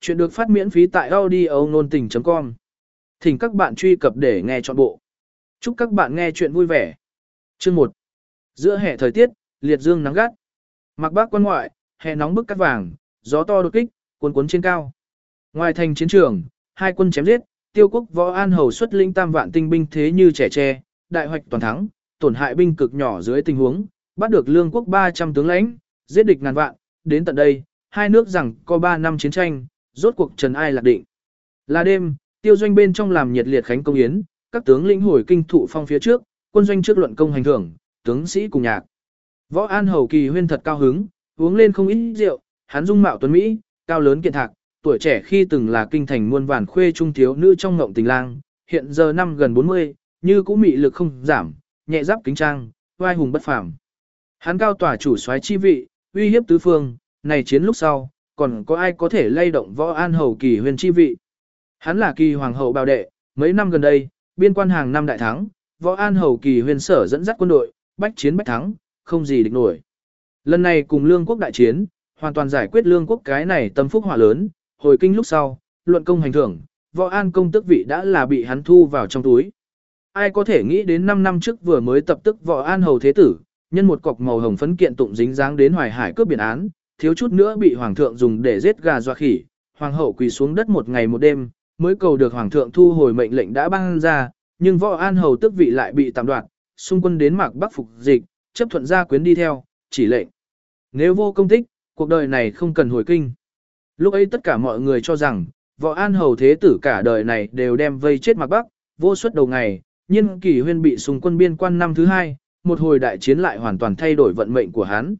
Chuyện được phát miễn phí tại audio nôn tình.com. Thỉnh các bạn truy cập để nghe trọn bộ. Chúc các bạn nghe chuyện vui vẻ. Chương 1. Giữa hè thời tiết, liệt dương nắng gắt. Mặc bác quan ngoại, hè nóng bức cắt vàng, gió to đột kích, cuốn cuốn trên cao. Ngoài thành chiến trường, hai quân chém giết, tiêu quốc võ an hầu xuất linh tam vạn tinh binh thế như trẻ tre, đại hoạch toàn thắng, tổn hại binh cực nhỏ dưới tình huống, bắt được lương quốc 300 tướng lãnh, giết địch ngàn vạn, đến tận đây, hai nước rằng có 3 năm chiến tranh, rốt cuộc trần ai lạc định. Là đêm, tiêu doanh bên trong làm nhiệt liệt khánh công yến, các tướng lĩnh hồi kinh thụ phong phía trước, quân doanh trước luận công hành thưởng, tướng sĩ cùng nhạc. Võ An Hầu Kỳ huyên thật cao hứng, uống lên không ít rượu, hắn dung mạo tuấn Mỹ, cao lớn kiện thạc, tuổi trẻ khi từng là kinh thành muôn vàn khuê trung thiếu nữ trong ngộng tình lang, hiện giờ năm gần 40, như cũ mị lực không giảm, nhẹ giáp kính trang, vai hùng bất phàm. Hắn cao tỏa chủ soái chi vị, uy hiếp tứ phương, này chiến lúc sau, còn có ai có thể lay động võ an hầu kỳ huyền chi vị. Hắn là kỳ hoàng hậu bào đệ, mấy năm gần đây, biên quan hàng năm đại thắng, võ an hầu kỳ huyền sở dẫn dắt quân đội, bách chiến bách thắng, không gì địch nổi. Lần này cùng lương quốc đại chiến, hoàn toàn giải quyết lương quốc cái này tâm phúc hỏa lớn, hồi kinh lúc sau, luận công hành thưởng, võ an công tức vị đã là bị hắn thu vào trong túi. Ai có thể nghĩ đến 5 năm trước vừa mới tập tức võ an hầu thế tử, nhân một cọc màu hồng phấn kiện tụng dính dáng đến hoài hải cướp biển án, thiếu chút nữa bị hoàng thượng dùng để giết gà dọa khỉ, hoàng hậu quỳ xuống đất một ngày một đêm, mới cầu được hoàng thượng thu hồi mệnh lệnh đã ban ra, nhưng võ an hầu tức vị lại bị tạm đoạt, xung quân đến mạc bắc phục dịch, chấp thuận ra quyến đi theo, chỉ lệnh. Nếu vô công tích, cuộc đời này không cần hồi kinh. Lúc ấy tất cả mọi người cho rằng, võ an hầu thế tử cả đời này đều đem vây chết mạc bắc, vô suất đầu ngày, nhiên kỳ huyên bị xung quân biên quan năm thứ hai, một hồi đại chiến lại hoàn toàn thay đổi vận mệnh của hắn.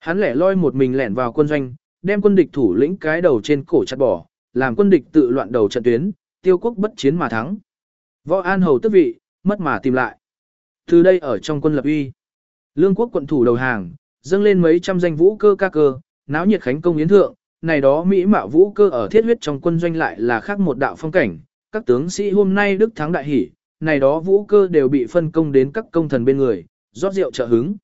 Hắn lẻ loi một mình lẻn vào quân doanh, đem quân địch thủ lĩnh cái đầu trên cổ chặt bỏ, làm quân địch tự loạn đầu trận tuyến, tiêu quốc bất chiến mà thắng. Võ An Hầu tức vị, mất mà tìm lại. Từ đây ở trong quân lập uy, lương quốc quận thủ đầu hàng, dâng lên mấy trăm danh vũ cơ ca cơ, náo nhiệt khánh công yến thượng, này đó Mỹ mạo vũ cơ ở thiết huyết trong quân doanh lại là khác một đạo phong cảnh, các tướng sĩ hôm nay đức thắng đại hỷ, này đó vũ cơ đều bị phân công đến các công thần bên người, rót rượu trợ hứng.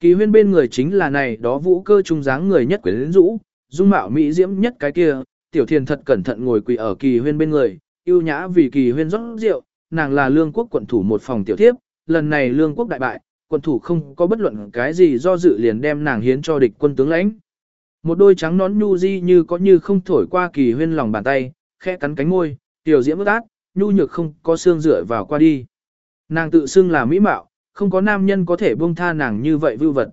Kỳ huyên bên người chính là này đó vũ cơ trung dáng người nhất quyến rũ, dung mạo mỹ diễm nhất cái kia, tiểu thiền thật cẩn thận ngồi quỳ ở kỳ huyên bên người, yêu nhã vì kỳ huyên rót rượu, nàng là lương quốc quận thủ một phòng tiểu thiếp, lần này lương quốc đại bại, quận thủ không có bất luận cái gì do dự liền đem nàng hiến cho địch quân tướng lãnh. Một đôi trắng nón nhu di như có như không thổi qua kỳ huyên lòng bàn tay, khẽ cắn cánh môi, tiểu diễm ước ác, nhu nhược không có xương rửa vào qua đi. Nàng tự xưng là mỹ mạo, không có nam nhân có thể buông tha nàng như vậy vưu vật.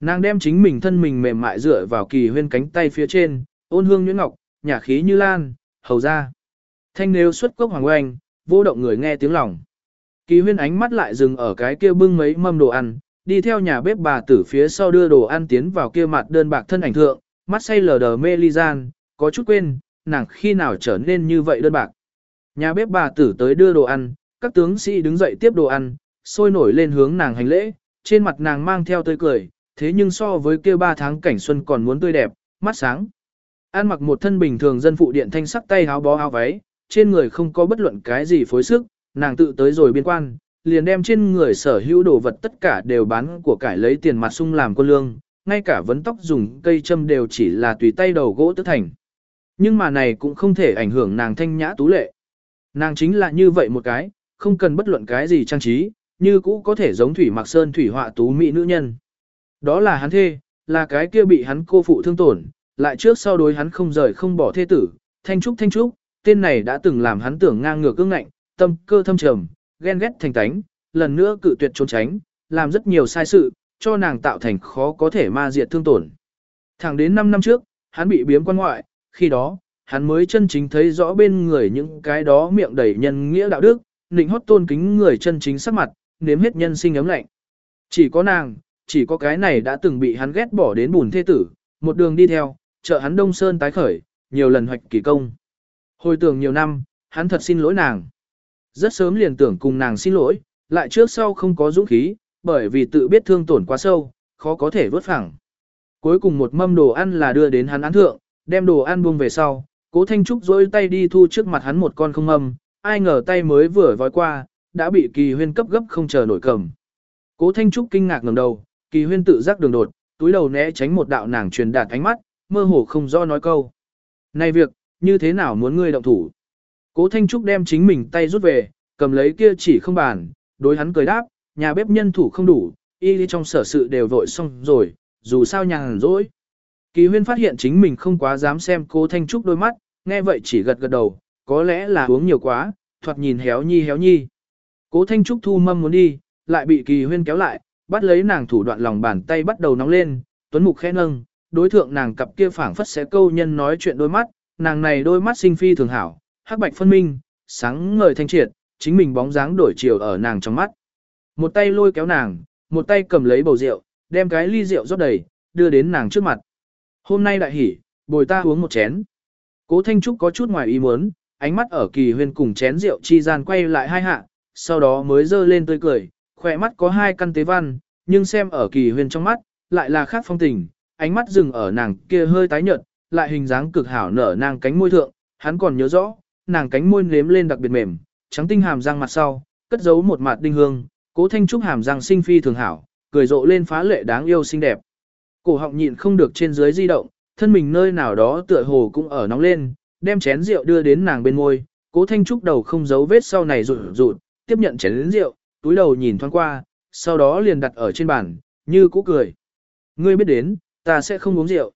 Nàng đem chính mình thân mình mềm mại dựa vào kỳ huyên cánh tay phía trên, ôn hương nhuyễn ngọc, nhà khí như lan, hầu ra. Thanh nếu xuất cốc hoàng oanh, vô động người nghe tiếng lòng. Kỳ huyên ánh mắt lại dừng ở cái kia bưng mấy mâm đồ ăn, đi theo nhà bếp bà tử phía sau đưa đồ ăn tiến vào kia mặt đơn bạc thân ảnh thượng, mắt say lờ đờ mê ly gian, có chút quên, nàng khi nào trở nên như vậy đơn bạc. Nhà bếp bà tử tới đưa đồ ăn, các tướng sĩ đứng dậy tiếp đồ ăn, sôi nổi lên hướng nàng hành lễ, trên mặt nàng mang theo tươi cười, thế nhưng so với kia ba tháng cảnh xuân còn muốn tươi đẹp, mắt sáng. An mặc một thân bình thường dân phụ điện thanh sắc tay áo bó áo váy, trên người không có bất luận cái gì phối sức, nàng tự tới rồi biên quan, liền đem trên người sở hữu đồ vật tất cả đều bán của cải lấy tiền mặt sung làm quân lương, ngay cả vấn tóc dùng cây châm đều chỉ là tùy tay đầu gỗ tức thành. Nhưng mà này cũng không thể ảnh hưởng nàng thanh nhã tú lệ. Nàng chính là như vậy một cái, không cần bất luận cái gì trang trí, như cũ có thể giống thủy mặc sơn thủy họa tú mỹ nữ nhân. Đó là hắn thê, là cái kia bị hắn cô phụ thương tổn, lại trước sau đối hắn không rời không bỏ thê tử, thanh trúc thanh trúc, tên này đã từng làm hắn tưởng ngang ngược cương ngạnh, tâm cơ thâm trầm, ghen ghét thành tánh, lần nữa cự tuyệt trốn tránh, làm rất nhiều sai sự, cho nàng tạo thành khó có thể ma diệt thương tổn. Thẳng đến 5 năm trước, hắn bị biếm quan ngoại, khi đó, hắn mới chân chính thấy rõ bên người những cái đó miệng đầy nhân nghĩa đạo đức, nịnh hót tôn kính người chân chính sắc mặt, nếm hết nhân sinh ấm lạnh. Chỉ có nàng, chỉ có cái này đã từng bị hắn ghét bỏ đến bùn thê tử, một đường đi theo, trợ hắn Đông Sơn tái khởi, nhiều lần hoạch kỳ công. Hồi tưởng nhiều năm, hắn thật xin lỗi nàng. Rất sớm liền tưởng cùng nàng xin lỗi, lại trước sau không có dũng khí, bởi vì tự biết thương tổn quá sâu, khó có thể vớt phẳng. Cuối cùng một mâm đồ ăn là đưa đến hắn án thượng, đem đồ ăn buông về sau, cố Thanh Trúc dối tay đi thu trước mặt hắn một con không âm, ai ngờ tay mới vừa vói qua, đã bị kỳ huyên cấp gấp không chờ nổi cầm. Cố Thanh Trúc kinh ngạc ngẩng đầu, kỳ huyên tự giác đường đột, túi đầu né tránh một đạo nàng truyền đạt ánh mắt, mơ hồ không do nói câu. Này việc, như thế nào muốn ngươi động thủ. Cố Thanh Trúc đem chính mình tay rút về, cầm lấy kia chỉ không bàn, đối hắn cười đáp, nhà bếp nhân thủ không đủ, y đi trong sở sự đều vội xong rồi, dù sao nhàn rỗi. Kỳ huyên phát hiện chính mình không quá dám xem cố Thanh Trúc đôi mắt, nghe vậy chỉ gật gật đầu, có lẽ là uống nhiều quá, thoạt nhìn héo nhi héo nhi. Cố Thanh Trúc thu mâm muốn đi, lại bị kỳ huyên kéo lại, bắt lấy nàng thủ đoạn lòng bàn tay bắt đầu nóng lên, tuấn mục khẽ nâng, đối thượng nàng cặp kia phảng phất sẽ câu nhân nói chuyện đôi mắt, nàng này đôi mắt sinh phi thường hảo, hắc bạch phân minh, sáng ngời thanh triệt, chính mình bóng dáng đổi chiều ở nàng trong mắt. Một tay lôi kéo nàng, một tay cầm lấy bầu rượu, đem cái ly rượu rót đầy, đưa đến nàng trước mặt. Hôm nay đại hỉ, bồi ta uống một chén. Cố Thanh Trúc có chút ngoài ý muốn, ánh mắt ở kỳ huyên cùng chén rượu chi gian quay lại hai hạ, sau đó mới dơ lên tươi cười, khỏe mắt có hai căn tế văn, nhưng xem ở kỳ huyền trong mắt, lại là khác phong tình, ánh mắt dừng ở nàng kia hơi tái nhợt, lại hình dáng cực hảo nở nàng cánh môi thượng, hắn còn nhớ rõ, nàng cánh môi nếm lên đặc biệt mềm, trắng tinh hàm răng mặt sau, cất giấu một mặt đinh hương, cố thanh trúc hàm răng sinh phi thường hảo, cười rộ lên phá lệ đáng yêu xinh đẹp. Cổ họng nhịn không được trên dưới di động, thân mình nơi nào đó tựa hồ cũng ở nóng lên, đem chén rượu đưa đến nàng bên môi, cố thanh trúc đầu không giấu vết sau này rụt rụt, tiếp nhận chén rượu, túi đầu nhìn thoáng qua, sau đó liền đặt ở trên bàn, như cũ cười. Ngươi biết đến, ta sẽ không uống rượu.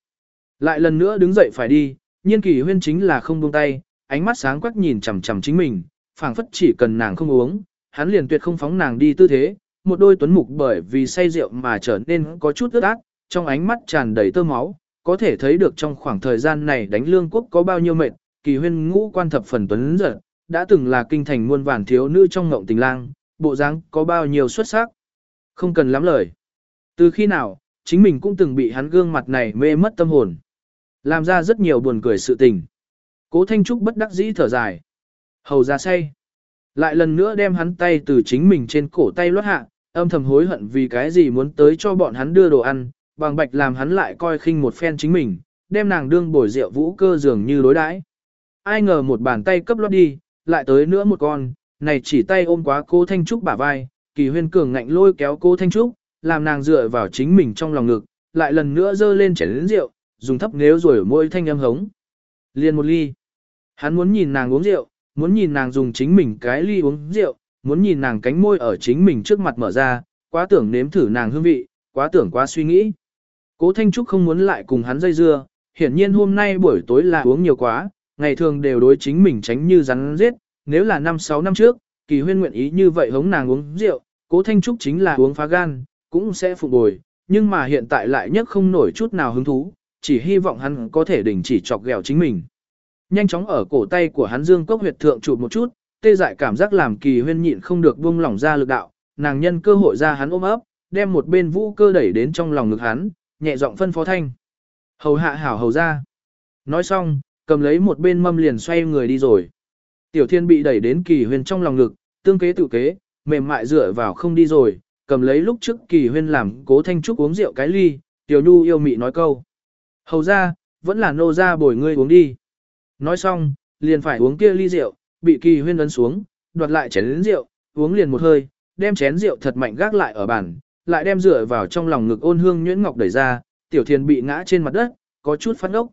Lại lần nữa đứng dậy phải đi, nhiên kỳ huyên chính là không buông tay, ánh mắt sáng quắc nhìn chằm chằm chính mình, phảng phất chỉ cần nàng không uống, hắn liền tuyệt không phóng nàng đi tư thế, một đôi tuấn mục bởi vì say rượu mà trở nên có chút ướt át, trong ánh mắt tràn đầy tơ máu, có thể thấy được trong khoảng thời gian này đánh lương quốc có bao nhiêu mệt, kỳ huyên ngũ quan thập phần tuấn giật, đã từng là kinh thành muôn vàn thiếu nữ trong ngộng tình lang, bộ dáng có bao nhiêu xuất sắc. Không cần lắm lời. Từ khi nào, chính mình cũng từng bị hắn gương mặt này mê mất tâm hồn. Làm ra rất nhiều buồn cười sự tình. Cố Thanh Trúc bất đắc dĩ thở dài. Hầu ra say. Lại lần nữa đem hắn tay từ chính mình trên cổ tay lót hạ, âm thầm hối hận vì cái gì muốn tới cho bọn hắn đưa đồ ăn, bằng bạch làm hắn lại coi khinh một phen chính mình, đem nàng đương bồi rượu vũ cơ dường như đối đãi. Ai ngờ một bàn tay cấp lót đi, lại tới nữa một con, này chỉ tay ôm quá cô Thanh Trúc bả vai, kỳ huyên cường ngạnh lôi kéo cô Thanh Trúc, làm nàng dựa vào chính mình trong lòng ngực, lại lần nữa dơ lên chén lớn rượu, dùng thấp nếu rồi môi thanh âm hống. Liền một ly. Hắn muốn nhìn nàng uống rượu, muốn nhìn nàng dùng chính mình cái ly uống rượu, muốn nhìn nàng cánh môi ở chính mình trước mặt mở ra, quá tưởng nếm thử nàng hương vị, quá tưởng quá suy nghĩ. Cố Thanh Trúc không muốn lại cùng hắn dây dưa, hiển nhiên hôm nay buổi tối là uống nhiều quá, ngày thường đều đối chính mình tránh như rắn giết, nếu là 5-6 năm trước, kỳ huyên nguyện ý như vậy hống nàng uống rượu, Cố Thanh Trúc chính là uống phá gan, cũng sẽ phục bồi, nhưng mà hiện tại lại nhất không nổi chút nào hứng thú, chỉ hy vọng hắn có thể đình chỉ chọc ghẹo chính mình. Nhanh chóng ở cổ tay của hắn dương cốc huyệt thượng chụp một chút, tê dại cảm giác làm kỳ huyên nhịn không được buông lỏng ra lực đạo, nàng nhân cơ hội ra hắn ôm ấp, đem một bên vũ cơ đẩy đến trong lòng ngực hắn, nhẹ giọng phân phó thanh. Hầu hạ hảo hầu ra. Nói xong, cầm lấy một bên mâm liền xoay người đi rồi. Tiểu thiên bị đẩy đến kỳ huyên trong lòng ngực, tương kế tự kế, mềm mại dựa vào không đi rồi, cầm lấy lúc trước kỳ huyên làm cố thanh trúc uống rượu cái ly, tiểu nhu yêu mị nói câu. Hầu ra, vẫn là nô ra bồi ngươi uống đi. Nói xong, liền phải uống kia ly rượu, bị kỳ huyên ấn xuống, đoạt lại chén rượu, uống liền một hơi, đem chén rượu thật mạnh gác lại ở bàn, lại đem rửa vào trong lòng ngực ôn hương nhuyễn ngọc đẩy ra, tiểu thiền bị ngã trên mặt đất, có chút phát ốc.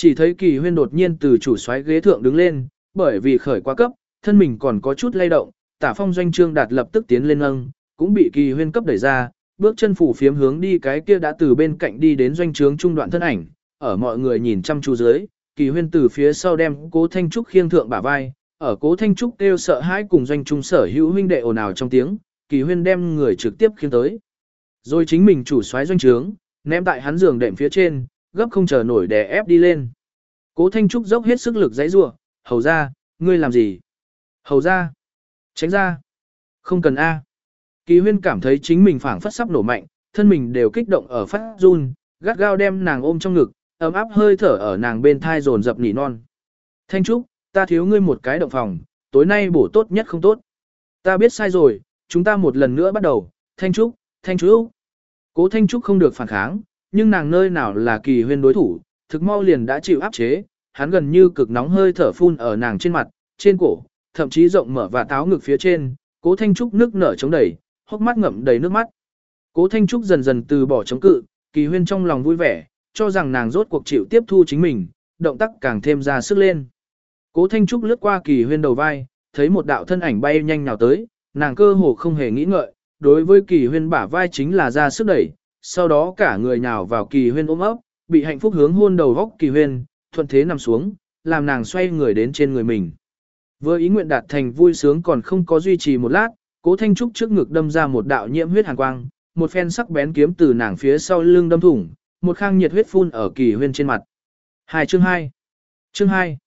Chỉ thấy kỳ huyên đột nhiên từ chủ soái ghế thượng đứng lên, bởi vì khởi quá cấp, thân mình còn có chút lay động, tả phong doanh trương đạt lập tức tiến lên nâng, cũng bị kỳ huyên cấp đẩy ra, bước chân phủ phiếm hướng đi cái kia đã từ bên cạnh đi đến doanh trướng trung đoạn thân ảnh, ở mọi người nhìn chăm chú dưới, kỳ huyên từ phía sau đem cố thanh trúc khiêng thượng bả vai, ở cố thanh trúc kêu sợ hãi cùng doanh trung sở hữu huynh đệ ồn ào trong tiếng, kỳ huyên đem người trực tiếp khiêng tới. Rồi chính mình chủ soái doanh trướng, ném tại hắn giường đệm phía trên, gấp không chờ nổi đè ép đi lên. Cố thanh trúc dốc hết sức lực giãy giụa, hầu Gia, ngươi làm gì? Hầu Gia, tránh ra, không cần A. Kỳ huyên cảm thấy chính mình phảng phất sắp nổ mạnh, thân mình đều kích động ở phát run, gắt gao đem nàng ôm trong ngực, ấm áp hơi thở ở nàng bên thai dồn dập nỉ non. Thanh Trúc, ta thiếu ngươi một cái động phòng, tối nay bổ tốt nhất không tốt. Ta biết sai rồi, chúng ta một lần nữa bắt đầu, Thanh Trúc, Thanh Trúc. Cố Thanh Trúc không được phản kháng, nhưng nàng nơi nào là kỳ huyên đối thủ, thực mau liền đã chịu áp chế, hắn gần như cực nóng hơi thở phun ở nàng trên mặt, trên cổ, thậm chí rộng mở và táo ngực phía trên, Cố Thanh Trúc nước nở chống đẩy, hốc mắt ngậm đầy nước mắt. Cố Thanh Trúc dần dần từ bỏ chống cự, kỳ huyên trong lòng vui vẻ, cho rằng nàng rốt cuộc chịu tiếp thu chính mình, động tác càng thêm ra sức lên. Cố Thanh Trúc lướt qua kỳ huyên đầu vai, thấy một đạo thân ảnh bay nhanh nào tới, nàng cơ hồ không hề nghĩ ngợi, đối với kỳ huyên bả vai chính là ra sức đẩy, sau đó cả người nhào vào kỳ huyên ôm ấp, bị hạnh phúc hướng hôn đầu góc kỳ huyên, thuận thế nằm xuống, làm nàng xoay người đến trên người mình. Vừa ý nguyện đạt thành vui sướng còn không có duy trì một lát, cố thanh trúc trước ngực đâm ra một đạo nhiễm huyết hàn quang, một phen sắc bén kiếm từ nàng phía sau lưng đâm thủng, một khang nhiệt huyết phun ở kỳ huyên trên mặt. Hai chương 2 Chương 2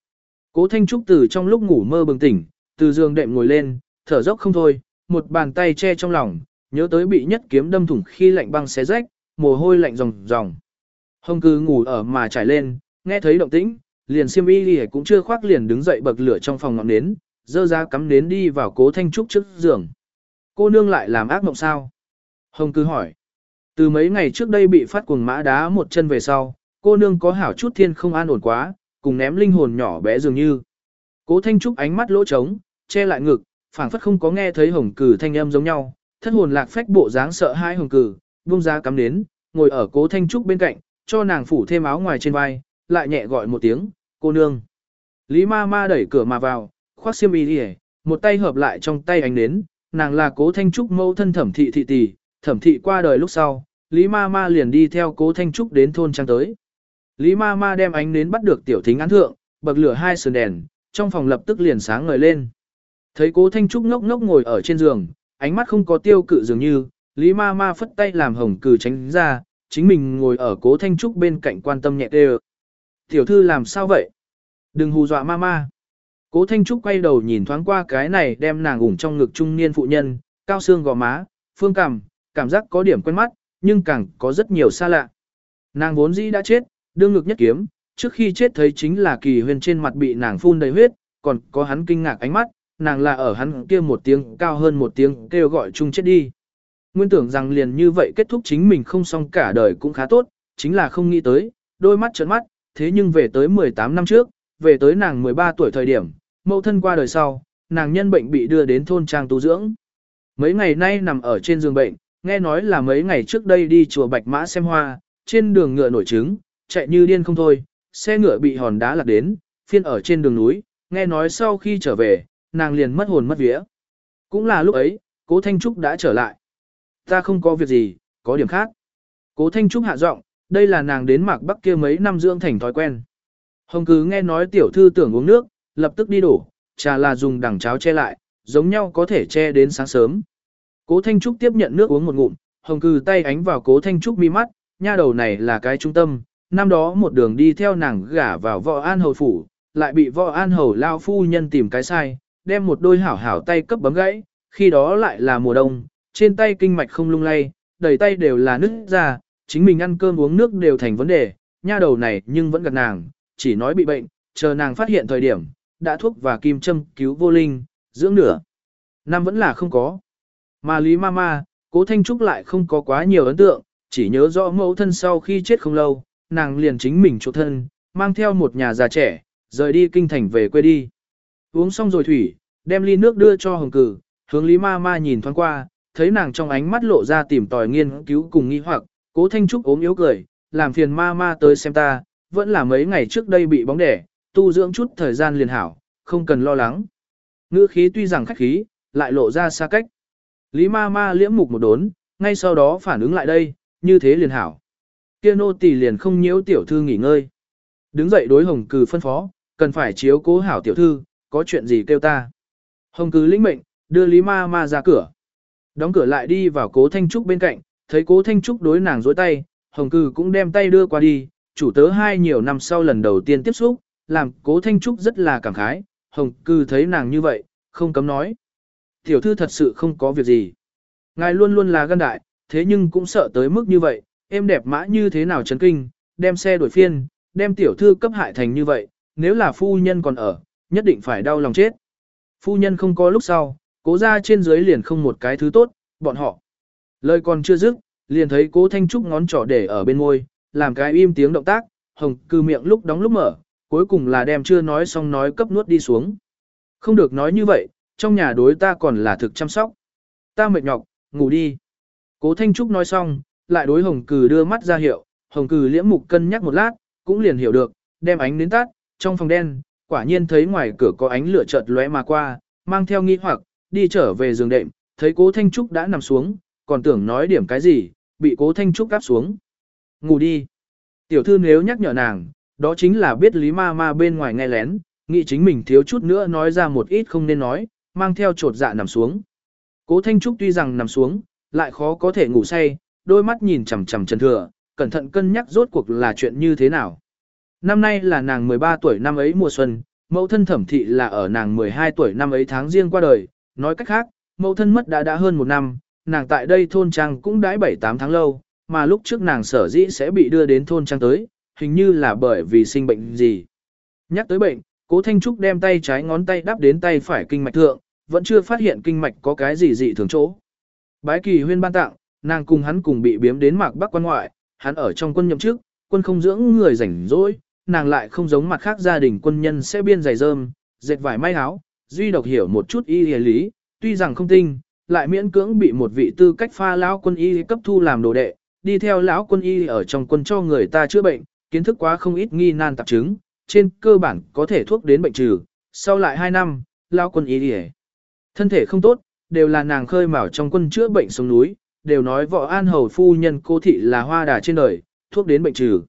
Cố thanh trúc từ trong lúc ngủ mơ bừng tỉnh, từ giường đệm ngồi lên, thở dốc không thôi, một bàn tay che trong lòng, nhớ tới bị nhất kiếm đâm thủng khi lạnh băng xé rách, mồ hôi lạnh ròng ròng. Hồng cư ngủ ở mà trải lên, nghe thấy động tĩnh, liền xiêm y đi cũng chưa khoác liền đứng dậy bậc lửa trong phòng ngọn nến, dơ ra cắm nến đi vào cố thanh trúc trước giường. Cô nương lại làm ác mộng sao? Hồng cư hỏi. Từ mấy ngày trước đây bị phát cuồng mã đá một chân về sau, cô nương có hảo chút thiên không an ổn quá, cùng ném linh hồn nhỏ bé dường như. Cố thanh trúc ánh mắt lỗ trống, che lại ngực, phảng phất không có nghe thấy hồng cử thanh âm giống nhau, thất hồn lạc phách bộ dáng sợ hai hồng cử, buông ra cắm đến, ngồi ở cố thanh trúc bên cạnh, cho nàng phủ thêm áo ngoài trên vai, lại nhẹ gọi một tiếng, cô nương. Lý ma ma đẩy cửa mà vào, khoác xiêm y đi một tay hợp lại trong tay ánh nến, nàng là cố thanh trúc mâu thân thẩm thị thị tỷ, thẩm thị qua đời lúc sau, Lý ma ma liền đi theo cố thanh trúc đến thôn trang tới. Lý ma ma đem ánh nến bắt được tiểu thính án thượng, bậc lửa hai sườn đèn, trong phòng lập tức liền sáng ngời lên. Thấy cố thanh trúc ngốc ngốc ngồi ở trên giường, ánh mắt không có tiêu cự dường như, Lý ma ma phất tay làm hồng cử tránh ra, chính mình ngồi ở cố thanh trúc bên cạnh quan tâm nhẹ tê Tiểu thư làm sao vậy? Đừng hù dọa ma ma. Cố thanh trúc quay đầu nhìn thoáng qua cái này đem nàng ủng trong ngực trung niên phụ nhân, cao xương gò má, phương cảm, cảm giác có điểm quen mắt, nhưng càng có rất nhiều xa lạ. Nàng vốn dĩ đã chết, đương ngực nhất kiếm, trước khi chết thấy chính là kỳ huyền trên mặt bị nàng phun đầy huyết, còn có hắn kinh ngạc ánh mắt, nàng là ở hắn kia một tiếng cao hơn một tiếng kêu gọi chung chết đi. Nguyên tưởng rằng liền như vậy kết thúc chính mình không xong cả đời cũng khá tốt, chính là không nghĩ tới, đôi mắt trợn mắt, thế nhưng về tới 18 năm trước, về tới nàng 13 tuổi thời điểm, mẫu thân qua đời sau, nàng nhân bệnh bị đưa đến thôn trang tu dưỡng. Mấy ngày nay nằm ở trên giường bệnh, nghe nói là mấy ngày trước đây đi chùa Bạch Mã xem hoa, trên đường ngựa nổi trứng, chạy như điên không thôi, xe ngựa bị hòn đá lạc đến, phiên ở trên đường núi, nghe nói sau khi trở về, nàng liền mất hồn mất vía. Cũng là lúc ấy, cố Thanh Trúc đã trở lại. Ta không có việc gì, có điểm khác. Cố Thanh Trúc hạ giọng, đây là nàng đến mạc bắc kia mấy năm dưỡng thành thói quen. Hồng cứ nghe nói tiểu thư tưởng uống nước, lập tức đi đổ, trà là dùng đằng cháo che lại, giống nhau có thể che đến sáng sớm. Cố Thanh Trúc tiếp nhận nước uống một ngụm, Hồng cừ tay ánh vào Cố Thanh Trúc mi mắt, nha đầu này là cái trung tâm, năm đó một đường đi theo nàng gả vào võ an hầu phủ, lại bị võ an hầu lao phu nhân tìm cái sai, đem một đôi hảo hảo tay cấp bấm gãy, khi đó lại là mùa đông, trên tay kinh mạch không lung lay, đầy tay đều là nứt ra, chính mình ăn cơm uống nước đều thành vấn đề, nha đầu này nhưng vẫn gặp nàng, chỉ nói bị bệnh, chờ nàng phát hiện thời điểm, đã thuốc và kim châm cứu vô linh, dưỡng nửa. Năm vẫn là không có. Mà Lý Mama, cố Thanh Trúc lại không có quá nhiều ấn tượng, chỉ nhớ rõ mẫu thân sau khi chết không lâu, nàng liền chính mình chỗ thân, mang theo một nhà già trẻ, rời đi kinh thành về quê đi. Uống xong rồi thủy, đem ly nước đưa cho hồng cử, hướng Lý Ma Ma nhìn thoáng qua, thấy nàng trong ánh mắt lộ ra tìm tòi nghiên cứu cùng nghi hoặc, cố thanh trúc ốm yếu cười, làm phiền Ma Ma tới xem ta, vẫn là mấy ngày trước đây bị bóng đẻ, tu dưỡng chút thời gian liền hảo, không cần lo lắng. Ngữ khí tuy rằng khách khí, lại lộ ra xa cách. Lý Ma Ma liễm mục một đốn, ngay sau đó phản ứng lại đây, như thế liền hảo. Kia nô tỳ liền không nhiễu tiểu thư nghỉ ngơi. Đứng dậy đối hồng cừ phân phó, cần phải chiếu cố hảo tiểu thư, có chuyện gì kêu ta. Hồng cứ lĩnh mệnh, đưa Lý Ma Ma ra cửa. Đóng cửa lại đi vào cố Thanh Trúc bên cạnh, thấy cố Thanh Trúc đối nàng dối tay, Hồng Cư cũng đem tay đưa qua đi, chủ tớ hai nhiều năm sau lần đầu tiên tiếp xúc, làm cố Thanh Trúc rất là cảm khái, Hồng Cư thấy nàng như vậy, không cấm nói. Tiểu thư thật sự không có việc gì. Ngài luôn luôn là gan đại, thế nhưng cũng sợ tới mức như vậy, em đẹp mã như thế nào chấn kinh, đem xe đổi phiên, đem tiểu thư cấp hại thành như vậy, nếu là phu nhân còn ở, nhất định phải đau lòng chết. Phu nhân không có lúc sau, cố ra trên dưới liền không một cái thứ tốt, bọn họ. Lời còn chưa dứt, liền thấy cố Thanh Trúc ngón trỏ để ở bên môi, làm cái im tiếng động tác, hồng cư miệng lúc đóng lúc mở, cuối cùng là đem chưa nói xong nói cấp nuốt đi xuống. Không được nói như vậy, trong nhà đối ta còn là thực chăm sóc. Ta mệt nhọc, ngủ đi. Cố Thanh Trúc nói xong, lại đối hồng cừ đưa mắt ra hiệu, hồng cừ liễm mục cân nhắc một lát, cũng liền hiểu được, đem ánh đến tắt, trong phòng đen, quả nhiên thấy ngoài cửa có ánh lửa chợt lóe mà qua, mang theo nghi hoặc, đi trở về giường đệm, thấy cố Thanh Trúc đã nằm xuống, còn tưởng nói điểm cái gì, bị cố Thanh Trúc áp xuống. Ngủ đi. Tiểu thư nếu nhắc nhở nàng, đó chính là biết Lý Ma Ma bên ngoài nghe lén, nghĩ chính mình thiếu chút nữa nói ra một ít không nên nói, mang theo trột dạ nằm xuống. Cố Thanh Trúc tuy rằng nằm xuống, lại khó có thể ngủ say, đôi mắt nhìn chằm chằm Trần Thừa, cẩn thận cân nhắc rốt cuộc là chuyện như thế nào. Năm nay là nàng 13 tuổi năm ấy mùa xuân, mẫu thân thẩm thị là ở nàng 12 tuổi năm ấy tháng riêng qua đời, nói cách khác, mẫu thân mất đã đã hơn một năm, nàng tại đây thôn trang cũng đãi 7-8 tháng lâu, mà lúc trước nàng sở dĩ sẽ bị đưa đến thôn trang tới, hình như là bởi vì sinh bệnh gì. Nhắc tới bệnh, cố Thanh Trúc đem tay trái ngón tay đắp đến tay phải kinh mạch thượng, vẫn chưa phát hiện kinh mạch có cái gì dị thường chỗ. Bái kỳ huyên ban tặng, nàng cùng hắn cùng bị biếm đến mạc bắc quan ngoại, hắn ở trong quân nhậm chức, quân không dưỡng người rảnh rỗi, nàng lại không giống mặt khác gia đình quân nhân sẽ biên giày rơm, dệt vải may áo, duy độc hiểu một chút y lý, tuy rằng không tinh, lại miễn cưỡng bị một vị tư cách pha lão quân y cấp thu làm đồ đệ, đi theo lão quân y ở trong quân cho người ta chữa bệnh, kiến thức quá không ít nghi nan tạp chứng, trên cơ bản có thể thuốc đến bệnh trừ. Sau lại 2 năm, lão quân y đi thân thể không tốt, đều là nàng khơi mào trong quân chữa bệnh xuống núi, đều nói võ an hầu phu nhân cô thị là hoa đà trên đời, thuốc đến bệnh trừ.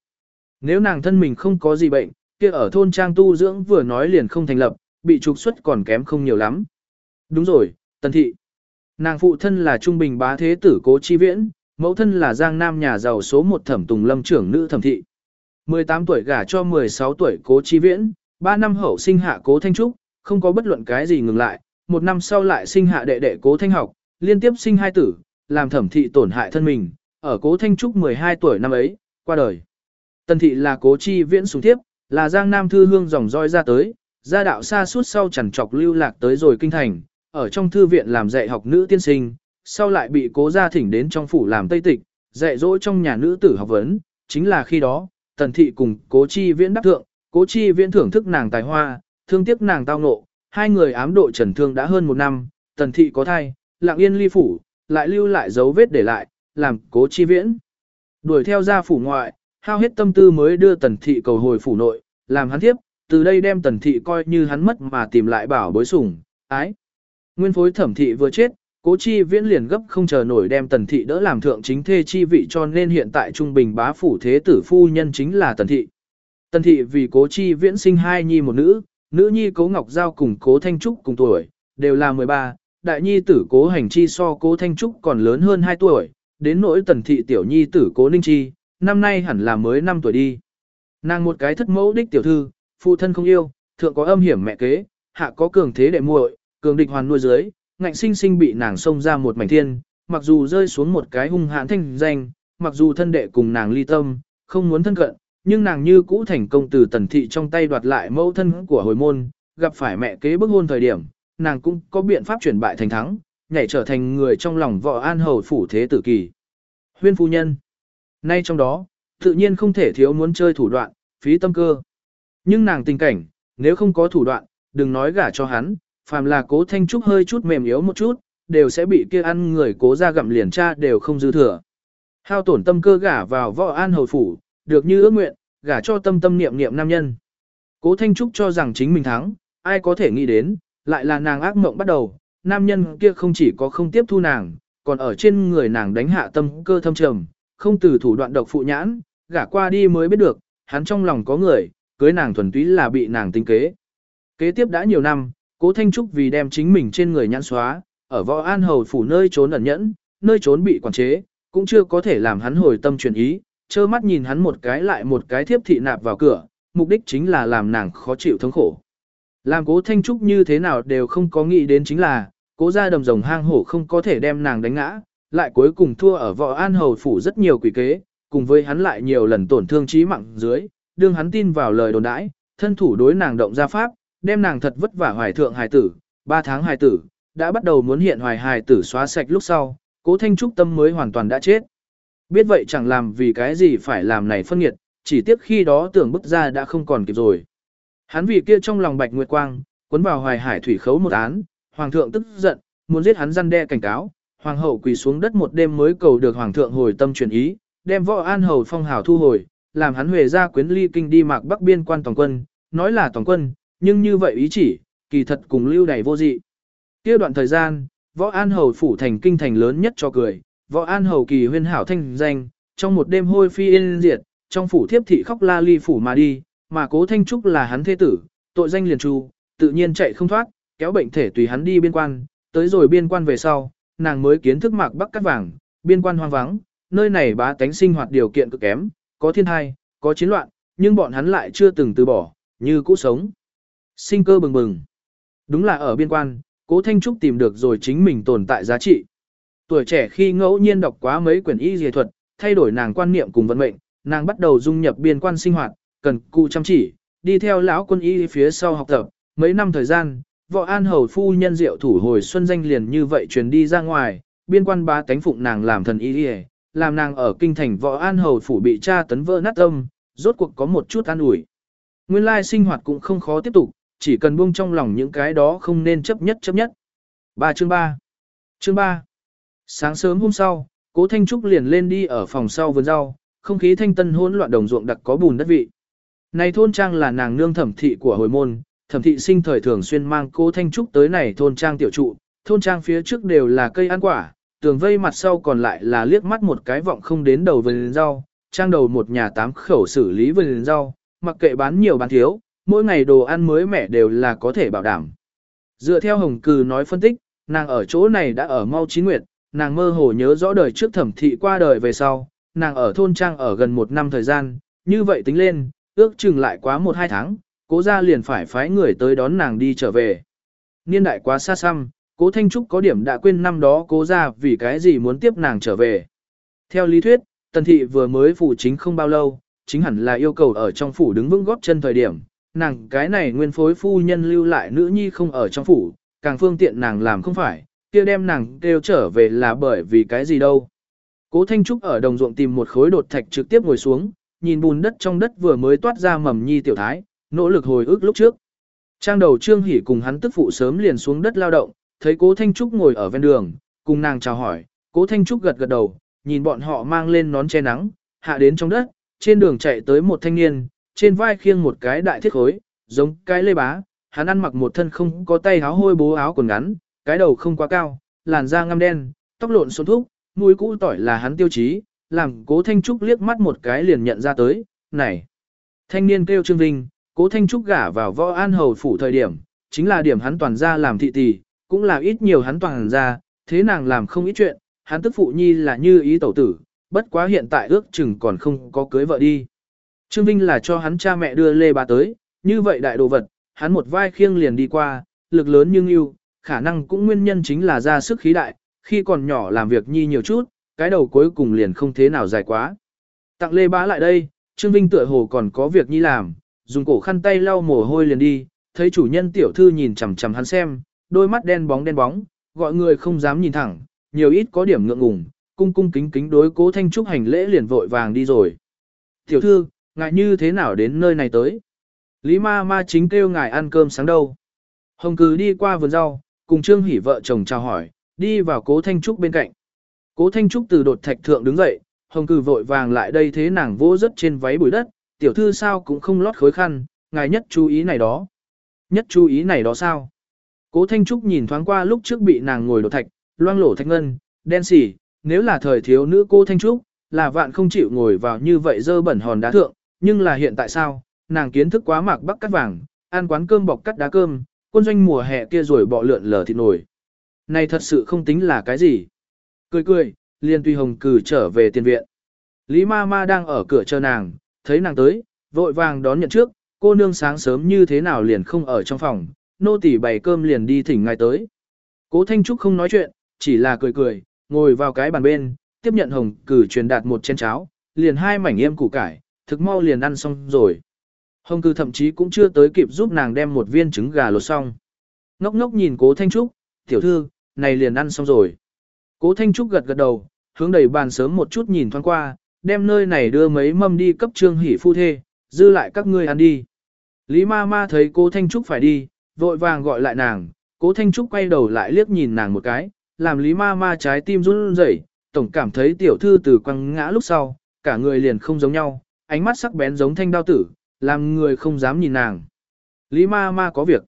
Nếu nàng thân mình không có gì bệnh, kia ở thôn trang tu dưỡng vừa nói liền không thành lập, bị trục xuất còn kém không nhiều lắm. Đúng rồi, tần thị. Nàng phụ thân là trung bình bá thế tử cố chi viễn, mẫu thân là giang nam nhà giàu số một thẩm tùng lâm trưởng nữ thẩm thị. 18 tuổi gả cho 16 tuổi cố chi viễn, 3 năm hậu sinh hạ cố thanh trúc, không có bất luận cái gì ngừng lại, một năm sau lại sinh hạ đệ đệ cố thanh học, liên tiếp sinh hai tử, làm thẩm thị tổn hại thân mình, ở cố thanh trúc 12 tuổi năm ấy, qua đời. Tần thị là cố chi viễn xuống tiếp, là giang nam thư hương dòng roi ra tới, gia đạo xa suốt sau chẳng chọc lưu lạc tới rồi kinh thành, ở trong thư viện làm dạy học nữ tiên sinh, sau lại bị cố gia thỉnh đến trong phủ làm tây tịch, dạy dỗ trong nhà nữ tử học vấn, chính là khi đó, tần thị cùng cố chi viễn đắc thượng, cố chi viễn thưởng thức nàng tài hoa, thương tiếc nàng tao ngộ, hai người ám độ trần thương đã hơn một năm, tần thị có thai, lặng yên ly phủ, lại lưu lại dấu vết để lại, làm cố chi viễn. Đuổi theo ra phủ ngoại, hao hết tâm tư mới đưa tần thị cầu hồi phủ nội, làm hắn tiếp, từ đây đem tần thị coi như hắn mất mà tìm lại bảo bối sủng, ái. Nguyên phối thẩm thị vừa chết, cố chi viễn liền gấp không chờ nổi đem tần thị đỡ làm thượng chính thê chi vị cho nên hiện tại trung bình bá phủ thế tử phu nhân chính là tần thị. Tần thị vì cố chi viễn sinh hai nhi một nữ, nữ nhi cố ngọc giao cùng cố thanh trúc cùng tuổi, đều là 13, đại nhi tử cố hành chi so cố thanh trúc còn lớn hơn 2 tuổi, đến nỗi tần thị tiểu nhi tử cố ninh chi, năm nay hẳn là mới 5 tuổi đi. Nàng một cái thất mẫu đích tiểu thư, phụ thân không yêu, thượng có âm hiểm mẹ kế, hạ có cường thế đệ muội, cường địch hoàn nuôi dưới, ngạnh sinh sinh bị nàng xông ra một mảnh thiên, mặc dù rơi xuống một cái hung hãn thanh danh, mặc dù thân đệ cùng nàng ly tâm, không muốn thân cận, nhưng nàng như cũ thành công từ tần thị trong tay đoạt lại mẫu thân của hồi môn, gặp phải mẹ kế bức hôn thời điểm, nàng cũng có biện pháp chuyển bại thành thắng, nhảy trở thành người trong lòng vợ an hầu phủ thế tử kỳ. Huyên phu nhân. Nay trong đó, tự nhiên không thể thiếu muốn chơi thủ đoạn, phí tâm cơ. Nhưng nàng tình cảnh, nếu không có thủ đoạn, đừng nói gả cho hắn, phàm là cố thanh trúc hơi chút mềm yếu một chút, đều sẽ bị kia ăn người cố ra gặm liền cha đều không dư thừa. Hao tổn tâm cơ gả vào võ an hầu phủ, được như ước nguyện, gả cho tâm tâm niệm niệm nam nhân. Cố thanh trúc cho rằng chính mình thắng, ai có thể nghĩ đến, lại là nàng ác mộng bắt đầu, nam nhân kia không chỉ có không tiếp thu nàng, còn ở trên người nàng đánh hạ tâm cơ thâm trầm, không từ thủ đoạn độc phụ nhãn, gả qua đi mới biết được, hắn trong lòng có người, cưới nàng thuần túy là bị nàng tính kế. Kế tiếp đã nhiều năm, cố Thanh Trúc vì đem chính mình trên người nhãn xóa, ở võ an hầu phủ nơi trốn ẩn nhẫn, nơi trốn bị quản chế, cũng chưa có thể làm hắn hồi tâm chuyển ý, trơ mắt nhìn hắn một cái lại một cái thiếp thị nạp vào cửa, mục đích chính là làm nàng khó chịu thống khổ. Làm cố Thanh Trúc như thế nào đều không có nghĩ đến chính là, cố gia đầm rồng hang hổ không có thể đem nàng đánh ngã, lại cuối cùng thua ở võ an hầu phủ rất nhiều quỷ kế, cùng với hắn lại nhiều lần tổn thương trí mạng dưới, đương hắn tin vào lời đồn đãi, thân thủ đối nàng động ra pháp, đem nàng thật vất vả hoài thượng hài tử, 3 tháng hài tử, đã bắt đầu muốn hiện hoài hài tử xóa sạch lúc sau, cố thanh trúc tâm mới hoàn toàn đã chết. Biết vậy chẳng làm vì cái gì phải làm này phân nghiệt, chỉ tiếc khi đó tưởng bức ra đã không còn kịp rồi. Hắn vì kia trong lòng bạch nguyệt quang, cuốn vào hoài hải thủy khấu một án, hoàng thượng tức giận, muốn giết hắn răn đe cảnh cáo, hoàng hậu quỳ xuống đất một đêm mới cầu được hoàng thượng hồi tâm chuyển ý, đem võ an hầu phong hào thu hồi, làm hắn huề ra quyến ly kinh đi mạc bắc biên quan toàn quân, nói là toàn quân, nhưng như vậy ý chỉ, kỳ thật cùng lưu đầy vô dị. Kia đoạn thời gian, võ an hầu phủ thành kinh thành lớn nhất cho cười, võ an hầu kỳ huyên hảo thanh danh, trong một đêm hôi phi yên diệt, trong phủ thiếp thị khóc la ly phủ mà đi, mà cố thanh trúc là hắn thế tử, tội danh liền tru, tự nhiên chạy không thoát, kéo bệnh thể tùy hắn đi biên quan, tới rồi biên quan về sau, nàng mới kiến thức mạc bắc cắt vàng, biên quan hoang vắng, nơi này bá tánh sinh hoạt điều kiện cực kém, có thiên thai, có chiến loạn, nhưng bọn hắn lại chưa từng từ bỏ, như cũ sống. Sinh cơ bừng bừng. Đúng là ở biên quan, cố Thanh Trúc tìm được rồi chính mình tồn tại giá trị. Tuổi trẻ khi ngẫu nhiên đọc quá mấy quyển y dề thuật, thay đổi nàng quan niệm cùng vận mệnh, nàng bắt đầu dung nhập biên quan sinh hoạt, cần cụ chăm chỉ, đi theo lão quân y phía sau học tập, mấy năm thời gian, võ an hầu phu nhân diệu thủ hồi xuân danh liền như vậy truyền đi ra ngoài, biên quan ba tánh phụng nàng làm thần y y, làm nàng ở kinh thành võ an hầu phủ bị tra tấn vỡ nát âm, rốt cuộc có một chút an ủi. Nguyên lai sinh hoạt cũng không khó tiếp tục, chỉ cần buông trong lòng những cái đó không nên chấp nhất chấp nhất. 3 chương 3 Chương 3 Sáng sớm hôm sau, cố Thanh Trúc liền lên đi ở phòng sau vườn rau, không khí thanh tân hỗn loạn đồng ruộng đặc có bùn đất vị. Này thôn trang là nàng nương thẩm thị của hồi môn, thẩm thị sinh thời thường xuyên mang cố Thanh Trúc tới này thôn trang tiểu trụ, thôn trang phía trước đều là cây ăn quả, tường vây mặt sau còn lại là liếc mắt một cái vọng không đến đầu vườn rau, trang đầu một nhà tám khẩu xử lý vườn rau, mặc kệ bán nhiều bán thiếu, mỗi ngày đồ ăn mới mẻ đều là có thể bảo đảm. Dựa theo Hồng Cừ nói phân tích, nàng ở chỗ này đã ở mau chín nguyệt, nàng mơ hồ nhớ rõ đời trước thẩm thị qua đời về sau, nàng ở thôn trang ở gần một năm thời gian, như vậy tính lên, ước chừng lại quá một hai tháng, cố ra liền phải phái người tới đón nàng đi trở về. Niên đại quá xa xăm, cố Thanh Trúc có điểm đã quên năm đó cố ra vì cái gì muốn tiếp nàng trở về. Theo lý thuyết, tần thị vừa mới phủ chính không bao lâu, chính hẳn là yêu cầu ở trong phủ đứng vững góp chân thời điểm, nàng cái này nguyên phối phu nhân lưu lại nữ nhi không ở trong phủ, càng phương tiện nàng làm không phải, kia đem nàng kêu trở về là bởi vì cái gì đâu. Cố Thanh Trúc ở đồng ruộng tìm một khối đột thạch trực tiếp ngồi xuống, nhìn bùn đất trong đất vừa mới toát ra mầm nhi tiểu thái, nỗ lực hồi ức lúc trước. Trang đầu Trương Hỷ cùng hắn tức phụ sớm liền xuống đất lao động, thấy Cố Thanh Trúc ngồi ở ven đường, cùng nàng chào hỏi, Cố Thanh Trúc gật gật đầu, nhìn bọn họ mang lên nón che nắng, hạ đến trong đất, trên đường chạy tới một thanh niên, trên vai khiêng một cái đại thiết khối, giống cái lê bá, hắn ăn mặc một thân không có tay áo hôi bố áo quần ngắn, cái đầu không quá cao, làn da ngăm đen, tóc lộn xộn thúc, mũi cũ tỏi là hắn tiêu chí, làm cố Thanh Trúc liếc mắt một cái liền nhận ra tới, này. Thanh niên kêu Trương Vinh, cố Thanh Trúc gả vào võ an hầu phủ thời điểm, chính là điểm hắn toàn ra làm thị tỷ, cũng là ít nhiều hắn toàn ra, thế nàng làm không ít chuyện, hắn tức phụ nhi là như ý tẩu tử, bất quá hiện tại ước chừng còn không có cưới vợ đi. Trương Vinh là cho hắn cha mẹ đưa lê bà tới, như vậy đại đồ vật, hắn một vai khiêng liền đi qua, lực lớn nhưng yêu, khả năng cũng nguyên nhân chính là ra sức khí đại, khi còn nhỏ làm việc nhi nhiều chút, cái đầu cuối cùng liền không thế nào dài quá. Tặng lê bá lại đây, Trương Vinh tựa hồ còn có việc nhi làm, dùng cổ khăn tay lau mồ hôi liền đi, thấy chủ nhân tiểu thư nhìn chằm chằm hắn xem, đôi mắt đen bóng đen bóng, gọi người không dám nhìn thẳng, nhiều ít có điểm ngượng ngùng, cung cung kính kính đối cố thanh trúc hành lễ liền vội vàng đi rồi. Tiểu thư, ngài như thế nào đến nơi này tới? Lý ma ma chính kêu ngài ăn cơm sáng đâu. Hồng cứ đi qua vườn rau, cùng Trương Hỷ vợ chồng chào hỏi, đi vào cố Thanh Trúc bên cạnh. Cố Thanh Trúc từ đột thạch thượng đứng dậy, Hồng cử vội vàng lại đây thế nàng vô rất trên váy bụi đất, tiểu thư sao cũng không lót khối khăn, ngài nhất chú ý này đó. Nhất chú ý này đó sao? Cố Thanh Trúc nhìn thoáng qua lúc trước bị nàng ngồi đổ thạch, loang lổ thạch ngân, đen xỉ, nếu là thời thiếu nữ cô Thanh Trúc, là vạn không chịu ngồi vào như vậy dơ bẩn hòn đá thượng, nhưng là hiện tại sao, nàng kiến thức quá mạc bắc cắt vàng, ăn quán cơm bọc cắt đá cơm, quân doanh mùa hè kia rồi bọ lượn lờ thịt nổi. Này thật sự không tính là cái gì. Cười cười, liền tùy hồng cử trở về tiền viện. Lý ma ma đang ở cửa chờ nàng, thấy nàng tới, vội vàng đón nhận trước, cô nương sáng sớm như thế nào liền không ở trong phòng, nô tỳ bày cơm liền đi thỉnh ngài tới. Cố Thanh Trúc không nói chuyện, chỉ là cười cười, ngồi vào cái bàn bên, tiếp nhận hồng cử truyền đạt một chén cháo, liền hai mảnh yêm củ cải, thực mau liền ăn xong rồi. Hồng cử thậm chí cũng chưa tới kịp giúp nàng đem một viên trứng gà lột xong. Ngốc ngốc nhìn cố Thanh Trúc, tiểu thư, này liền ăn xong rồi. Cố Thanh Trúc gật gật đầu, hướng đầy bàn sớm một chút nhìn thoáng qua, đem nơi này đưa mấy mâm đi cấp trương hỉ phu thê, dư lại các ngươi ăn đi. Lý ma ma thấy cố Thanh Trúc phải đi, vội vàng gọi lại nàng, cố Thanh Trúc quay đầu lại liếc nhìn nàng một cái, làm Lý ma ma trái tim run rẩy, tổng cảm thấy tiểu thư từ quăng ngã lúc sau, cả người liền không giống nhau, ánh mắt sắc bén giống thanh đao tử, làm người không dám nhìn nàng. Lý ma ma có việc.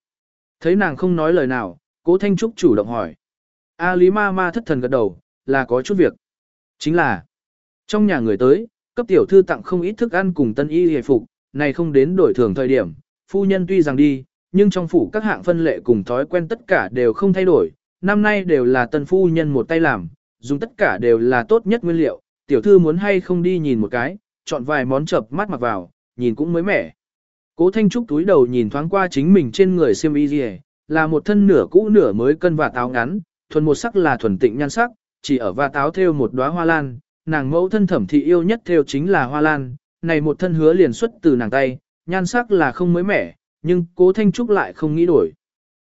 Thấy nàng không nói lời nào, cố thanh trúc chủ động hỏi. A Lý ma ma thất thần gật đầu, là có chút việc. Chính là, trong nhà người tới, cấp tiểu thư tặng không ít thức ăn cùng tân y hề phục, này không đến đổi thường thời điểm, phu nhân tuy rằng đi, nhưng trong phủ các hạng phân lệ cùng thói quen tất cả đều không thay đổi, năm nay đều là tân phu nhân một tay làm, dùng tất cả đều là tốt nhất nguyên liệu, tiểu thư muốn hay không đi nhìn một cái, chọn vài món chập mắt mặc vào, nhìn cũng mới mẻ. Cố Thanh Trúc túi đầu nhìn thoáng qua chính mình trên người xiêm y gì, là một thân nửa cũ nửa mới cân và táo ngắn, thuần một sắc là thuần tịnh nhan sắc, chỉ ở và táo thêu một đóa hoa lan, nàng mẫu thân thẩm thị yêu nhất theo chính là hoa lan, này một thân hứa liền xuất từ nàng tay, nhan sắc là không mới mẻ, nhưng Cố Thanh Trúc lại không nghĩ đổi.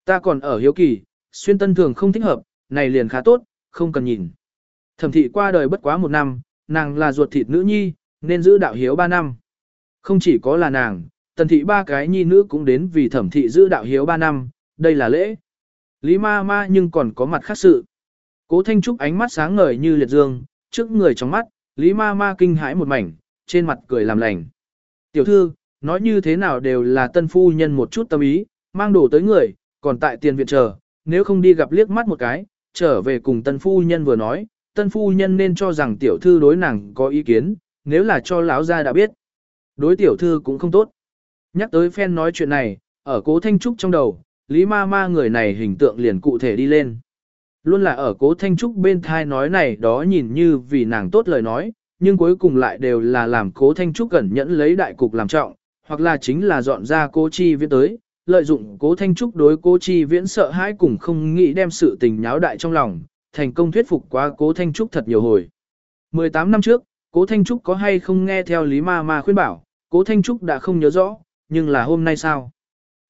Ta còn ở hiếu kỳ, xuyên tân thường không thích hợp, này liền khá tốt, không cần nhìn. Thẩm thị qua đời bất quá một năm, nàng là ruột thịt nữ nhi, nên giữ đạo hiếu ba năm. Không chỉ có là nàng, tần thị ba cái nhi nữ cũng đến vì thẩm thị giữ đạo hiếu ba năm, đây là lễ. Lý ma ma nhưng còn có mặt khác sự. Cố Thanh Trúc ánh mắt sáng ngời như liệt dương, trước người trong mắt, Lý ma ma kinh hãi một mảnh, trên mặt cười làm lành. Tiểu thư, nói như thế nào đều là tân phu nhân một chút tâm ý, mang đồ tới người, còn tại tiền viện chờ, nếu không đi gặp liếc mắt một cái, trở về cùng tân phu nhân vừa nói, tân phu nhân nên cho rằng tiểu thư đối nàng có ý kiến, nếu là cho lão gia đã biết. Đối tiểu thư cũng không tốt. Nhắc tới phen nói chuyện này, ở cố thanh trúc trong đầu, Lý ma ma người này hình tượng liền cụ thể đi lên. Luôn là ở cố thanh trúc bên thai nói này đó nhìn như vì nàng tốt lời nói, nhưng cuối cùng lại đều là làm cố thanh trúc cẩn nhẫn lấy đại cục làm trọng, hoặc là chính là dọn ra cố chi viễn tới, lợi dụng cố thanh trúc đối cố chi viễn sợ hãi cùng không nghĩ đem sự tình nháo đại trong lòng, thành công thuyết phục qua cố thanh trúc thật nhiều hồi. 18 năm trước, cố thanh trúc có hay không nghe theo lý ma ma khuyên bảo, cố thanh trúc đã không nhớ rõ, nhưng là hôm nay sao?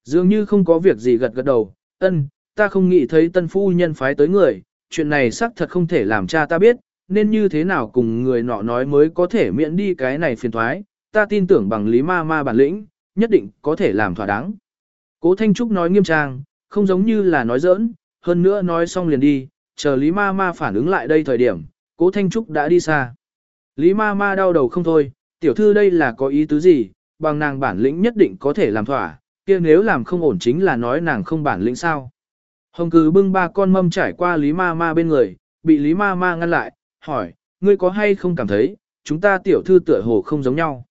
Dường như không có việc gì gật gật đầu, ân, ta không nghĩ thấy tân phu nhân phái tới người, chuyện này xác thật không thể làm cha ta biết, nên như thế nào cùng người nọ nói mới có thể miễn đi cái này phiền thoái, ta tin tưởng bằng lý ma ma bản lĩnh, nhất định có thể làm thỏa đáng. Cố Thanh Trúc nói nghiêm trang, không giống như là nói giỡn, hơn nữa nói xong liền đi, chờ Lý Ma Ma phản ứng lại đây thời điểm, Cố Thanh Trúc đã đi xa. Lý Ma Ma đau đầu không thôi, tiểu thư đây là có ý tứ gì, bằng nàng bản lĩnh nhất định có thể làm thỏa, kia nếu làm không ổn chính là nói nàng không bản lĩnh sao. Hồng cử bưng ba con mâm trải qua Lý Ma Ma bên người, bị Lý Ma Ma ngăn lại, hỏi, ngươi có hay không cảm thấy, chúng ta tiểu thư tựa hồ không giống nhau.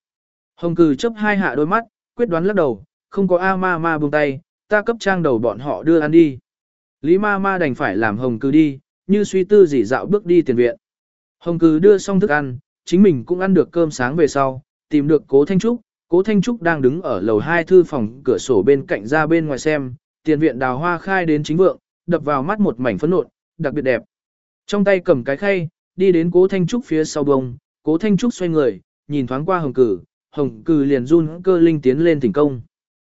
Hồng cử chấp hai hạ đôi mắt, quyết đoán lắc đầu, không có A ma ma buông tay, ta cấp trang đầu bọn họ đưa ăn đi. Lý ma ma đành phải làm hồng cử đi, như suy tư dỉ dạo bước đi tiền viện. Hồng cử đưa xong thức ăn, chính mình cũng ăn được cơm sáng về sau, tìm được cố Thanh Trúc, cố Thanh Trúc đang đứng ở lầu hai thư phòng cửa sổ bên cạnh ra bên ngoài xem, tiền viện đào hoa khai đến chính vượng, đập vào mắt một mảnh phấn nộn, đặc biệt đẹp. Trong tay cầm cái khay, đi đến cố Thanh Trúc phía sau bông, cố Thanh Trúc xoay người, nhìn thoáng qua hồng cử, hồng cử liền run cơ linh tiến lên thỉnh công.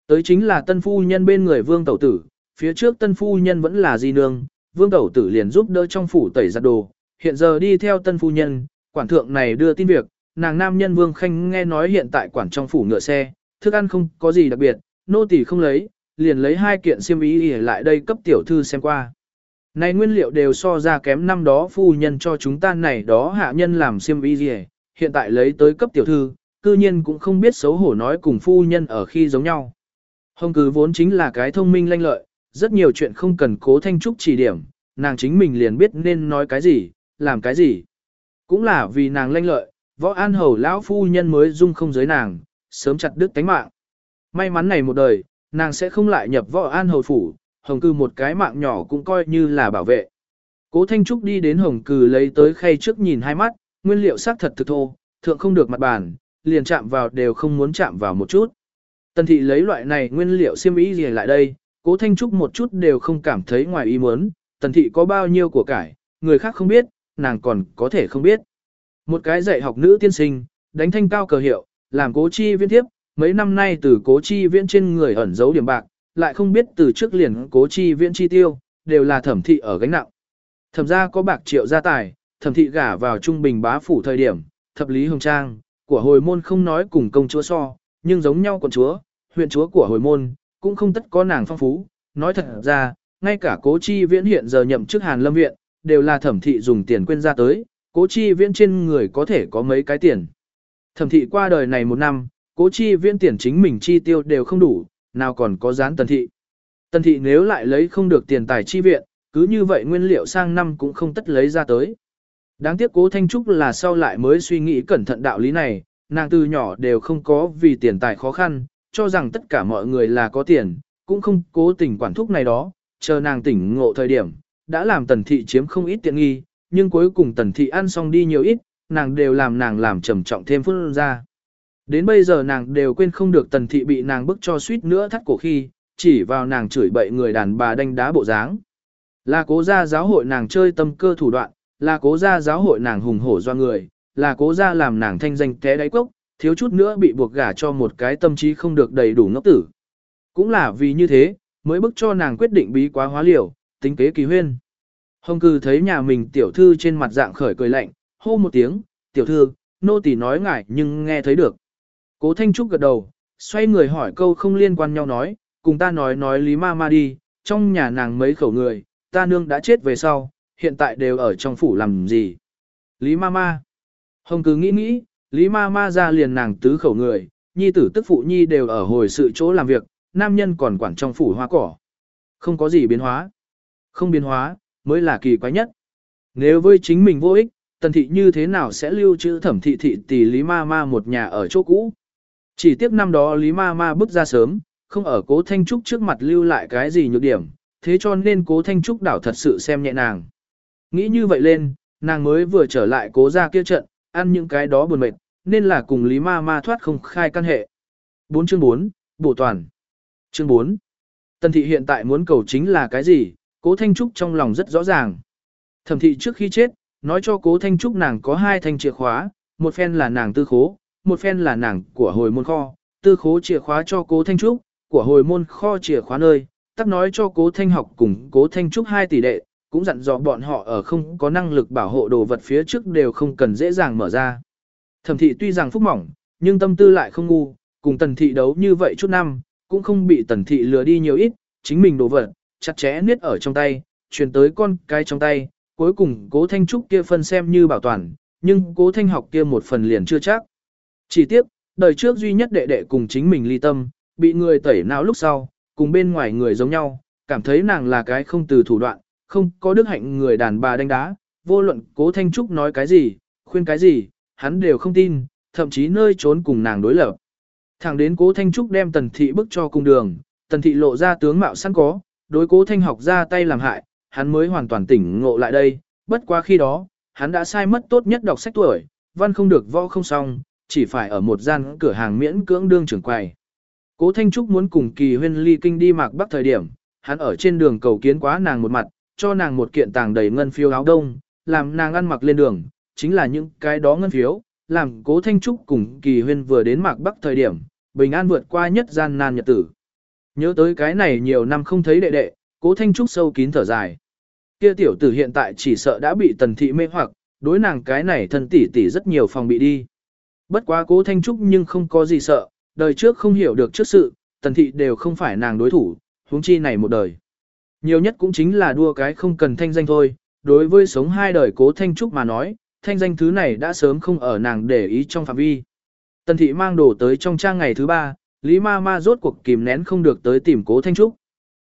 Tới chính là tân phu nhân bên người vương tẩu tử, phía trước tân phu nhân vẫn là di nương, vương tẩu tử liền giúp đỡ trong phủ tẩy giặt đồ, hiện giờ đi theo tân phu nhân, quản thượng này đưa tin việc, nàng nam nhân vương khanh nghe nói hiện tại quản trong phủ ngựa xe, thức ăn không có gì đặc biệt, nô tỳ không lấy, liền lấy hai kiện xiêm y lại đây cấp tiểu thư xem qua. Này nguyên liệu đều so ra kém năm đó phu nhân cho chúng ta này đó hạ nhân làm xiêm y ỉa, hiện tại lấy tới cấp tiểu thư, cư nhiên cũng không biết xấu hổ nói cùng phu nhân ở khi giống nhau. Hồng cứ vốn chính là cái thông minh lanh lợi, rất nhiều chuyện không cần cố thanh trúc chỉ điểm, nàng chính mình liền biết nên nói cái gì, làm cái gì. Cũng là vì nàng lanh lợi, võ an hầu lão phu nhân mới dung không giới nàng, sớm chặt đứt tánh mạng. May mắn này một đời, nàng sẽ không lại nhập võ an hầu phủ, hồng cư một cái mạng nhỏ cũng coi như là bảo vệ. Cố Thanh Trúc đi đến hồng cừ lấy tới khay trước nhìn hai mắt, nguyên liệu xác thật thực thô, thượng không được mặt bàn, liền chạm vào đều không muốn chạm vào một chút. Tần thị lấy loại này nguyên liệu xiêm y gì lại đây, cố thanh trúc một chút đều không cảm thấy ngoài ý muốn, tần thị có bao nhiêu của cải, người khác không biết, nàng còn có thể không biết. Một cái dạy học nữ tiên sinh, đánh thanh cao cờ hiệu, làm cố chi viên tiếp, mấy năm nay từ cố chi viễn trên người ẩn giấu điểm bạc, lại không biết từ trước liền cố chi viễn chi tiêu, đều là thẩm thị ở gánh nặng. Thẩm ra có bạc triệu gia tài, thẩm thị gả vào trung bình bá phủ thời điểm, thập lý hồng trang, của hồi môn không nói cùng công chúa so, nhưng giống nhau quận chúa, huyện chúa của hồi môn, cũng không tất có nàng phong phú. Nói thật ra, ngay cả cố chi viễn hiện giờ nhậm chức hàn lâm viện, đều là thẩm thị dùng tiền quên ra tới, cố chi viễn trên người có thể có mấy cái tiền. Thẩm thị qua đời này một năm, cố chi viễn tiền chính mình chi tiêu đều không đủ, nào còn có dán tần thị. Tần thị nếu lại lấy không được tiền tài chi viện, cứ như vậy nguyên liệu sang năm cũng không tất lấy ra tới. Đáng tiếc cố Thanh Trúc là sau lại mới suy nghĩ cẩn thận đạo lý này, nàng từ nhỏ đều không có vì tiền tài khó khăn, cho rằng tất cả mọi người là có tiền, cũng không cố tình quản thúc này đó, chờ nàng tỉnh ngộ thời điểm, đã làm tần thị chiếm không ít tiện nghi, nhưng cuối cùng tần thị ăn xong đi nhiều ít, nàng đều làm nàng làm trầm trọng thêm phút ra. Đến bây giờ nàng đều quên không được tần thị bị nàng bức cho suýt nữa thắt cổ khi, chỉ vào nàng chửi bậy người đàn bà đánh đá bộ dáng. Là cố gia giáo hội nàng chơi tâm cơ thủ đoạn, là cố gia giáo hội nàng hùng hổ do người, là cố gia làm nàng thanh danh té đáy cốc, thiếu chút nữa bị buộc gả cho một cái tâm trí không được đầy đủ ngốc tử. Cũng là vì như thế, mới bức cho nàng quyết định bí quá hóa liều, tính kế kỳ huyên. Hồng cư thấy nhà mình tiểu thư trên mặt dạng khởi cười lạnh, hô một tiếng, tiểu thư, nô tỳ nói ngại nhưng nghe thấy được. Cố Thanh Trúc gật đầu, xoay người hỏi câu không liên quan nhau nói, cùng ta nói nói Lý Ma Ma đi, trong nhà nàng mấy khẩu người, ta nương đã chết về sau, hiện tại đều ở trong phủ làm gì. Lý Ma Ma. Hồng cứ nghĩ nghĩ, Lý Ma Ma ra liền nàng tứ khẩu người, nhi tử tức phụ nhi đều ở hồi sự chỗ làm việc, nam nhân còn quản trong phủ hoa cỏ. Không có gì biến hóa. Không biến hóa, mới là kỳ quái nhất. Nếu với chính mình vô ích, tần thị như thế nào sẽ lưu trữ thẩm thị thị tỷ Lý Ma Ma một nhà ở chỗ cũ. Chỉ tiếc năm đó Lý Ma Ma bước ra sớm, không ở cố Thanh Trúc trước mặt lưu lại cái gì nhược điểm, thế cho nên cố Thanh Trúc đảo thật sự xem nhẹ nàng. Nghĩ như vậy lên, nàng mới vừa trở lại cố ra kia trận, ăn những cái đó buồn mệt, nên là cùng Lý Ma Ma thoát không khai căn hệ. 4 chương 4, bổ toàn. Chương 4. Tần thị hiện tại muốn cầu chính là cái gì, cố Thanh Trúc trong lòng rất rõ ràng. Thẩm thị trước khi chết, nói cho cố Thanh Trúc nàng có hai thanh chìa khóa, một phen là nàng tư khố, một phen là nàng của hồi môn kho, tư khố chìa khóa cho cố Thanh Trúc, của hồi môn kho chìa khóa nơi, tắc nói cho cố Thanh học cùng cố Thanh Trúc hai tỷ đệ, cũng dặn dò bọn họ ở không có năng lực bảo hộ đồ vật phía trước đều không cần dễ dàng mở ra. Thẩm thị tuy rằng phúc mỏng, nhưng tâm tư lại không ngu, cùng tần thị đấu như vậy chút năm, cũng không bị tần thị lừa đi nhiều ít, chính mình đồ vật, chặt chẽ niết ở trong tay, truyền tới con cái trong tay, cuối cùng cố thanh trúc kia phân xem như bảo toàn, nhưng cố thanh học kia một phần liền chưa chắc. Chỉ tiếc, đời trước duy nhất đệ đệ cùng chính mình ly tâm, bị người tẩy não lúc sau, cùng bên ngoài người giống nhau, cảm thấy nàng là cái không từ thủ đoạn, không có đức hạnh người đàn bà đánh đá, vô luận cố Thanh Trúc nói cái gì, khuyên cái gì, hắn đều không tin, thậm chí nơi trốn cùng nàng đối lập. Thẳng đến cố Thanh Trúc đem tần thị bức cho cung đường, tần thị lộ ra tướng mạo sẵn có, đối cố Thanh học ra tay làm hại, hắn mới hoàn toàn tỉnh ngộ lại đây, bất quá khi đó, hắn đã sai mất tốt nhất đọc sách tuổi, văn không được võ không xong, chỉ phải ở một gian cửa hàng miễn cưỡng đương trưởng quầy. Cố Thanh Trúc muốn cùng kỳ huyên ly kinh đi mạc bắc thời điểm, hắn ở trên đường cầu kiến quá nàng một mặt, cho nàng một kiện tàng đầy ngân phiếu áo đông, làm nàng ăn mặc lên đường, chính là những cái đó ngân phiếu, làm cố Thanh Trúc cùng kỳ huyên vừa đến mạc bắc thời điểm, bình an vượt qua nhất gian nan nhật tử. Nhớ tới cái này nhiều năm không thấy đệ đệ, cố Thanh Trúc sâu kín thở dài. Kia tiểu tử hiện tại chỉ sợ đã bị tần thị mê hoặc, đối nàng cái này thân tỷ tỷ rất nhiều phòng bị đi. Bất quá cố Thanh Trúc nhưng không có gì sợ, đời trước không hiểu được trước sự, tần thị đều không phải nàng đối thủ, huống chi này một đời. Nhiều nhất cũng chính là đua cái không cần thanh danh thôi, đối với sống hai đời cố Thanh Trúc mà nói, thanh danh thứ này đã sớm không ở nàng để ý trong phạm vi. Tần thị mang đồ tới trong trang ngày thứ ba, Lý ma ma rốt cuộc kìm nén không được tới tìm cố Thanh Trúc.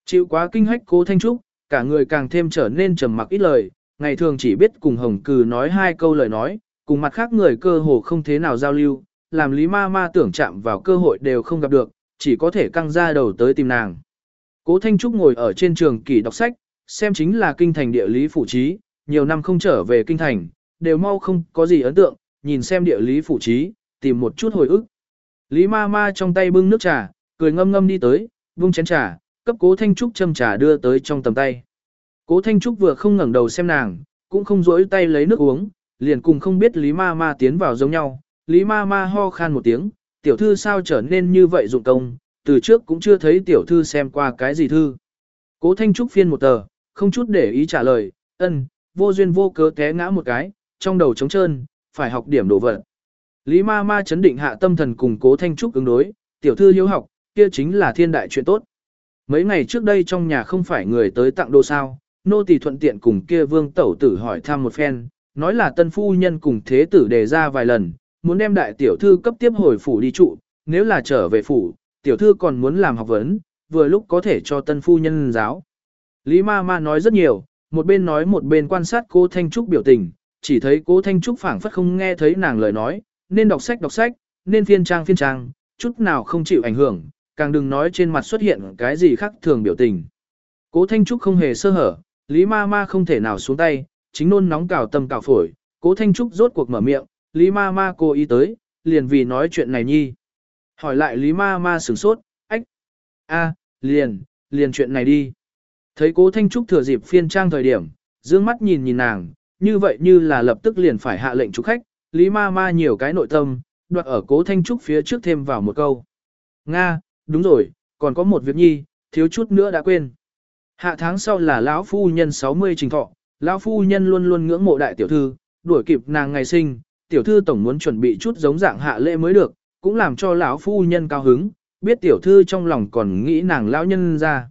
Chịu quá kinh hách cố Thanh Trúc, cả người càng thêm trở nên trầm mặc ít lời, ngày thường chỉ biết cùng Hồng Cừ nói hai câu lời nói, cùng mặt khác người cơ hồ không thế nào giao lưu, làm Lý Ma Ma tưởng chạm vào cơ hội đều không gặp được, chỉ có thể căng ra đầu tới tìm nàng. Cố Thanh Trúc ngồi ở trên trường kỳ đọc sách, xem chính là kinh thành địa lý phụ trí, nhiều năm không trở về kinh thành, đều mau không có gì ấn tượng, nhìn xem địa lý phụ trí, tìm một chút hồi ức. Lý Ma Ma trong tay bưng nước trà, cười ngâm ngâm đi tới, vung chén trà, cấp Cố Thanh Trúc châm trà đưa tới trong tầm tay. Cố Thanh Trúc vừa không ngẩng đầu xem nàng, cũng không rỗi tay lấy nước uống, liền cùng không biết Lý Ma Ma tiến vào giống nhau. Lý Ma Ma ho khan một tiếng, tiểu thư sao trở nên như vậy dụng công, từ trước cũng chưa thấy tiểu thư xem qua cái gì thư. Cố Thanh Trúc phiên một tờ, không chút để ý trả lời, ân, vô duyên vô cớ té ngã một cái, trong đầu trống trơn, phải học điểm đồ vật. Lý Ma Ma chấn định hạ tâm thần cùng Cố Thanh Trúc ứng đối, tiểu thư hiếu học, kia chính là thiên đại chuyện tốt. Mấy ngày trước đây trong nhà không phải người tới tặng đồ sao, nô tỳ thuận tiện cùng kia vương tẩu tử hỏi thăm một phen, nói là tân phu nhân cùng thế tử đề ra vài lần, muốn đem đại tiểu thư cấp tiếp hồi phủ đi trụ, nếu là trở về phủ, tiểu thư còn muốn làm học vấn, vừa lúc có thể cho tân phu nhân giáo. Lý ma ma nói rất nhiều, một bên nói một bên quan sát cô Thanh Trúc biểu tình, chỉ thấy cô Thanh Trúc phảng phất không nghe thấy nàng lời nói, nên đọc sách đọc sách, nên phiên trang phiên trang, chút nào không chịu ảnh hưởng, càng đừng nói trên mặt xuất hiện cái gì khác thường biểu tình. Cố Thanh Trúc không hề sơ hở, Lý ma ma không thể nào xuống tay, chính nôn nóng cào tâm cào phổi, cố Thanh Trúc rốt cuộc mở miệng, Lý ma ma cô ý tới, liền vì nói chuyện này nhi. Hỏi lại Lý ma ma sửng sốt, ách, a, liền, liền chuyện này đi. Thấy cố Thanh Trúc thừa dịp phiên trang thời điểm, dương mắt nhìn nhìn nàng, như vậy như là lập tức liền phải hạ lệnh chủ khách, Lý ma ma nhiều cái nội tâm, đoạt ở cố Thanh Trúc phía trước thêm vào một câu. Nga, đúng rồi, còn có một việc nhi, thiếu chút nữa đã quên. Hạ tháng sau là lão phu nhân 60 trình thọ, lão phu nhân luôn luôn ngưỡng mộ đại tiểu thư, đuổi kịp nàng ngày sinh, tiểu thư tổng muốn chuẩn bị chút giống dạng hạ lễ mới được, cũng làm cho lão phu nhân cao hứng, biết tiểu thư trong lòng còn nghĩ nàng lão nhân ra.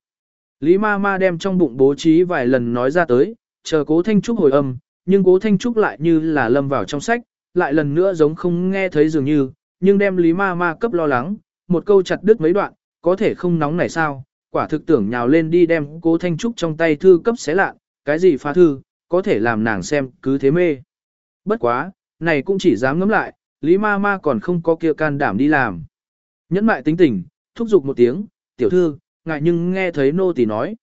Lý ma ma đem trong bụng bố trí vài lần nói ra tới, chờ cố Thanh Trúc hồi âm, nhưng cố Thanh Trúc lại như là lâm vào trong sách, lại lần nữa giống không nghe thấy dường như, nhưng đem Lý ma ma cấp lo lắng, một câu chặt đứt mấy đoạn, có thể không nóng này sao, quả thực tưởng nhào lên đi đem cố Thanh Trúc trong tay thư cấp xé lạ, cái gì phá thư, có thể làm nàng xem cứ thế mê. Bất quá, này cũng chỉ dám ngấm lại, Lý ma ma còn không có kia can đảm đi làm. Nhẫn mại tính tình, thúc giục một tiếng, tiểu thư, ngại nhưng nghe thấy nô tỳ nói.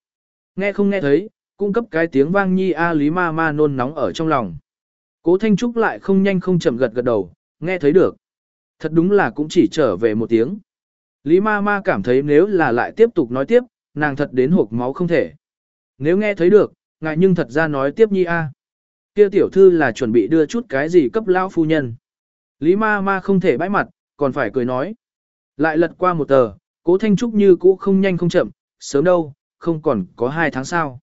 Nghe không nghe thấy, cung cấp cái tiếng vang nhi a Lý ma ma nôn nóng ở trong lòng. Cố Thanh Trúc lại không nhanh không chậm gật gật đầu, nghe thấy được. Thật đúng là cũng chỉ trở về một tiếng. Lý ma ma cảm thấy nếu là lại tiếp tục nói tiếp, nàng thật đến hộp máu không thể. Nếu nghe thấy được, ngại nhưng thật ra nói tiếp nhi a. Kia tiểu thư là chuẩn bị đưa chút cái gì cấp lão phu nhân. Lý ma ma không thể bãi mặt, còn phải cười nói. Lại lật qua một tờ, cố thanh trúc như cũ không nhanh không chậm, sớm đâu, không còn có hai tháng sau.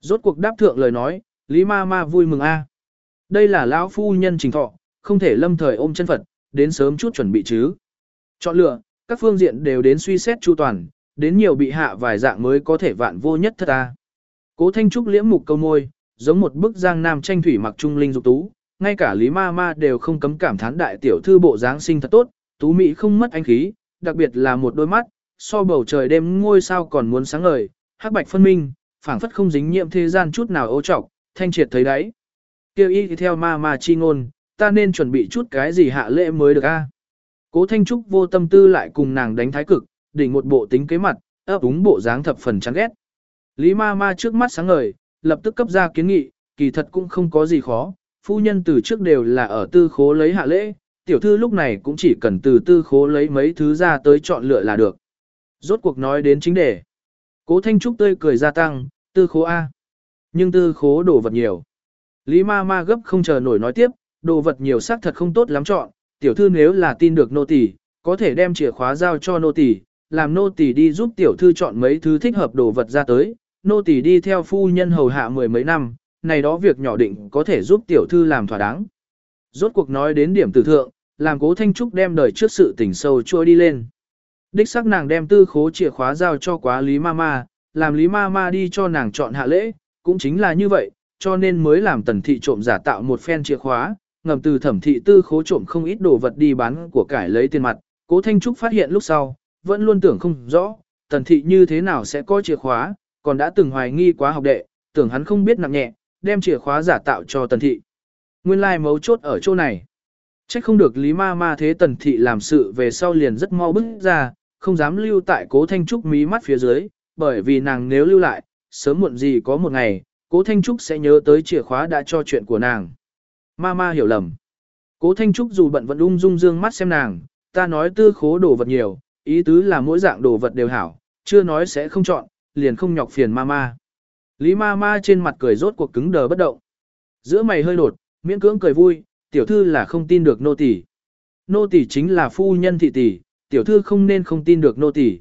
Rốt cuộc đáp thượng lời nói, Lý ma ma vui mừng a. Đây là lão phu nhân trình thọ, không thể lâm thời ôm chân Phật, đến sớm chút chuẩn bị chứ. Chọn lựa, các phương diện đều đến suy xét chu toàn, đến nhiều bị hạ vài dạng mới có thể vạn vô nhất thật ta. Cố Thanh Trúc liễm mục câu môi, giống một bức giang nam tranh thủy mặc trung linh dục tú, ngay cả Lý Ma Ma đều không cấm cảm thán đại tiểu thư bộ dáng sinh thật tốt, tú mỹ không mất anh khí, đặc biệt là một đôi mắt, so bầu trời đêm ngôi sao còn muốn sáng ngời, hắc bạch phân minh, phảng phất không dính nhiễm thế gian chút nào ô trọc, thanh triệt thấy đấy. Kêu y theo ma ma chi ngôn, ta nên chuẩn bị chút cái gì hạ lễ mới được a? Cố Thanh Trúc vô tâm tư lại cùng nàng đánh thái cực, đỉnh một bộ tính kế mặt, ấp úng bộ dáng thập phần chán ghét. Lý ma ma trước mắt sáng ngời, lập tức cấp ra kiến nghị, kỳ thật cũng không có gì khó, phu nhân từ trước đều là ở tư khố lấy hạ lễ, tiểu thư lúc này cũng chỉ cần từ tư khố lấy mấy thứ ra tới chọn lựa là được. Rốt cuộc nói đến chính đề. Cố Thanh Trúc tươi cười gia tăng, tư khố A. Nhưng tư khố đồ vật nhiều. Lý ma ma gấp không chờ nổi nói tiếp, đồ vật nhiều xác thật không tốt lắm chọn, tiểu thư nếu là tin được nô tỳ, có thể đem chìa khóa giao cho nô tỳ, làm nô tỳ đi giúp tiểu thư chọn mấy thứ thích hợp đồ vật ra tới, nô tỳ đi theo phu nhân hầu hạ mười mấy năm, này đó việc nhỏ định có thể giúp tiểu thư làm thỏa đáng. Rốt cuộc nói đến điểm tử thượng, làm cố Thanh Trúc đem đời trước sự tình sâu trôi đi lên. Đích xác nàng đem tư khố chìa khóa giao cho quá Lý Mama, làm Lý Mama đi cho nàng chọn hạ lễ, cũng chính là như vậy, cho nên mới làm tần thị trộm giả tạo một phen chìa khóa, ngầm từ thẩm thị tư khố trộm không ít đồ vật đi bán của cải lấy tiền mặt. Cố Thanh Trúc phát hiện lúc sau, vẫn luôn tưởng không rõ, tần thị như thế nào sẽ có chìa khóa, còn đã từng hoài nghi quá học đệ, tưởng hắn không biết nặng nhẹ, đem chìa khóa giả tạo cho tần thị. Nguyên lai like mấu chốt ở chỗ này. Trách không được Lý Ma Ma thế tần thị làm sự về sau liền rất mau bức ra, không dám lưu tại cố Thanh Trúc mí mắt phía dưới, bởi vì nàng nếu lưu lại, sớm muộn gì có một ngày, cố Thanh Trúc sẽ nhớ tới chìa khóa đã cho chuyện của nàng. Ma Ma hiểu lầm. Cố Thanh Trúc dù bận vẫn ung dung dương mắt xem nàng, ta nói tư khố đồ vật nhiều, ý tứ là mỗi dạng đồ vật đều hảo, chưa nói sẽ không chọn, liền không nhọc phiền Ma Ma. Lý Ma Ma trên mặt cười rốt cuộc cứng đờ bất động. Giữa mày hơi đột, miễn cưỡng cười vui, tiểu thư là không tin được nô tỳ. Nô tỳ chính là phu nhân thị tỷ, tiểu thư không nên không tin được nô tỳ.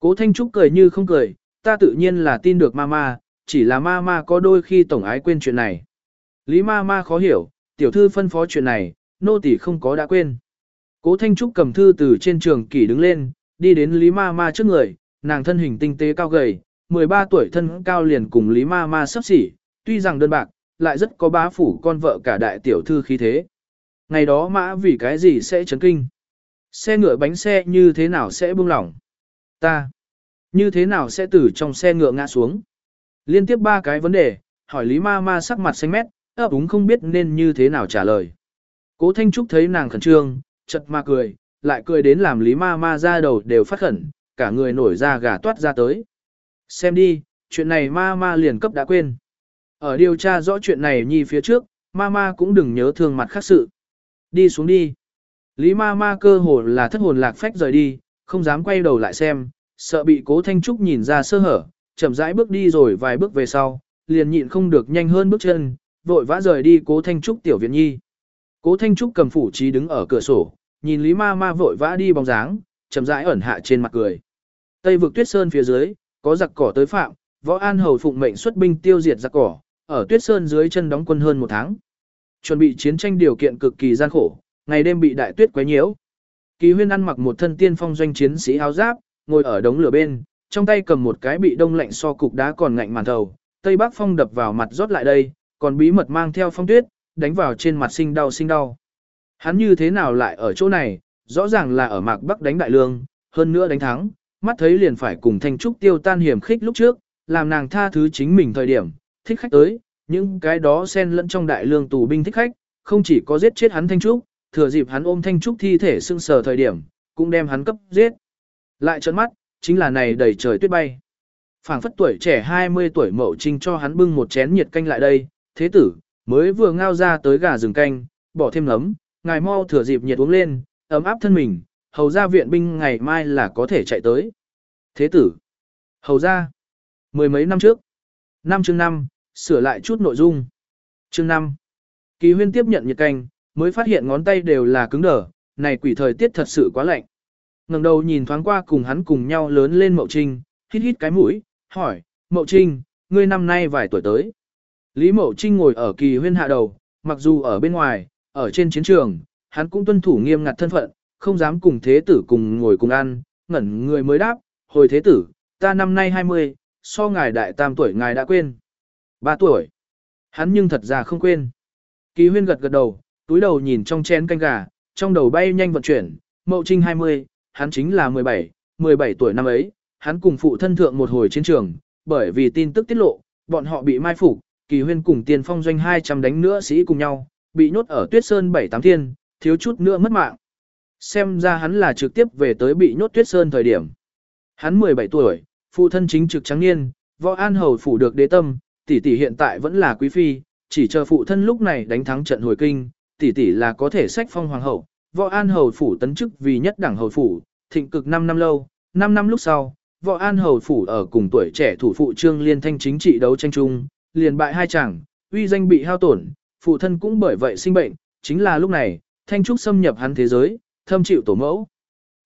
Cố Thanh Trúc cười như không cười, ta tự nhiên là tin được mama, chỉ là mama có đôi khi tổng ái quên chuyện này. Lý mama khó hiểu, tiểu thư phân phó chuyện này, nô tỳ không có đã quên. Cố Thanh Trúc cầm thư từ trên trường kỷ đứng lên, đi đến Lý mama trước người, nàng thân hình tinh tế cao gầy, 13 tuổi thân cao liền cùng Lý Ma Ma sắp xỉ, tuy rằng đơn bạc, lại rất có bá phủ con vợ cả đại tiểu thư khí thế. ngày đó mã vì cái gì sẽ chấn kinh. Xe ngựa bánh xe như thế nào sẽ buông lỏng? Ta, như thế nào sẽ từ trong xe ngựa ngã xuống? Liên tiếp ba cái vấn đề, hỏi Lý Ma Ma sắc mặt xanh mét, ấp úng không biết nên như thế nào trả lời. Cố Thanh Trúc thấy nàng khẩn trương, chật mà cười, lại cười đến làm Lý Ma Ma ra đầu đều phát khẩn, cả người nổi ra gà toát ra tới. Xem đi, chuyện này Ma Ma liền cấp đã quên. Ở điều tra rõ chuyện này nhi phía trước, Ma Ma cũng đừng nhớ thương mặt khác sự. Đi xuống đi. Lý Ma Ma cơ hồ là thất hồn lạc phách rời đi, không dám quay đầu lại xem, sợ bị Cố Thanh Trúc nhìn ra sơ hở, chậm rãi bước đi rồi vài bước về sau, liền nhịn không được nhanh hơn bước chân, vội vã rời đi Cố Thanh Trúc tiểu viện nhi. Cố Thanh Trúc cầm phủ trí đứng ở cửa sổ, nhìn Lý Ma Ma vội vã đi bóng dáng, chậm rãi ẩn hạ trên mặt cười. Tây vực Tuyết Sơn phía dưới, có giặc cỏ tới phạm, Võ An hầu phụng mệnh xuất binh tiêu diệt giặc cỏ, ở Tuyết Sơn dưới chân đóng quân hơn một tháng. Chuẩn bị chiến tranh điều kiện cực kỳ gian khổ, ngày đêm bị đại tuyết quấy nhiễu. Kỳ Huyên ăn mặc một thân tiên phong doanh chiến sĩ áo giáp, ngồi ở đống lửa bên, trong tay cầm một cái bị đông lạnh so cục đá còn ngạnh màn thầu, Tây Bắc phong đập vào mặt rót lại đây, còn bí mật mang theo phong tuyết, đánh vào trên mặt sinh đau sinh đau. Hắn như thế nào lại ở chỗ này, rõ ràng là ở mạc Bắc đánh đại lương, hơn nữa đánh thắng, mắt thấy liền phải cùng Thanh Trúc tiêu tan hiểm khích lúc trước, làm nàng tha thứ chính mình thời điểm, thích khách tới, những cái đó xen lẫn trong đại lương tù binh thích khách, không chỉ có giết chết hắn Thanh Trúc, thừa dịp hắn ôm Thanh Trúc thi thể sưng sờ thời điểm, cũng đem hắn cấp giết. Lại trợn mắt, chính là này đầy trời tuyết bay. phảng phất tuổi trẻ 20 tuổi mậu trinh cho hắn bưng một chén nhiệt canh lại đây, thế tử, mới vừa ngao ra tới gà rừng canh, bỏ thêm nấm, ngài mau thừa dịp nhiệt uống lên, ấm áp thân mình, hầu ra viện binh ngày mai là có thể chạy tới. Thế tử, hầu ra, mười mấy năm trước, năm chương năm, sửa lại chút nội dung. Chương năm, kỳ huyên tiếp nhận nhiệt canh, mới phát hiện ngón tay đều là cứng đờ, này quỷ thời tiết thật sự quá lạnh. ngẩng đầu nhìn thoáng qua cùng hắn cùng nhau lớn lên Mậu Trinh, hít hít cái mũi, hỏi, Mậu Trinh, ngươi năm nay vài tuổi tới. Lý Mậu Trinh ngồi ở kỳ huyên hạ đầu, mặc dù ở bên ngoài, ở trên chiến trường, hắn cũng tuân thủ nghiêm ngặt thân phận, không dám cùng thế tử cùng ngồi cùng ăn, ngẩn người mới đáp, hồi thế tử, ta năm nay 20, so ngài đại tam tuổi ngài đã quên. 3 tuổi. Hắn nhưng thật ra không quên. Kỳ huyên gật gật đầu, túi đầu nhìn trong chén canh gà, trong đầu bay nhanh vận chuyển, mậu trinh 20, hắn chính là 17, 17 tuổi năm ấy, hắn cùng phụ thân thượng một hồi chiến trường, bởi vì tin tức tiết lộ, bọn họ bị mai phục, kỳ huyên cùng tiền phong doanh 200 đánh nữa sĩ cùng nhau, bị nhốt ở tuyết sơn 7-8 thiên, thiếu chút nữa mất mạng. Xem ra hắn là trực tiếp về tới bị nhốt tuyết sơn thời điểm. Hắn 17 tuổi, phụ thân chính trực trắng niên, võ an hầu phủ được đế tâm, tỷ tỷ hiện tại vẫn là quý phi, chỉ chờ phụ thân lúc này đánh thắng trận hồi kinh, tỷ tỷ là có thể sách phong hoàng hậu, võ an hầu phủ tấn chức vì nhất đẳng hầu phủ, thịnh cực 5 năm lâu, 5 năm lúc sau, võ an hầu phủ ở cùng tuổi trẻ thủ phụ trương liên thanh chính trị đấu tranh chung, liền bại hai chàng, uy danh bị hao tổn, phụ thân cũng bởi vậy sinh bệnh, chính là lúc này, thanh trúc xâm nhập hắn thế giới, thâm chịu tổ mẫu.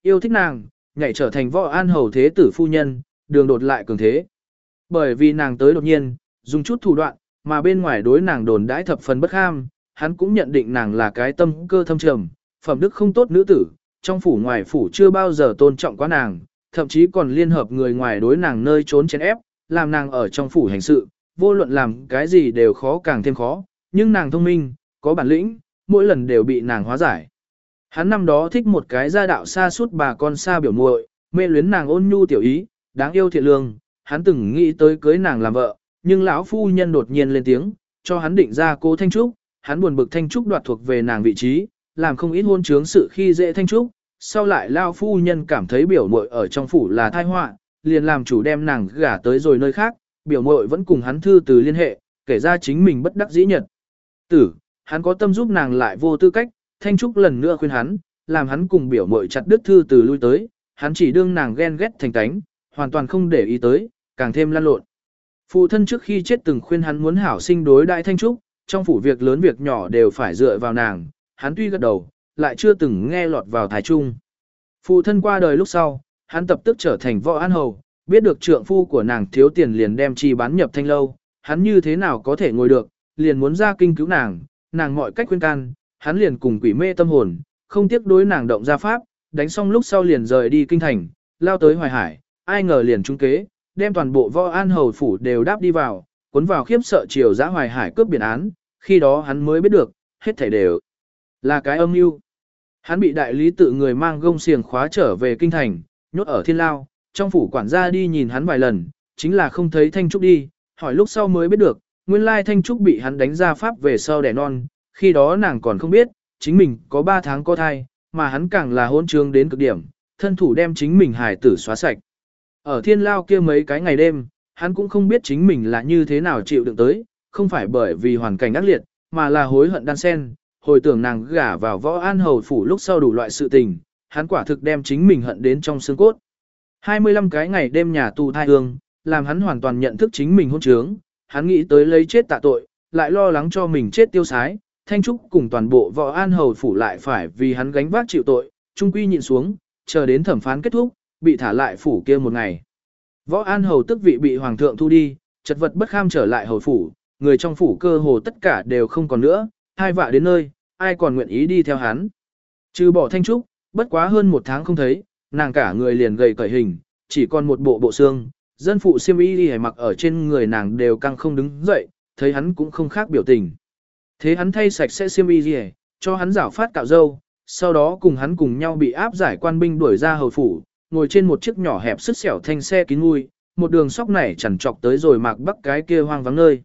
Yêu thích nàng, nhảy trở thành võ an hầu thế tử phu nhân, đường đột lại cường thế. Bởi vì nàng tới đột nhiên, dùng chút thủ đoạn, mà bên ngoài đối nàng đồn đãi thập phần bất ham, hắn cũng nhận định nàng là cái tâm cơ thâm trầm, phẩm đức không tốt nữ tử, trong phủ ngoài phủ chưa bao giờ tôn trọng quá nàng, thậm chí còn liên hợp người ngoài đối nàng nơi trốn chèn ép, làm nàng ở trong phủ hành sự, vô luận làm cái gì đều khó càng thêm khó, nhưng nàng thông minh, có bản lĩnh, mỗi lần đều bị nàng hóa giải. Hắn năm đó thích một cái gia đạo xa suốt bà con xa biểu muội, mê luyến nàng ôn nhu tiểu ý, đáng yêu thiện lương, hắn từng nghĩ tới cưới nàng làm vợ, nhưng lão phu nhân đột nhiên lên tiếng, cho hắn định ra cô Thanh Trúc, hắn buồn bực Thanh Trúc đoạt thuộc về nàng vị trí, làm không ít hôn trướng sự khi dễ Thanh Trúc, sau lại lão phu nhân cảm thấy biểu muội ở trong phủ là tai họa, liền làm chủ đem nàng gả tới rồi nơi khác, biểu muội vẫn cùng hắn thư từ liên hệ, kể ra chính mình bất đắc dĩ nhật. Tử, hắn có tâm giúp nàng lại vô tư cách, Thanh Trúc lần nữa khuyên hắn, làm hắn cùng biểu muội chặt đứt thư từ lui tới, hắn chỉ đương nàng ghen ghét thành tánh, hoàn toàn không để ý tới, càng thêm lan lộn. Phụ thân trước khi chết từng khuyên hắn muốn hảo sinh đối đại Thanh Trúc, trong phủ việc lớn việc nhỏ đều phải dựa vào nàng, hắn tuy gật đầu, lại chưa từng nghe lọt vào thái trung. Phụ thân qua đời lúc sau, hắn tập tức trở thành võ an hầu, biết được trượng phu của nàng thiếu tiền liền đem chi bán nhập thanh lâu, hắn như thế nào có thể ngồi được, liền muốn ra kinh cứu nàng, nàng mọi cách khuyên can, hắn liền cùng quỷ mê tâm hồn, không tiếc đối nàng động ra pháp, đánh xong lúc sau liền rời đi kinh thành, lao tới hoài hải, ai ngờ liền trung kế, đem toàn bộ võ an hầu phủ đều đáp đi vào, cuốn vào khiếp sợ chiều giã hoài hải cướp biển án, khi đó hắn mới biết được, hết thảy đều Là cái âm mưu. Hắn bị đại lý tự người mang gông xiềng khóa trở về kinh thành, nhốt ở thiên lao, trong phủ quản gia đi nhìn hắn vài lần, chính là không thấy Thanh Trúc đi, hỏi lúc sau mới biết được, nguyên lai Thanh Trúc bị hắn đánh ra pháp về sau đẻ non, khi đó nàng còn không biết, chính mình có 3 tháng có thai, mà hắn càng là hôn trương đến cực điểm, thân thủ đem chính mình hài tử xóa sạch. Ở thiên lao kia mấy cái ngày đêm, hắn cũng không biết chính mình là như thế nào chịu đựng tới, không phải bởi vì hoàn cảnh ác liệt, mà là hối hận đan sen, hồi tưởng nàng gả vào võ an hầu phủ lúc sau đủ loại sự tình, hắn quả thực đem chính mình hận đến trong xương cốt. 25 cái ngày đêm nhà tù thai hương, làm hắn hoàn toàn nhận thức chính mình hôn trướng, hắn nghĩ tới lấy chết tạ tội, lại lo lắng cho mình chết tiêu sái, Thanh Trúc cùng toàn bộ võ an hầu phủ lại phải vì hắn gánh vác chịu tội, trung quy nhịn xuống, chờ đến thẩm phán kết thúc, bị thả lại phủ kia một ngày. Võ an hầu tức vị bị hoàng thượng thu đi, chật vật bất kham trở lại hầu phủ, người trong phủ cơ hồ tất cả đều không còn nữa, hai vạ đến nơi, ai còn nguyện ý đi theo hắn. Trừ bỏ Thanh Trúc, bất quá hơn một tháng không thấy, nàng cả người liền gầy cởi hình, chỉ còn một bộ bộ xương, dân phụ siêm y hề mặc ở trên người nàng đều căng không đứng dậy, thấy hắn cũng không khác biểu tình. Thế hắn thay sạch sẽ siêm y hề, cho hắn rảo phát cạo dâu, sau đó cùng hắn cùng nhau bị áp giải quan binh đuổi ra hầu phủ, ngồi trên một chiếc nhỏ hẹp sứt xẻo thanh xe kín ngui, một đường sóc này chẳng chọc tới rồi mạc bắc cái kia hoang vắng nơi.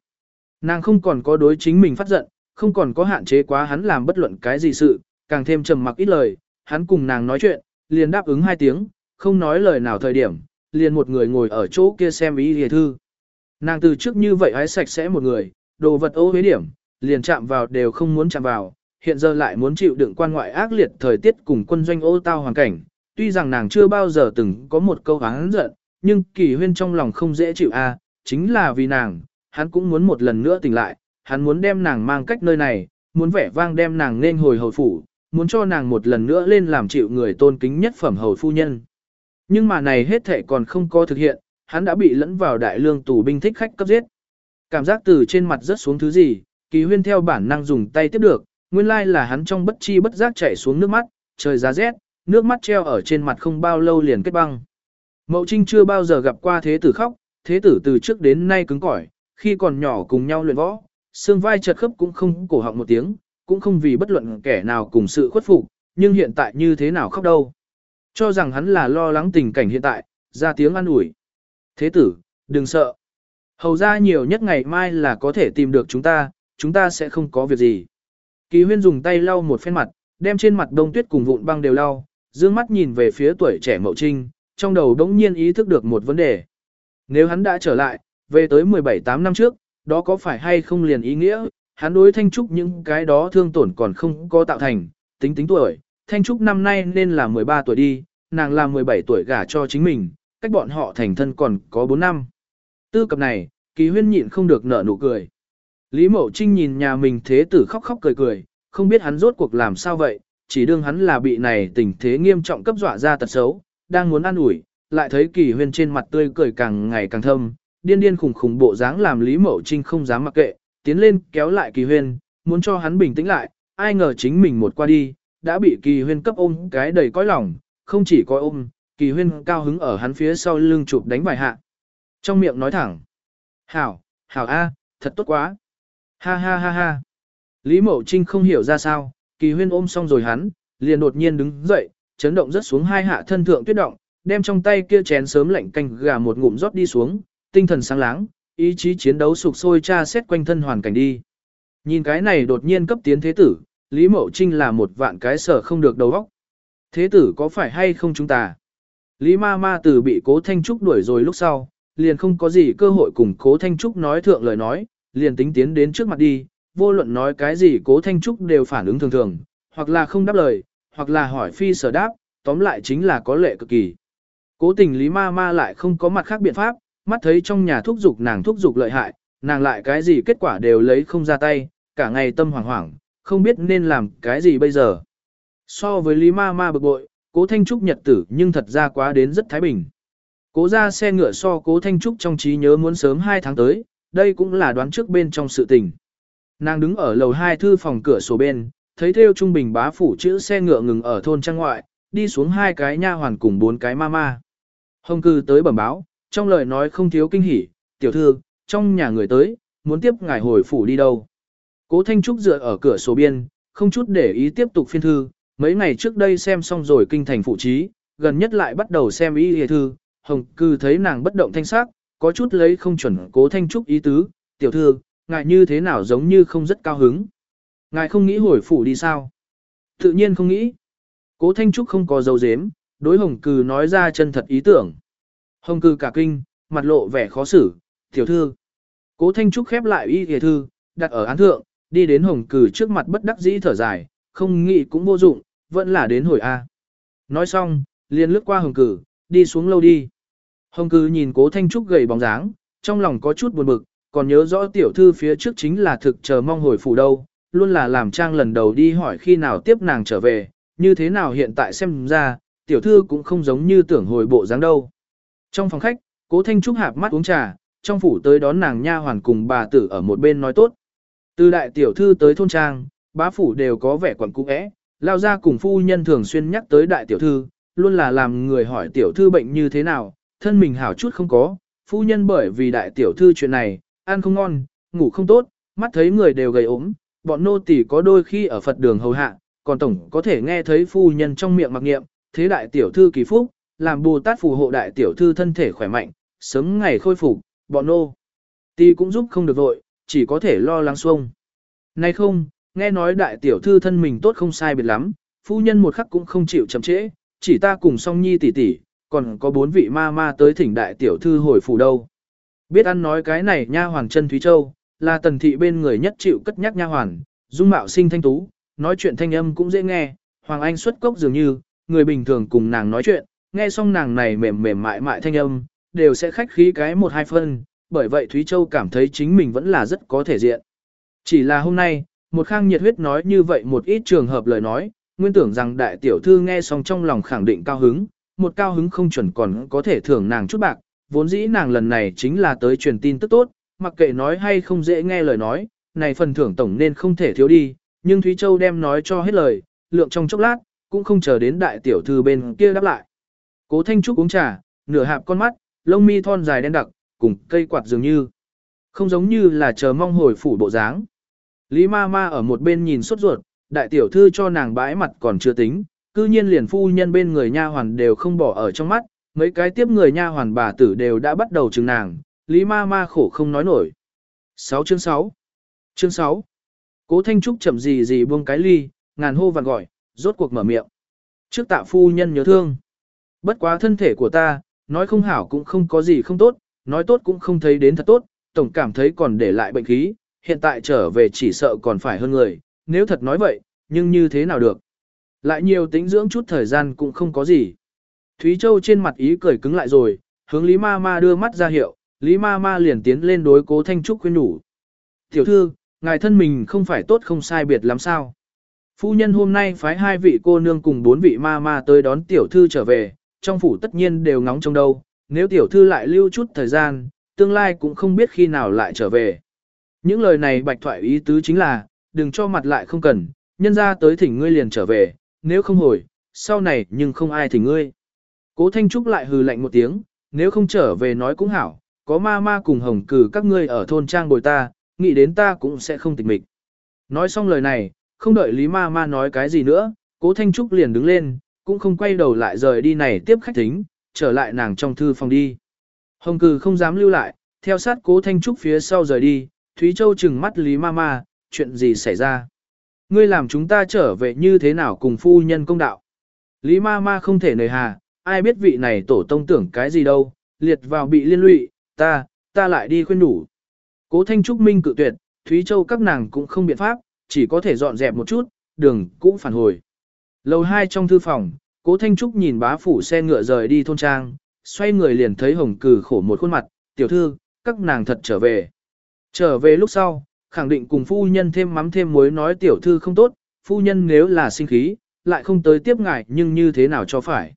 Nàng không còn có đối chính mình phát giận, không còn có hạn chế quá hắn làm bất luận cái gì sự, càng thêm trầm mặc ít lời, hắn cùng nàng nói chuyện, liền đáp ứng hai tiếng, không nói lời nào thời điểm, liền một người ngồi ở chỗ kia xem ý hề thư. Nàng từ trước như vậy hái sạch sẽ một người, đồ vật ô huế điểm, liền chạm vào đều không muốn chạm vào, hiện giờ lại muốn chịu đựng quan ngoại ác liệt thời tiết cùng quân doanh ô tao hoàn cảnh. Tuy rằng nàng chưa bao giờ từng có một câu hắn giận, nhưng kỳ huyên trong lòng không dễ chịu a, chính là vì nàng, hắn cũng muốn một lần nữa tỉnh lại, hắn muốn đem nàng mang cách nơi này, muốn vẻ vang đem nàng nên hồi hầu phủ, muốn cho nàng một lần nữa lên làm chịu người tôn kính nhất phẩm hầu phu nhân. Nhưng mà này hết thể còn không có thực hiện, hắn đã bị lẫn vào đại lương tù binh thích khách cấp giết. Cảm giác từ trên mặt rớt xuống thứ gì, kỳ huyên theo bản năng dùng tay tiếp được, nguyên lai là hắn trong bất chi bất giác chảy xuống nước mắt, trời giá rét, nước mắt treo ở trên mặt không bao lâu liền kết băng. Mậu Trinh chưa bao giờ gặp qua thế tử khóc, thế tử từ trước đến nay cứng cỏi, khi còn nhỏ cùng nhau luyện võ, xương vai chật khớp cũng không cổ họng một tiếng, cũng không vì bất luận kẻ nào cùng sự khuất phục, nhưng hiện tại như thế nào khóc đâu. Cho rằng hắn là lo lắng tình cảnh hiện tại, ra tiếng an ủi. Thế tử, đừng sợ. Hầu ra nhiều nhất ngày mai là có thể tìm được chúng ta, chúng ta sẽ không có việc gì. Kỳ huyên dùng tay lau một phen mặt, đem trên mặt đông tuyết cùng vụn băng đều lau, dương mắt nhìn về phía tuổi trẻ mậu trinh, trong đầu đống nhiên ý thức được một vấn đề. Nếu hắn đã trở lại, về tới 17-8 năm trước, đó có phải hay không liền ý nghĩa, hắn đối Thanh Trúc những cái đó thương tổn còn không có tạo thành, tính tính tuổi, Thanh Trúc năm nay nên là 13 tuổi đi, nàng là 17 tuổi gả cho chính mình, cách bọn họ thành thân còn có 4 năm. Tư cập này, kỳ huyên nhịn không được nở nụ cười. Lý Mậu Trinh nhìn nhà mình thế tử khóc khóc cười cười, không biết hắn rốt cuộc làm sao vậy, chỉ đương hắn là bị này tình thế nghiêm trọng cấp dọa ra tật xấu, đang muốn ăn ủi, lại thấy kỳ huyên trên mặt tươi cười càng ngày càng thâm, điên điên khủng khủng bộ dáng làm Lý Mậu Trinh không dám mặc kệ, tiến lên kéo lại kỳ huyên, muốn cho hắn bình tĩnh lại, ai ngờ chính mình một qua đi, đã bị kỳ huyên cấp ôm cái đầy cõi lòng, không chỉ coi ôm, kỳ huyên cao hứng ở hắn phía sau lưng chụp đánh vài hạ. Trong miệng nói thẳng, hảo, hảo a, thật tốt quá. Ha ha ha ha. Lý Mậu Trinh không hiểu ra sao, kỳ huyên ôm xong rồi hắn, liền đột nhiên đứng dậy, chấn động rất xuống hai hạ thân thượng tuyết động, đem trong tay kia chén sớm lạnh canh gà một ngụm rót đi xuống, tinh thần sáng láng, ý chí chiến đấu sục sôi tra xét quanh thân hoàn cảnh đi. Nhìn cái này đột nhiên cấp tiến thế tử, Lý Mậu Trinh là một vạn cái sở không được đầu óc. Thế tử có phải hay không chúng ta? Lý ma ma từ bị cố Thanh Trúc đuổi rồi lúc sau, liền không có gì cơ hội cùng cố Thanh Trúc nói thượng lời nói, liền tính tiến đến trước mặt đi, vô luận nói cái gì cố Thanh Trúc đều phản ứng thường thường, hoặc là không đáp lời, hoặc là hỏi phi sở đáp, tóm lại chính là có lệ cực kỳ. Cố tình Lý ma ma lại không có mặt khác biện pháp, mắt thấy trong nhà thúc giục nàng thúc giục lợi hại, nàng lại cái gì kết quả đều lấy không ra tay, cả ngày tâm hoảng hoảng, không biết nên làm cái gì bây giờ. So với Lý Ma Ma bực bội, cố Thanh Trúc nhật tử nhưng thật ra quá đến rất thái bình. Cố ra xe ngựa so cố Thanh Trúc trong trí nhớ muốn sớm 2 tháng tới, đây cũng là đoán trước bên trong sự tình. Nàng đứng ở lầu 2 thư phòng cửa sổ bên, thấy theo trung bình bá phủ chữ xe ngựa ngừng ở thôn trang ngoại, đi xuống hai cái nha hoàn cùng bốn cái ma ma. Hồng cư tới bẩm báo, trong lời nói không thiếu kinh hỉ, tiểu thư, trong nhà người tới, muốn tiếp ngài hồi phủ đi đâu. Cố Thanh Trúc dựa ở cửa sổ biên, không chút để ý tiếp tục phiên thư, mấy ngày trước đây xem xong rồi kinh thành phụ trí, gần nhất lại bắt đầu xem ý hề thư, hồng cư thấy nàng bất động thanh sắc, có chút lấy không chuẩn cố thanh trúc ý tứ, tiểu thư, ngài như thế nào giống như không rất cao hứng. Ngài không nghĩ hồi phủ đi sao? Tự nhiên không nghĩ. Cố thanh trúc không có dấu dếm, đối hồng cư nói ra chân thật ý tưởng. Hồng cư cả kinh, mặt lộ vẻ khó xử, tiểu thư. Cố thanh trúc khép lại y hề thư, đặt ở án thượng, đi đến hồng cử trước mặt bất đắc dĩ thở dài, không nghĩ cũng vô dụng, vẫn là đến hồi A. Nói xong, liền lướt qua hồng cử, đi xuống lâu đi. Hồng cử nhìn cố thanh trúc gầy bóng dáng, trong lòng có chút buồn bực, còn nhớ rõ tiểu thư phía trước chính là thực chờ mong hồi phủ đâu, luôn là làm trang lần đầu đi hỏi khi nào tiếp nàng trở về, như thế nào hiện tại xem ra, tiểu thư cũng không giống như tưởng hồi bộ dáng đâu. Trong phòng khách, cố thanh trúc hạp mắt uống trà, trong phủ tới đón nàng nha hoàn cùng bà tử ở một bên nói tốt. Từ đại tiểu thư tới thôn trang, bá phủ đều có vẻ quẩn cũ ẽ, lao ra cùng phu nhân thường xuyên nhắc tới đại tiểu thư, luôn là làm người hỏi tiểu thư bệnh như thế nào, thân mình hảo chút không có, phu nhân bởi vì đại tiểu thư chuyện này, ăn không ngon, ngủ không tốt, mắt thấy người đều gầy ốm, bọn nô tỳ có đôi khi ở Phật đường hầu hạ, còn tổng có thể nghe thấy phu nhân trong miệng mặc niệm, thế đại tiểu thư kỳ phúc, làm Bồ Tát phù hộ đại tiểu thư thân thể khỏe mạnh, sớm ngày khôi phục, bọn nô tỳ cũng giúp không được vội, chỉ có thể lo lắng xuông. Nay không, nghe nói đại tiểu thư thân mình tốt không sai biệt lắm, phu nhân một khắc cũng không chịu chậm trễ, chỉ ta cùng song nhi tỷ tỷ, còn có bốn vị ma ma tới thỉnh đại tiểu thư hồi phủ đâu. Biết ăn nói cái này nha hoàng chân Thúy Châu, là tần thị bên người nhất chịu cất nhắc nha hoàn, dung mạo sinh thanh tú, nói chuyện thanh âm cũng dễ nghe, Hoàng Anh xuất cốc dường như, người bình thường cùng nàng nói chuyện, nghe xong nàng này mềm mềm mại mại thanh âm, đều sẽ khách khí cái một hai phân, bởi vậy Thúy Châu cảm thấy chính mình vẫn là rất có thể diện. Chỉ là hôm nay, một khang nhiệt huyết nói như vậy một ít trường hợp lời nói, nguyên tưởng rằng đại tiểu thư nghe xong trong lòng khẳng định cao hứng, một cao hứng không chuẩn còn có thể thưởng nàng chút bạc, vốn dĩ nàng lần này chính là tới truyền tin tức tốt, mặc kệ nói hay không dễ nghe lời nói, này phần thưởng tổng nên không thể thiếu đi, nhưng Thúy Châu đem nói cho hết lời, lượng trong chốc lát, cũng không chờ đến đại tiểu thư bên kia đáp lại. Cố Thanh Trúc uống trà, nửa hạp con mắt, lông mi thon dài đen đặc, cùng cây quạt dường như. Không giống như là chờ mong hồi phủ bộ dáng. Lý ma ma ở một bên nhìn sốt ruột, đại tiểu thư cho nàng bãi mặt còn chưa tính, cư nhiên liền phu nhân bên người nha hoàn đều không bỏ ở trong mắt, mấy cái tiếp người nha hoàn bà tử đều đã bắt đầu chừng nàng, Lý ma ma khổ không nói nổi. 6 chương 6 Chương 6 Cố Thanh Trúc chậm gì gì buông cái ly, ngàn hô vặn gọi, rốt cuộc mở miệng. Trước tạ phu nhân nhớ thương. Bất quá thân thể của ta, nói không hảo cũng không có gì không tốt, nói tốt cũng không thấy đến thật tốt, tổng cảm thấy còn để lại bệnh khí, hiện tại trở về chỉ sợ còn phải hơn người, nếu thật nói vậy, nhưng như thế nào được. Lại nhiều tính dưỡng chút thời gian cũng không có gì. Thúy Châu trên mặt ý cười cứng lại rồi, hướng Lý Ma Ma đưa mắt ra hiệu, Lý Ma Ma liền tiến lên đối cố Thanh Trúc khuyên nhủ. Tiểu thư, ngài thân mình không phải tốt không sai biệt lắm sao. Phu nhân hôm nay phái hai vị cô nương cùng bốn vị ma ma tới đón tiểu thư trở về, trong phủ tất nhiên đều ngóng trong đâu, nếu tiểu thư lại lưu chút thời gian, tương lai cũng không biết khi nào lại trở về. Những lời này bạch thoại ý tứ chính là, đừng cho mặt lại không cần, nhân ra tới thỉnh ngươi liền trở về, nếu không hồi, sau này nhưng không ai thỉnh ngươi. Cố Thanh Trúc lại hừ lạnh một tiếng, nếu không trở về nói cũng hảo, có ma ma cùng hồng cử các ngươi ở thôn trang bồi ta, nghĩ đến ta cũng sẽ không tịch mịch. Nói xong lời này, không đợi Lý ma ma nói cái gì nữa, cố Thanh Trúc liền đứng lên, cũng không quay đầu lại rời đi này tiếp khách thính, trở lại nàng trong thư phòng đi. Hồng cừ không dám lưu lại, theo sát cố Thanh Trúc phía sau rời đi, Thúy Châu chừng mắt Lý ma ma, chuyện gì xảy ra? Ngươi làm chúng ta trở về như thế nào cùng phu nhân công đạo? Lý ma ma không thể nời hà, ai biết vị này tổ tông tưởng cái gì đâu, liệt vào bị liên lụy, ta, ta lại đi khuyên đủ. Cố Thanh Trúc Minh cự tuyệt, Thúy Châu các nàng cũng không biện pháp, chỉ có thể dọn dẹp một chút, đường cũng phản hồi. Lầu hai trong thư phòng, Cố Thanh Trúc nhìn bá phủ xe ngựa rời đi thôn trang, xoay người liền thấy hồng cử khổ một khuôn mặt, tiểu thư, các nàng thật trở về. Trở về lúc sau, khẳng định cùng phu nhân thêm mắm thêm muối nói tiểu thư không tốt, phu nhân nếu là sinh khí, lại không tới tiếp ngài, nhưng như thế nào cho phải.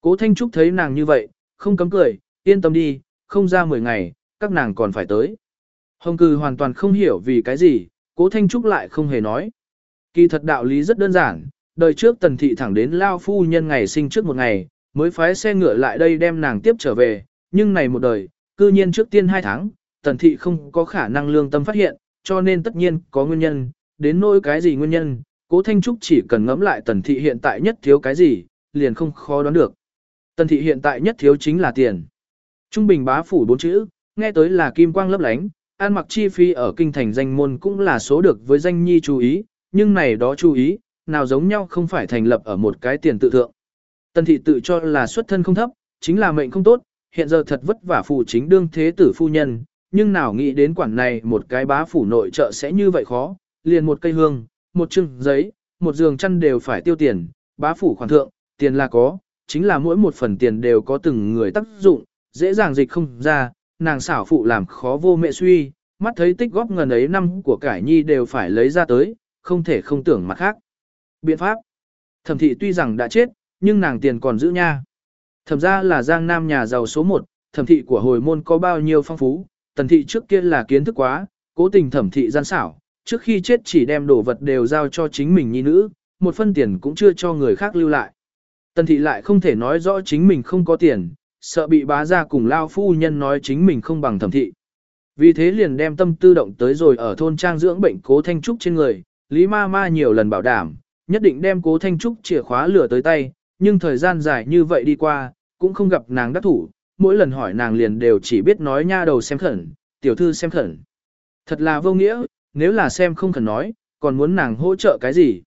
Cố Thanh Trúc thấy nàng như vậy, không cấm cười, yên tâm đi, không ra 10 ngày, các nàng còn phải tới. Hồng cừ hoàn toàn không hiểu vì cái gì, cố Thanh Trúc lại không hề nói. Kỳ thật đạo lý rất đơn giản, đời trước tần thị thẳng đến lao phu nhân ngày sinh trước một ngày, mới phái xe ngựa lại đây đem nàng tiếp trở về, nhưng này một đời, cư nhiên trước tiên hai tháng, tần thị không có khả năng lương tâm phát hiện, cho nên tất nhiên có nguyên nhân, đến nỗi cái gì nguyên nhân, Cố Thanh Trúc chỉ cần ngẫm lại tần thị hiện tại nhất thiếu cái gì, liền không khó đoán được. Tần thị hiện tại nhất thiếu chính là tiền. Trung bình bá phủ bốn chữ, nghe tới là kim quang lấp lánh, an mặc chi phí ở kinh thành danh môn cũng là số được với danh nhi chú ý, nhưng này đó chú ý, nào giống nhau không phải thành lập ở một cái tiền tự thượng. Tần thị tự cho là xuất thân không thấp, chính là mệnh không tốt, hiện giờ thật vất vả phụ chính đương thế tử phu nhân, nhưng nào nghĩ đến quản này một cái bá phủ nội trợ sẽ như vậy khó, liền một cây hương, một chừng giấy, một giường chăn đều phải tiêu tiền, bá phủ khoản thượng, tiền là có, chính là mỗi một phần tiền đều có từng người tác dụng, dễ dàng dịch không ra, nàng xảo phụ làm khó vô mẹ suy, mắt thấy tích góp ngần ấy năm của cải nhi đều phải lấy ra tới, không thể không tưởng mặt khác. Biện pháp Thẩm thị tuy rằng đã chết, nhưng nàng tiền còn giữ nha. Thẩm ra là giang nam nhà giàu số 1, thẩm thị của hồi môn có bao nhiêu phong phú, tần thị trước kia là kiến thức quá, cố tình thẩm thị gian xảo, trước khi chết chỉ đem đồ vật đều giao cho chính mình nhi nữ, một phân tiền cũng chưa cho người khác lưu lại. Tần thị lại không thể nói rõ chính mình không có tiền, sợ bị bá ra cùng lao phu nhân nói chính mình không bằng thẩm thị. Vì thế liền đem tâm tư động tới rồi ở thôn trang dưỡng bệnh cố Thanh Trúc trên người, Lý Ma Ma nhiều lần bảo đảm, nhất định đem cố Thanh Trúc chìa khóa lửa tới tay, nhưng thời gian dài như vậy đi qua, cũng không gặp nàng đắc thủ, mỗi lần hỏi nàng liền đều chỉ biết nói nha đầu xem khẩn, tiểu thư xem khẩn. Thật là vô nghĩa, nếu là xem không khẩn nói, còn muốn nàng hỗ trợ cái gì.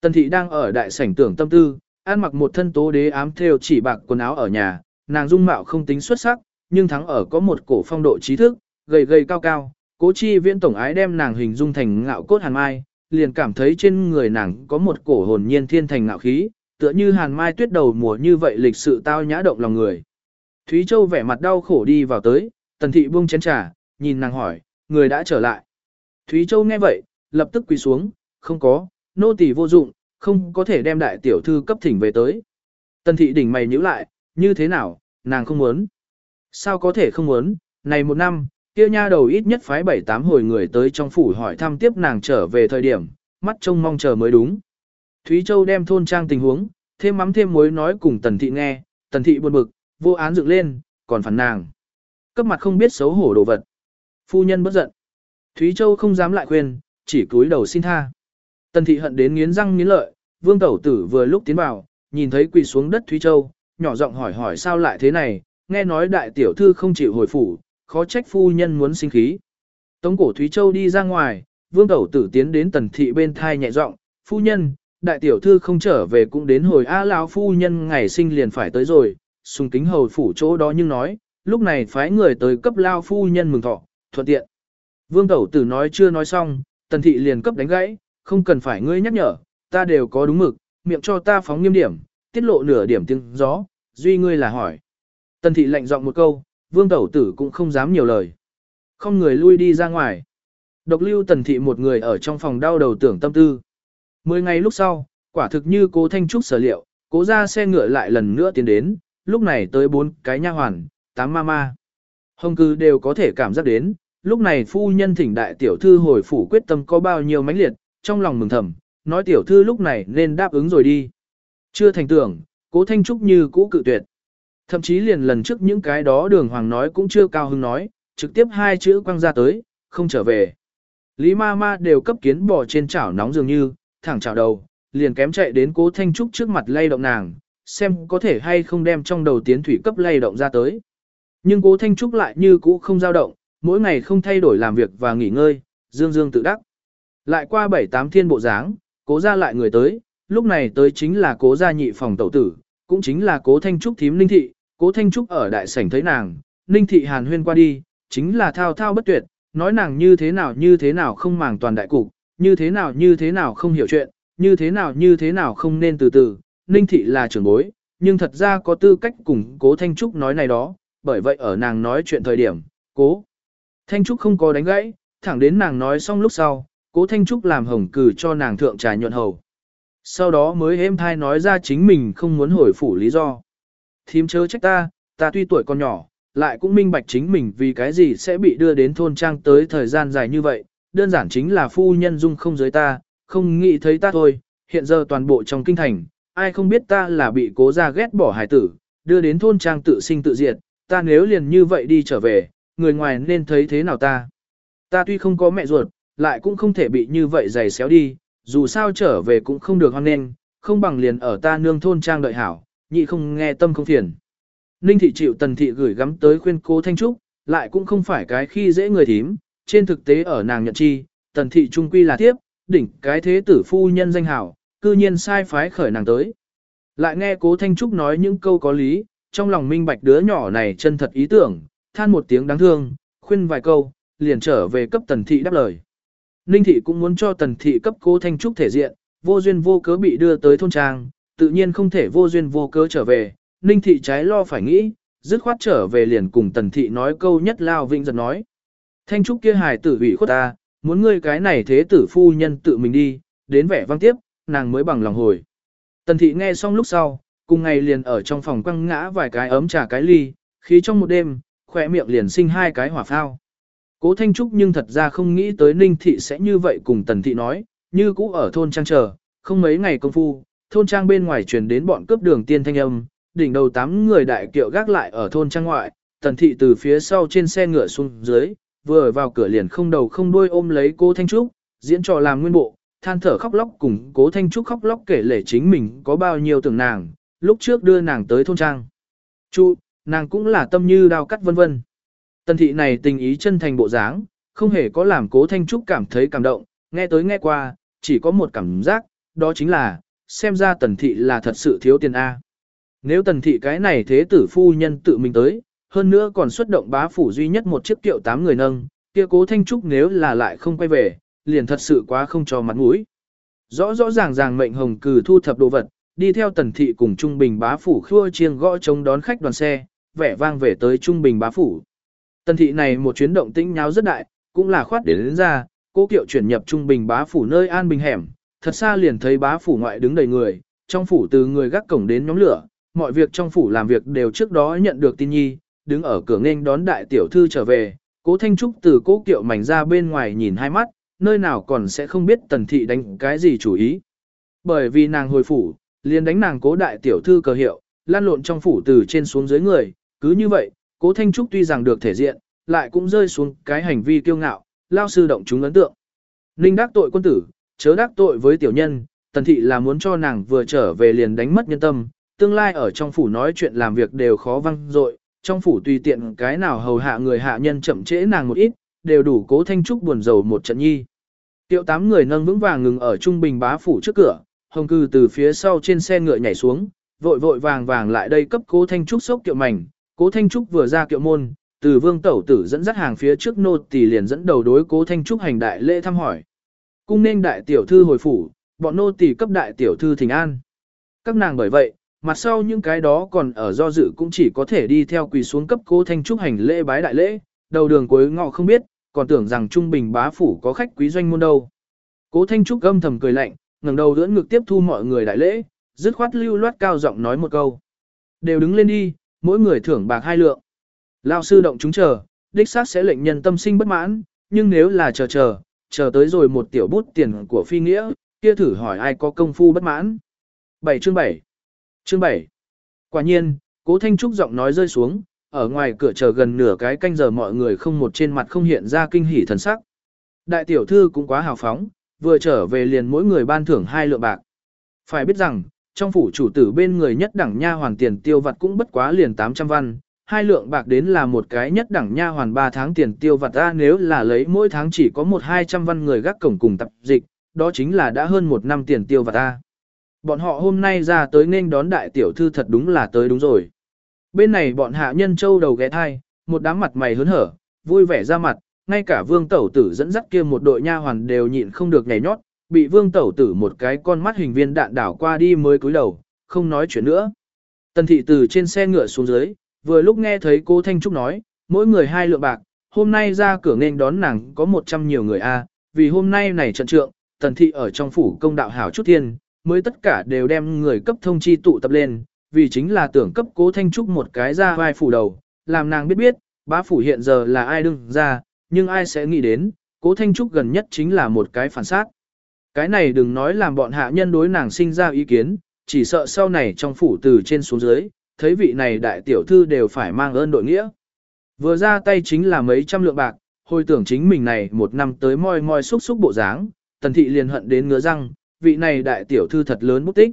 Tần thị đang ở đại sảnh tưởng tâm tư, ăn mặc một thân tố đế ám theo chỉ bạc quần áo ở nhà, nàng dung mạo không tính xuất sắc, nhưng thắng ở có một cổ phong độ trí thức, gầy gầy cao cao, cố chi viễn tổng ái đem nàng hình dung thành ngạo cốt hàn mai, liền cảm thấy trên người nàng có một cổ hồn nhiên thiên thành ngạo khí, tựa như hàn mai tuyết đầu mùa như vậy lịch sự tao nhã động lòng người. Thúy Châu vẻ mặt đau khổ đi vào tới, tần thị buông chén trà, nhìn nàng hỏi, người đã trở lại. Thúy Châu nghe vậy, lập tức quỳ xuống, không có, nô tỳ vô dụng, không có thể đem đại tiểu thư cấp thỉnh về tới. Tần thị đỉnh mày nhíu lại, như thế nào, nàng không muốn. Sao có thể không muốn, này một năm, kia nha đầu ít nhất phái bảy tám hồi người tới trong phủ hỏi thăm tiếp nàng trở về thời điểm, mắt trông mong chờ mới đúng. Thúy Châu đem thôn trang tình huống, thêm mắm thêm muối nói cùng tần thị nghe, tần thị buồn bực, vô án dựng lên, còn phản nàng. Cấp mặt không biết xấu hổ đồ vật. Phu nhân bất giận. Thúy Châu không dám lại khuyên, chỉ cúi đầu xin tha. Tần thị hận đến nghiến răng nghiến lợi, vương tẩu tử vừa lúc tiến vào, nhìn thấy quỳ xuống đất Thúy Châu, nhỏ giọng hỏi hỏi sao lại thế này, nghe nói đại tiểu thư không chịu hồi phủ, khó trách phu nhân muốn sinh khí. Tống cổ Thúy Châu đi ra ngoài, vương tẩu tử tiến đến tần thị bên thai nhẹ giọng, phu nhân, đại tiểu thư không trở về cũng đến hồi A lão phu nhân ngày sinh liền phải tới rồi, sung kính hầu phủ chỗ đó nhưng nói, lúc này phái người tới cấp lao phu nhân mừng thọ, thuận tiện. Vương tẩu tử nói chưa nói xong, tần thị liền cấp đánh gãy, không cần phải ngươi nhắc nhở, ta đều có đúng mực, miệng cho ta phóng nghiêm điểm, tiết lộ nửa điểm tiếng gió, duy ngươi là hỏi. Tần thị lạnh giọng một câu, vương tẩu tử cũng không dám nhiều lời. Không người lui đi ra ngoài. Độc lưu tần thị một người ở trong phòng đau đầu tưởng tâm tư. Mười ngày lúc sau, quả thực như cố Thanh Trúc sở liệu, cố ra xe ngựa lại lần nữa tiến đến, lúc này tới bốn cái nha hoàn, tám ma ma. Hồng cư đều có thể cảm giác đến, lúc này phu nhân thỉnh đại tiểu thư hồi phủ quyết tâm có bao nhiêu mãnh liệt, trong lòng mừng thầm, nói tiểu thư lúc này nên đáp ứng rồi đi. Chưa thành tưởng, cố Thanh Trúc như cũ cự tuyệt. Thậm chí liền lần trước những cái đó đường hoàng nói cũng chưa cao hứng nói, trực tiếp hai chữ quăng ra tới, không trở về. Lý ma ma đều cấp kiến bò trên chảo nóng dường như, thẳng chảo đầu, liền kém chạy đến cố Thanh Trúc trước mặt lay động nàng, xem có thể hay không đem trong đầu tiến thủy cấp lay động ra tới. Nhưng cố Thanh Trúc lại như cũ không dao động, mỗi ngày không thay đổi làm việc và nghỉ ngơi, dương dương tự đắc. Lại qua bảy tám thiên bộ dáng, cố ra lại người tới, lúc này tới chính là cố gia nhị phòng tẩu tử, cũng chính là cố Thanh Trúc thím Ninh Thị, cố Thanh Trúc ở đại sảnh thấy nàng, Ninh Thị hàn huyên qua đi, chính là thao thao bất tuyệt, nói nàng như thế nào như thế nào không màng toàn đại cục, như thế nào như thế nào không hiểu chuyện, như thế nào như thế nào không nên từ từ, Ninh Thị là trưởng bối, nhưng thật ra có tư cách cùng cố Thanh Trúc nói này đó, bởi vậy ở nàng nói chuyện thời điểm, cố Thanh Trúc không có đánh gãy, thẳng đến nàng nói xong lúc sau, cố Thanh Trúc làm hồng cử cho nàng thượng trà nhuận hầu. Sau đó mới êm thai nói ra chính mình không muốn hồi phủ lý do. Thím chớ trách ta, ta tuy tuổi còn nhỏ, lại cũng minh bạch chính mình vì cái gì sẽ bị đưa đến thôn trang tới thời gian dài như vậy, đơn giản chính là phu nhân dung không giới ta, không nghĩ thấy ta thôi, hiện giờ toàn bộ trong kinh thành, ai không biết ta là bị cố gia ghét bỏ hải tử, đưa đến thôn trang tự sinh tự diệt, ta nếu liền như vậy đi trở về, người ngoài nên thấy thế nào ta. Ta tuy không có mẹ ruột, lại cũng không thể bị như vậy giày xéo đi, dù sao trở về cũng không được hoan nghênh, không bằng liền ở ta nương thôn trang đợi hảo, nhị không nghe tâm không phiền. Ninh thị chịu tần thị gửi gắm tới khuyên cố Thanh Trúc, lại cũng không phải cái khi dễ người thím, trên thực tế ở nàng nhận chi, tần thị trung quy là tiếp, đỉnh cái thế tử phu nhân danh hảo, cư nhiên sai phái khởi nàng tới. Lại nghe cố Thanh Trúc nói những câu có lý, trong lòng minh bạch đứa nhỏ này chân thật ý tưởng, than một tiếng đáng thương, khuyên vài câu, liền trở về cấp tần thị đáp lời. Ninh thị cũng muốn cho tần thị cấp cố Thanh Trúc thể diện, vô duyên vô cớ bị đưa tới thôn trang, tự nhiên không thể vô duyên vô cớ trở về, Ninh thị trái lo phải nghĩ, dứt khoát trở về liền cùng tần thị nói câu nhất lao vinh giật nói. Thanh trúc kia hài tử ủy khuất ta, muốn ngươi cái này thế tử phu nhân tự mình đi, đến vẻ vang tiếp, nàng mới bằng lòng hồi. Tần thị nghe xong lúc sau, cùng ngày liền ở trong phòng quăng ngã vài cái ấm trà cái ly, khí trong một đêm, khỏe miệng liền sinh hai cái hỏa phao. Cố Thanh Trúc nhưng thật ra không nghĩ tới Ninh Thị sẽ như vậy cùng Tần Thị nói, như cũ ở thôn trang chờ, không mấy ngày công phu, thôn trang bên ngoài truyền đến bọn cướp đường tiên thanh âm, đỉnh đầu tám người đại kiệu gác lại ở thôn trang ngoại, tần thị từ phía sau trên xe ngựa xuống dưới, vừa vào cửa liền không đầu không đuôi ôm lấy cố Thanh Trúc, diễn trò làm nguyên bộ, than thở khóc lóc cùng cố Thanh Trúc khóc lóc kể lể chính mình có bao nhiêu tưởng nàng, lúc trước đưa nàng tới thôn trang. Chu, nàng cũng là tâm như đao cắt vân vân. Tần thị này tình ý chân thành bộ dáng, không hề có làm cố Thanh Trúc cảm thấy cảm động, nghe tới nghe qua, chỉ có một cảm giác, đó chính là, xem ra tần thị là thật sự thiếu tiền A. Nếu tần thị cái này thế tử phu nhân tự mình tới, hơn nữa còn xuất động bá phủ duy nhất một chiếc kiệu tám người nâng, kia cố thanh trúc nếu là lại không quay về, liền thật sự quá không cho mặt mũi. Rõ rõ ràng ràng mệnh hồng cử thu thập đồ vật, đi theo tần thị cùng trung bình bá phủ khua chiêng gõ chống đón khách đoàn xe, vẻ vang về tới trung bình bá phủ. Tần thị này một chuyến động tĩnh nháo rất đại, cũng là khoát đến, đến ra, cố kiệu chuyển nhập trung bình bá phủ nơi an bình hẻm, thật xa liền thấy bá phủ ngoại đứng đầy người, trong phủ từ người gác cổng đến nhóm lửa, mọi việc trong phủ làm việc đều trước đó nhận được tin nhi, đứng ở cửa nghênh đón đại tiểu thư trở về, cố Thanh Trúc từ cố kiệu mảnh ra bên ngoài nhìn hai mắt, nơi nào còn sẽ không biết tần thị đánh cái gì chủ ý. Bởi vì nàng hồi phủ, liền đánh nàng cố đại tiểu thư cờ hiệu, lan lộn trong phủ từ trên xuống dưới người, cứ như vậy, cố Thanh Trúc tuy rằng được thể diện, lại cũng rơi xuống cái hành vi kiêu ngạo, lao sư động chúng ấn tượng. Ninh đắc tội quân tử, chớ đắc tội với tiểu nhân, tần thị là muốn cho nàng vừa trở về liền đánh mất nhân tâm, tương lai ở trong phủ nói chuyện làm việc đều khó văng dội, trong phủ tùy tiện cái nào hầu hạ người hạ nhân chậm trễ nàng một ít, đều đủ cố thanh trúc buồn rầu một trận nhi. Tiệu tám người nâng vững vàng ngừng ở trung bình bá phủ trước cửa, hồng cư từ phía sau trên xe ngựa nhảy xuống, vội vội vàng vàng lại đây cấp cố thanh trúc sốc tiệu mảnh, cố thanh trúc vừa ra kiệu môn, từ vương tẩu tử dẫn dắt hàng phía trước nô tỳ liền dẫn đầu đối cố thanh trúc hành đại lễ thăm hỏi. Cung nên đại tiểu thư hồi phủ, bọn nô tỳ cấp đại tiểu thư thỉnh an. Các nàng bởi vậy, mặt sau những cái đó còn ở do dự cũng chỉ có thể đi theo quỳ xuống cấp cố thanh trúc hành lễ bái đại lễ, đầu đường cuối ngọ không biết, còn tưởng rằng trung bình bá phủ có khách quý doanh môn đâu. Cố thanh trúc gâm thầm cười lạnh, ngẩng đầu đỡ ngực tiếp thu mọi người đại lễ, dứt khoát lưu loát cao giọng nói một câu. Đều đứng lên đi, mỗi người thưởng bạc hai lượng. Lao sư động chúng chờ, đích xác sẽ lệnh nhân tâm sinh bất mãn, nhưng nếu là chờ chờ, chờ tới rồi một tiểu bút tiền của phi nghĩa, kia thử hỏi ai có công phu bất mãn. 7 chương 7 Chương 7 Quả nhiên, cố Thanh Trúc giọng nói rơi xuống, ở ngoài cửa chờ gần nửa cái canh giờ mọi người không một trên mặt không hiện ra kinh hỉ thần sắc. Đại tiểu thư cũng quá hào phóng, vừa trở về liền mỗi người ban thưởng hai lượng bạc. Phải biết rằng, trong phủ chủ tử bên người nhất đẳng nha hoàn tiền tiêu vặt cũng bất quá liền 800 văn, hai lượng bạc đến là một cái nhất đẳng nha hoàn 3 tháng tiền tiêu vặt ra nếu là lấy mỗi tháng chỉ có một hai trăm văn người gác cổng cùng tập dịch, đó chính là đã hơn một năm tiền tiêu vặt ra. Bọn họ hôm nay ra tới nên đón đại tiểu thư thật đúng là tới đúng rồi. Bên này bọn hạ nhân châu đầu ghé thai, một đám mặt mày hớn hở, vui vẻ ra mặt, ngay cả vương tẩu tử dẫn dắt kia một đội nha hoàn đều nhịn không được nhảy nhót, bị vương tẩu tử một cái con mắt hình viên đạn đảo qua đi mới cúi đầu, không nói chuyện nữa. Tần thị từ trên xe ngựa xuống dưới, vừa lúc nghe thấy cô Thanh Trúc nói, mỗi người hai lượng bạc, hôm nay ra cửa nên đón nàng có một trăm nhiều người a, vì hôm nay này trận trượng, tần thị ở trong phủ công đạo hảo chút thiên, mới tất cả đều đem người cấp thông chi tụ tập lên, vì chính là tưởng cấp cố Thanh Trúc một cái ra vai phủ đầu, làm nàng biết biết, bá phủ hiện giờ là ai đương ra, nhưng ai sẽ nghĩ đến, cố Thanh Trúc gần nhất chính là một cái phản sát. Cái này đừng nói làm bọn hạ nhân đối nàng sinh ra ý kiến, chỉ sợ sau này trong phủ từ trên xuống dưới, thấy vị này đại tiểu thư đều phải mang ơn đội nghĩa. Vừa ra tay chính là mấy trăm lượng bạc, hồi tưởng chính mình này một năm tới moi moi xúc xúc bộ dáng, tần thị liền hận đến ngứa răng, vị này đại tiểu thư thật lớn bút tích.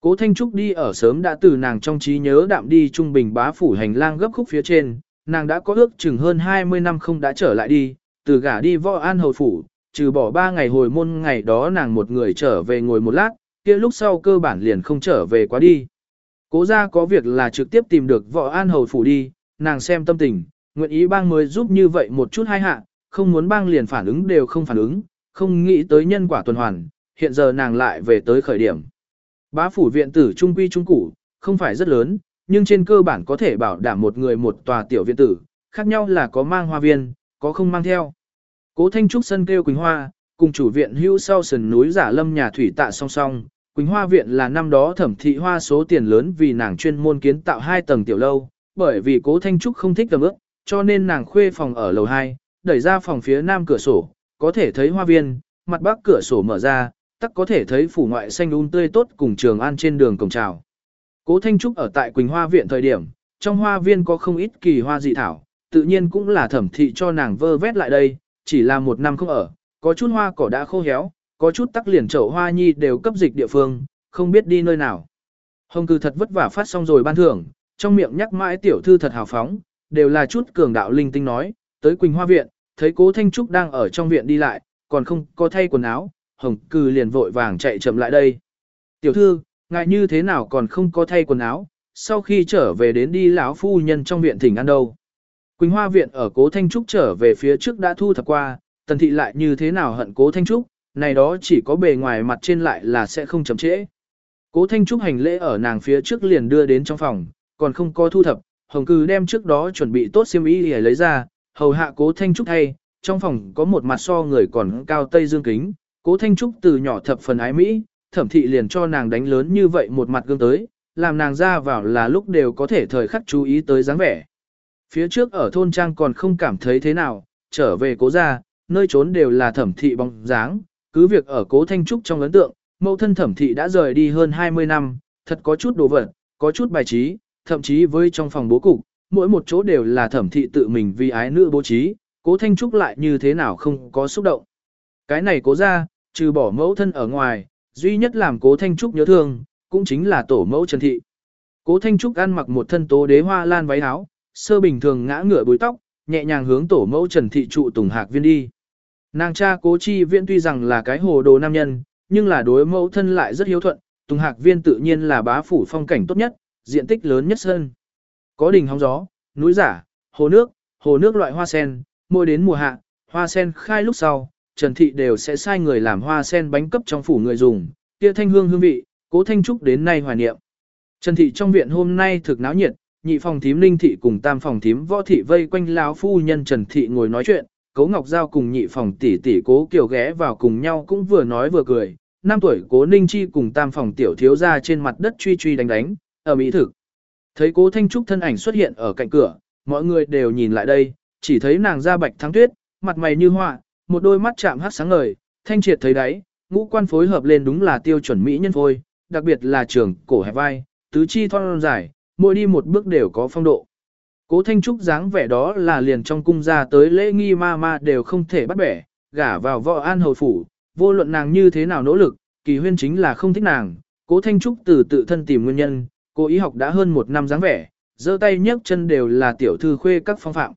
Cố Thanh Trúc đi ở sớm đã từ nàng trong trí nhớ đạm đi trung bình bá phủ hành lang gấp khúc phía trên, nàng đã có ước chừng hơn 20 năm không đã trở lại đi, từ gả đi võ an hầu phủ, trừ bỏ 3 ngày hồi môn ngày đó nàng một người trở về ngồi một lát, kia lúc sau cơ bản liền không trở về quá đi. Cố ra có việc là trực tiếp tìm được võ an hầu phủ đi, nàng xem tâm tình, nguyện ý bang mới giúp như vậy một chút hai hạ, không muốn bang liền phản ứng đều không phản ứng, không nghĩ tới nhân quả tuần hoàn, hiện giờ nàng lại về tới khởi điểm. Bá phủ viện tử trung quy trung củ, không phải rất lớn, nhưng trên cơ bản có thể bảo đảm một người một tòa tiểu viện tử, khác nhau là có mang hoa viên, có không mang theo. Cố Thanh Trúc sân kêu Quỳnh Hoa, cùng chủ viện hưu sau sườn núi giả lâm nhà thủy tạ song song. Quỳnh Hoa viện là năm đó thẩm thị hoa số tiền lớn vì nàng chuyên môn kiến tạo hai tầng tiểu lâu, bởi vì Cố Thanh Trúc không thích tầm ước, cho nên nàng khuê phòng ở lầu 2, đẩy ra phòng phía nam cửa sổ, có thể thấy hoa viên, mặt bắc cửa sổ mở ra, tắc có thể thấy phủ ngoại xanh um tươi tốt cùng trường an trên đường cổng trào. Cố Thanh Trúc ở tại Quỳnh Hoa viện thời điểm, trong hoa viên có không ít kỳ hoa dị thảo, tự nhiên cũng là thẩm thị cho nàng vơ vét lại đây, chỉ là một năm không ở, có chút hoa cỏ đã khô héo, có chút tắc liền chậu hoa nhi đều cấp dịch địa phương, không biết đi nơi nào. Hồng cư thật vất vả phát xong rồi ban thưởng, trong miệng nhắc mãi tiểu thư thật hào phóng, đều là chút cường đạo linh tinh nói, tới Quỳnh Hoa viện, thấy cố Thanh Trúc đang ở trong viện đi lại, còn không có thay quần áo, Hồng cư liền vội vàng chạy chậm lại đây. Tiểu thư, ngại như thế nào còn không có thay quần áo, sau khi trở về đến đi lão phu nhân trong viện thỉnh ăn đâu. Quỳnh Hoa viện ở Cố Thanh Trúc trở về phía trước đã thu thập qua, tần thị lại như thế nào hận Cố Thanh Trúc, này đó chỉ có bề ngoài mặt trên lại là sẽ không chậm trễ. Cố Thanh Trúc hành lễ ở nàng phía trước liền đưa đến trong phòng, còn không có thu thập, Hồng Cư đem trước đó chuẩn bị tốt xiêm y để lấy ra, hầu hạ Cố Thanh Trúc thay, trong phòng có một mặt so người còn cao tây dương kính, Cố Thanh Trúc từ nhỏ thập phần ái mỹ, thẩm thị liền cho nàng đánh lớn như vậy một mặt gương tới, làm nàng ra vào là lúc đều có thể thời khắc chú ý tới dáng vẻ. Phía trước ở thôn trang còn không cảm thấy thế nào, trở về cố gia nơi trốn đều là thẩm thị bóng dáng, cứ việc ở cố thanh trúc trong ấn tượng, mẫu thân thẩm thị đã rời đi hơn 20 năm, thật có chút đồ vật, có chút bài trí, thậm chí với trong phòng bố cục, mỗi một chỗ đều là thẩm thị tự mình vì ái nữ bố trí, cố thanh trúc lại như thế nào không có xúc động. Cái này cố ra, trừ bỏ mẫu thân ở ngoài, duy nhất làm cố thanh trúc nhớ thương, cũng chính là tổ mẫu Trần Thị. Cố Thanh Trúc ăn mặc một thân tố đế hoa lan váy áo, sơ bình thường ngã ngửa búi tóc, nhẹ nhàng hướng tổ mẫu Trần Thị trụ Tùng Hạc Viên đi. Nàng cha cố chi viễn tuy rằng là cái hồ đồ nam nhân, nhưng là đối mẫu thân lại rất hiếu thuận, Tùng Hạc Viên tự nhiên là bá phủ phong cảnh tốt nhất, diện tích lớn nhất sơn. Có đỉnh hóng gió, núi giả, hồ nước, hồ nước loại hoa sen, mỗi đến mùa hạ, hoa sen khai lúc sau, Trần Thị đều sẽ sai người làm hoa sen bánh cấp trong phủ người dùng, kia thanh hương hương vị, cố thanh trúc đến nay hoài niệm. Trần Thị trong viện hôm nay thực náo nhiệt, nhị phòng thím linh thị cùng tam phòng thím võ thị vây quanh lão phu nhân Trần Thị ngồi nói chuyện, cố ngọc giao cùng nhị phòng tỷ tỷ cố kiều ghé vào cùng nhau cũng vừa nói vừa cười. Năm tuổi cố ninh chi cùng tam phòng tiểu thiếu ra trên mặt đất truy truy đánh đánh, ở mỹ thực. Thấy cố thanh trúc thân ảnh xuất hiện ở cạnh cửa, mọi người đều nhìn lại đây, chỉ thấy nàng da bạch thắng tuyết, mặt mày như họa, một đôi mắt chạm hát sáng ngời, thanh triệt thấy đáy, ngũ quan phối hợp lên đúng là tiêu chuẩn mỹ nhân phôi, đặc biệt là trường cổ hẹp vai, tứ chi thon dài, mỗi đi một bước đều có phong độ. Cố Thanh Trúc dáng vẻ đó là liền trong cung ra tới lễ nghi ma ma đều không thể bắt bẻ, gả vào võ an hầu phủ, vô luận nàng như thế nào nỗ lực, kỳ huyên chính là không thích nàng. Cố Thanh Trúc từ tự thân tìm nguyên nhân, cô ý học đã hơn một năm dáng vẻ, giơ tay nhấc chân đều là tiểu thư khuê các phong phạm.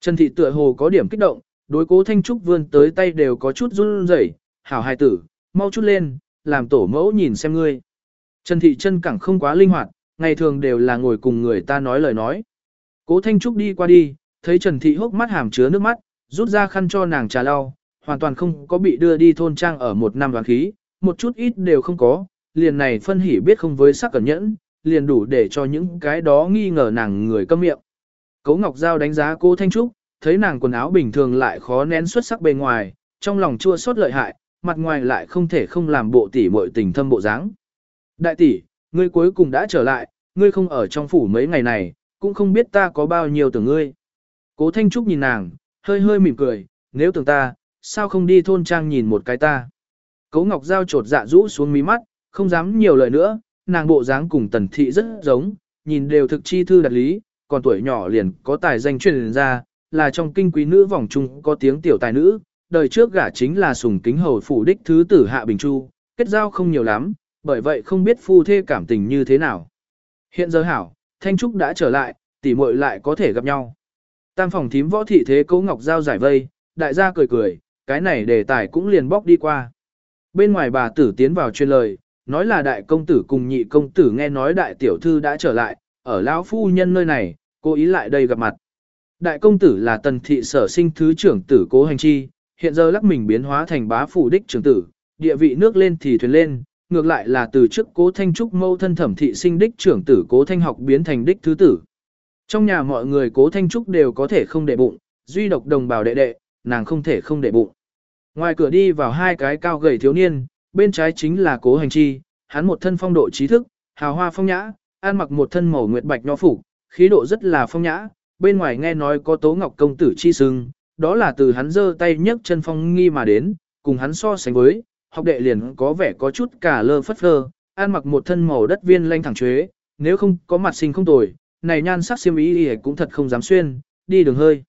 Trần Thị tựa hồ có điểm kích động, đối cố Thanh Trúc vươn tới tay đều có chút run rẩy, hảo hài tử, mau chút lên, làm tổ mẫu nhìn xem ngươi. Trần Thị chân cẳng không quá linh hoạt, ngày thường đều là ngồi cùng người ta nói lời nói. Cố Thanh Trúc đi qua đi, thấy Trần Thị hốc mắt hàm chứa nước mắt, rút ra khăn cho nàng trà lau, hoàn toàn không có bị đưa đi thôn trang ở một năm đoàn khí, một chút ít đều không có, liền này phân hỉ biết không với sắc cẩn nhẫn, liền đủ để cho những cái đó nghi ngờ nàng người câm miệng. Cố Ngọc Giao đánh giá cô Thanh Trúc, thấy nàng quần áo bình thường lại khó nén xuất sắc bề ngoài, trong lòng chua xót lợi hại, mặt ngoài lại không thể không làm bộ tỉ muội tình thâm bộ dáng. Đại tỷ, ngươi cuối cùng đã trở lại, ngươi không ở trong phủ mấy ngày này, cũng không biết ta có bao nhiêu tưởng ngươi. Cố Thanh Trúc nhìn nàng, hơi hơi mỉm cười, nếu tưởng ta, sao không đi thôn trang nhìn một cái ta. Cố Ngọc Giao trột dạ rũ xuống mí mắt, không dám nhiều lời nữa, nàng bộ dáng cùng tần thị rất giống, nhìn đều thực chi thư đặt lý, còn tuổi nhỏ liền có tài danh truyền ra, là trong kinh quý nữ vòng trung có tiếng tiểu tài nữ, đời trước gả chính là sùng kính hầu phủ đích thứ tử Hạ Bình Chu, kết giao không nhiều lắm, bởi vậy không biết phu thê cảm tình như thế nào. Hiện giờ hảo, Thanh Trúc đã trở lại, tỷ muội lại có thể gặp nhau. Tam phòng thím võ thị thế cố ngọc giao giải vây, đại gia cười cười, cái này đề tài cũng liền bóc đi qua. Bên ngoài bà tử tiến vào truyền lời, nói là đại công tử cùng nhị công tử nghe nói đại tiểu thư đã trở lại, ở lão phu nhân nơi này, cố ý lại đây gặp mặt. Đại công tử là tần thị sở sinh thứ trưởng tử cố hành chi, hiện giờ lắc mình biến hóa thành bá phủ đích trưởng tử, địa vị nước lên thì thuyền lên, ngược lại là từ trước cố thanh trúc mâu thân thẩm thị sinh đích trưởng tử cố thanh học biến thành đích thứ tử. Trong nhà mọi người cố thanh trúc đều có thể không để bụng, duy độc đồng bào đệ đệ, nàng không thể không để bụng. Ngoài cửa đi vào hai cái cao gầy thiếu niên, bên trái chính là cố hành chi, hắn một thân phong độ trí thức, hào hoa phong nhã, ăn mặc một thân màu nguyệt bạch nho phủ, khí độ rất là phong nhã, bên ngoài nghe nói có tố ngọc công tử chi sưng, đó là từ hắn giơ tay nhấc chân phong nghi mà đến, cùng hắn so sánh với, học đệ liền có vẻ có chút cả lơ phất phơ, ăn mặc một thân màu đất viên lanh thẳng chuế, nếu không có mặt sinh không tồi, này nhan sắc xiêm ý cũng thật không dám xuyên, đi đường hơi.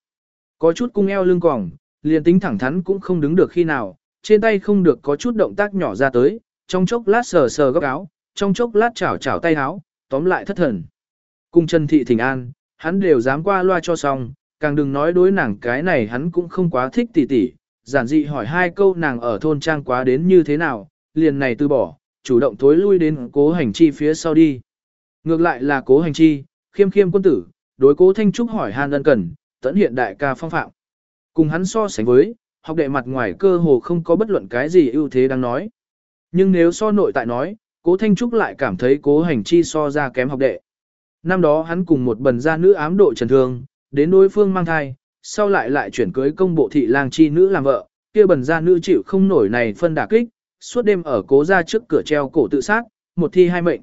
Có chút cung eo lưng còng, liền tính thẳng thắn cũng không đứng được khi nào, trên tay không được có chút động tác nhỏ ra tới, trong chốc lát sờ sờ góc áo, trong chốc lát chảo chảo tay áo, tóm lại thất thần. Cung Trần Thị Thịnh An, hắn đều dám qua loa cho xong, càng đừng nói đối nàng cái này hắn cũng không quá thích tỉ tỉ, giản dị hỏi hai câu nàng ở thôn trang quá đến như thế nào, liền này từ bỏ, chủ động thối lui đến cố hành chi phía sau đi. Ngược lại là cố hành chi, khiêm khiêm quân tử, đối cố thanh trúc hỏi han ân cần, tẫn hiện đại ca phong phạm. Cùng hắn so sánh với, học đệ mặt ngoài cơ hồ không có bất luận cái gì ưu thế đang nói. Nhưng nếu so nội tại nói, cố thanh trúc lại cảm thấy cố hành chi so ra kém học đệ. Năm đó hắn cùng một bần gia nữ ám độ trần thương, đến đối phương mang thai, sau lại lại chuyển cưới công bộ thị lang chi nữ làm vợ, kia bần gia nữ chịu không nổi này phân đả kích, suốt đêm ở cố gia trước cửa treo cổ tự sát, một thi hai mệnh.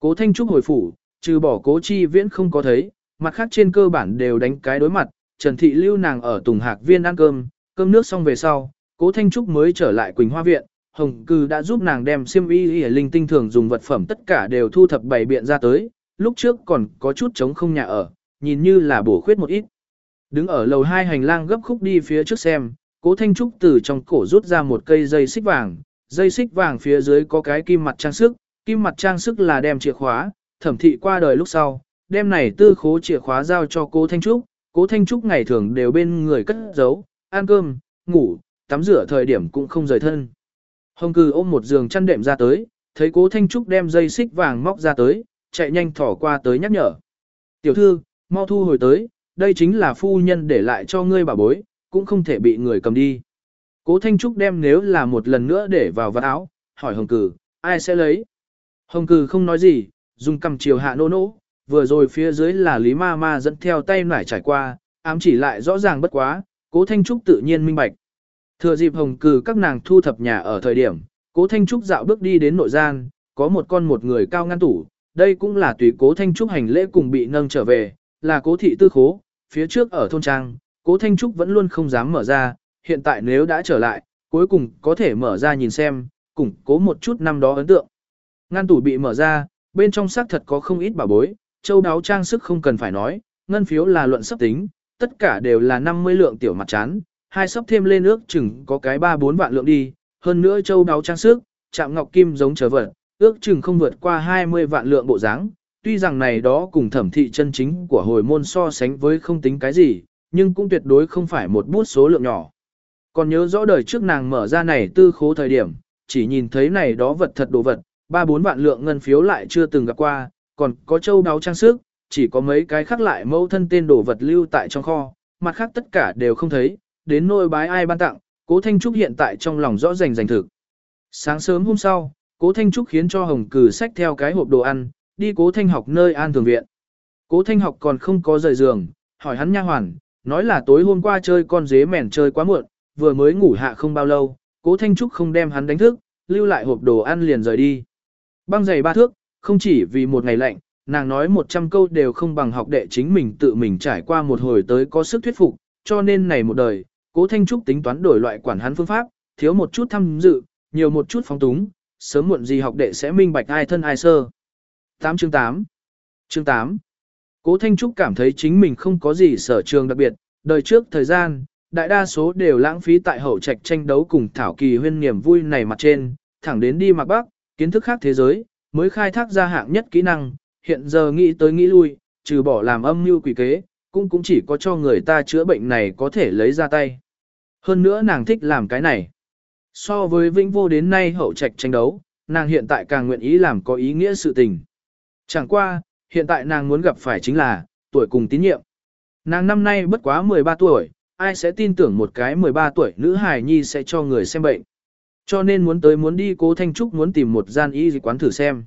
Cố Thanh Trúc hồi phủ, trừ bỏ cố chi viễn không có thấy, mặt khác trên cơ bản đều đánh cái đối mặt, Trần Thị lưu nàng ở Tùng Hạc Viên ăn cơm, cơm nước xong về sau, cố Thanh Trúc mới trở lại Quỳnh Hoa Viện, Hồng Cư đã giúp nàng đem xiêm y y linh tinh thường dùng vật phẩm tất cả đều thu thập bày biện ra tới, lúc trước còn có chút trống không nhà ở, nhìn như là bổ khuyết một ít. Đứng ở lầu hai hành lang gấp khúc đi phía trước xem, cố Thanh Trúc từ trong cổ rút ra một cây dây xích vàng, dây xích vàng phía dưới có cái kim mặt trang sức, kim mặt trang sức là đem chìa khóa, thẩm thị qua đời lúc sau, đem này tư khố chìa khóa giao cho cố Thanh Trúc, cố Thanh Trúc ngày thường đều bên người cất giấu, ăn cơm, ngủ, tắm rửa thời điểm cũng không rời thân. Hồng cừ ôm một giường chăn đệm ra tới, thấy cố Thanh Trúc đem dây xích vàng móc ra tới, chạy nhanh thỏ qua tới nhắc nhở. Tiểu thư, mau thu hồi tới, đây chính là phu nhân để lại cho ngươi bà bối, cũng không thể bị người cầm đi. Cố Thanh Trúc đem nếu là một lần nữa để vào vật áo, hỏi Hồng Cử, ai sẽ lấy? Hồng Cử không nói gì, dùng cầm chiều hạ nô nô, vừa rồi phía dưới là Lý Ma Ma dẫn theo tay nải trải qua, ám chỉ lại rõ ràng bất quá, Cố Thanh Trúc tự nhiên minh bạch. Thừa dịp Hồng Cử các nàng thu thập nhà ở thời điểm, Cố Thanh Trúc dạo bước đi đến nội gian, có một con một người cao ngăn tủ, đây cũng là tùy Cố Thanh Trúc hành lễ cùng bị nâng trở về, là Cố thị tư khố, phía trước ở thôn trang, Cố Thanh Trúc vẫn luôn không dám mở ra, hiện tại nếu đã trở lại, cuối cùng có thể mở ra nhìn xem, củng cố một chút năm đó ấn tượng. Ngăn tủ bị mở ra, bên trong xác thật có không ít bảo bối, châu đáo trang sức không cần phải nói, ngân phiếu là luận sắp tính, tất cả đều là 50 lượng tiểu mặt chán, hai sắp thêm lên ước chừng có cái 3-4 vạn lượng đi, hơn nữa châu đáo trang sức, chạm ngọc kim giống trở vật, ước chừng không vượt qua 20 vạn lượng bộ dáng. Tuy rằng này đó cùng thẩm thị chân chính của hồi môn so sánh với không tính cái gì, nhưng cũng tuyệt đối không phải một bút số lượng nhỏ. Còn nhớ rõ đời trước nàng mở ra này tư khố thời điểm, chỉ nhìn thấy này đó vật thật đồ vật, ba bốn vạn lượng ngân phiếu lại chưa từng gặp qua, còn có châu đáo trang sức, chỉ có mấy cái khác lại mẫu thân tên đồ vật lưu tại trong kho, mặt khác tất cả đều không thấy, đến nôi bái ai ban tặng, cố Thanh Trúc hiện tại trong lòng rõ rành rành thực. Sáng sớm hôm sau, cố Thanh Trúc khiến cho Hồng Cử sách theo cái hộp đồ ăn, đi cố Thanh học nơi an thường viện. Cố Thanh học còn không có rời giường, hỏi hắn nha hoàn, nói là tối hôm qua chơi con dế mèn chơi quá muộn, vừa mới ngủ hạ không bao lâu, cố Thanh Trúc không đem hắn đánh thức, lưu lại hộp đồ ăn liền rời đi. Băng giày ba thước, không chỉ vì một ngày lạnh, nàng nói một trăm câu đều không bằng học đệ chính mình tự mình trải qua một hồi tới có sức thuyết phục, cho nên này một đời, cố Thanh Trúc tính toán đổi loại quản hắn phương pháp, thiếu một chút thăm dự, nhiều một chút phóng túng, sớm muộn gì học đệ sẽ minh bạch ai thân ai sơ. 8 chương 8 Chương 8 Cố Thanh Trúc cảm thấy chính mình không có gì sở trường đặc biệt, đời trước thời gian, Đại đa số đều lãng phí tại hậu trạch tranh đấu cùng thảo kỳ huyên niềm vui này mặt trên, thẳng đến đi mặc bắc, kiến thức khác thế giới, mới khai thác ra hạng nhất kỹ năng, hiện giờ nghĩ tới nghĩ lui, trừ bỏ làm âm mưu quỷ kế, cũng cũng chỉ có cho người ta chữa bệnh này có thể lấy ra tay. Hơn nữa nàng thích làm cái này. So với vĩnh vô đến nay hậu trạch tranh đấu, nàng hiện tại càng nguyện ý làm có ý nghĩa sự tình. Chẳng qua, hiện tại nàng muốn gặp phải chính là, tuổi cùng tín nhiệm. Nàng năm nay bất quá 13 tuổi, ai sẽ tin tưởng một cái 13 tuổi nữ hài nhi sẽ cho người xem bệnh. Cho nên muốn tới muốn đi cố Thanh Trúc muốn tìm một gian y quán thử xem.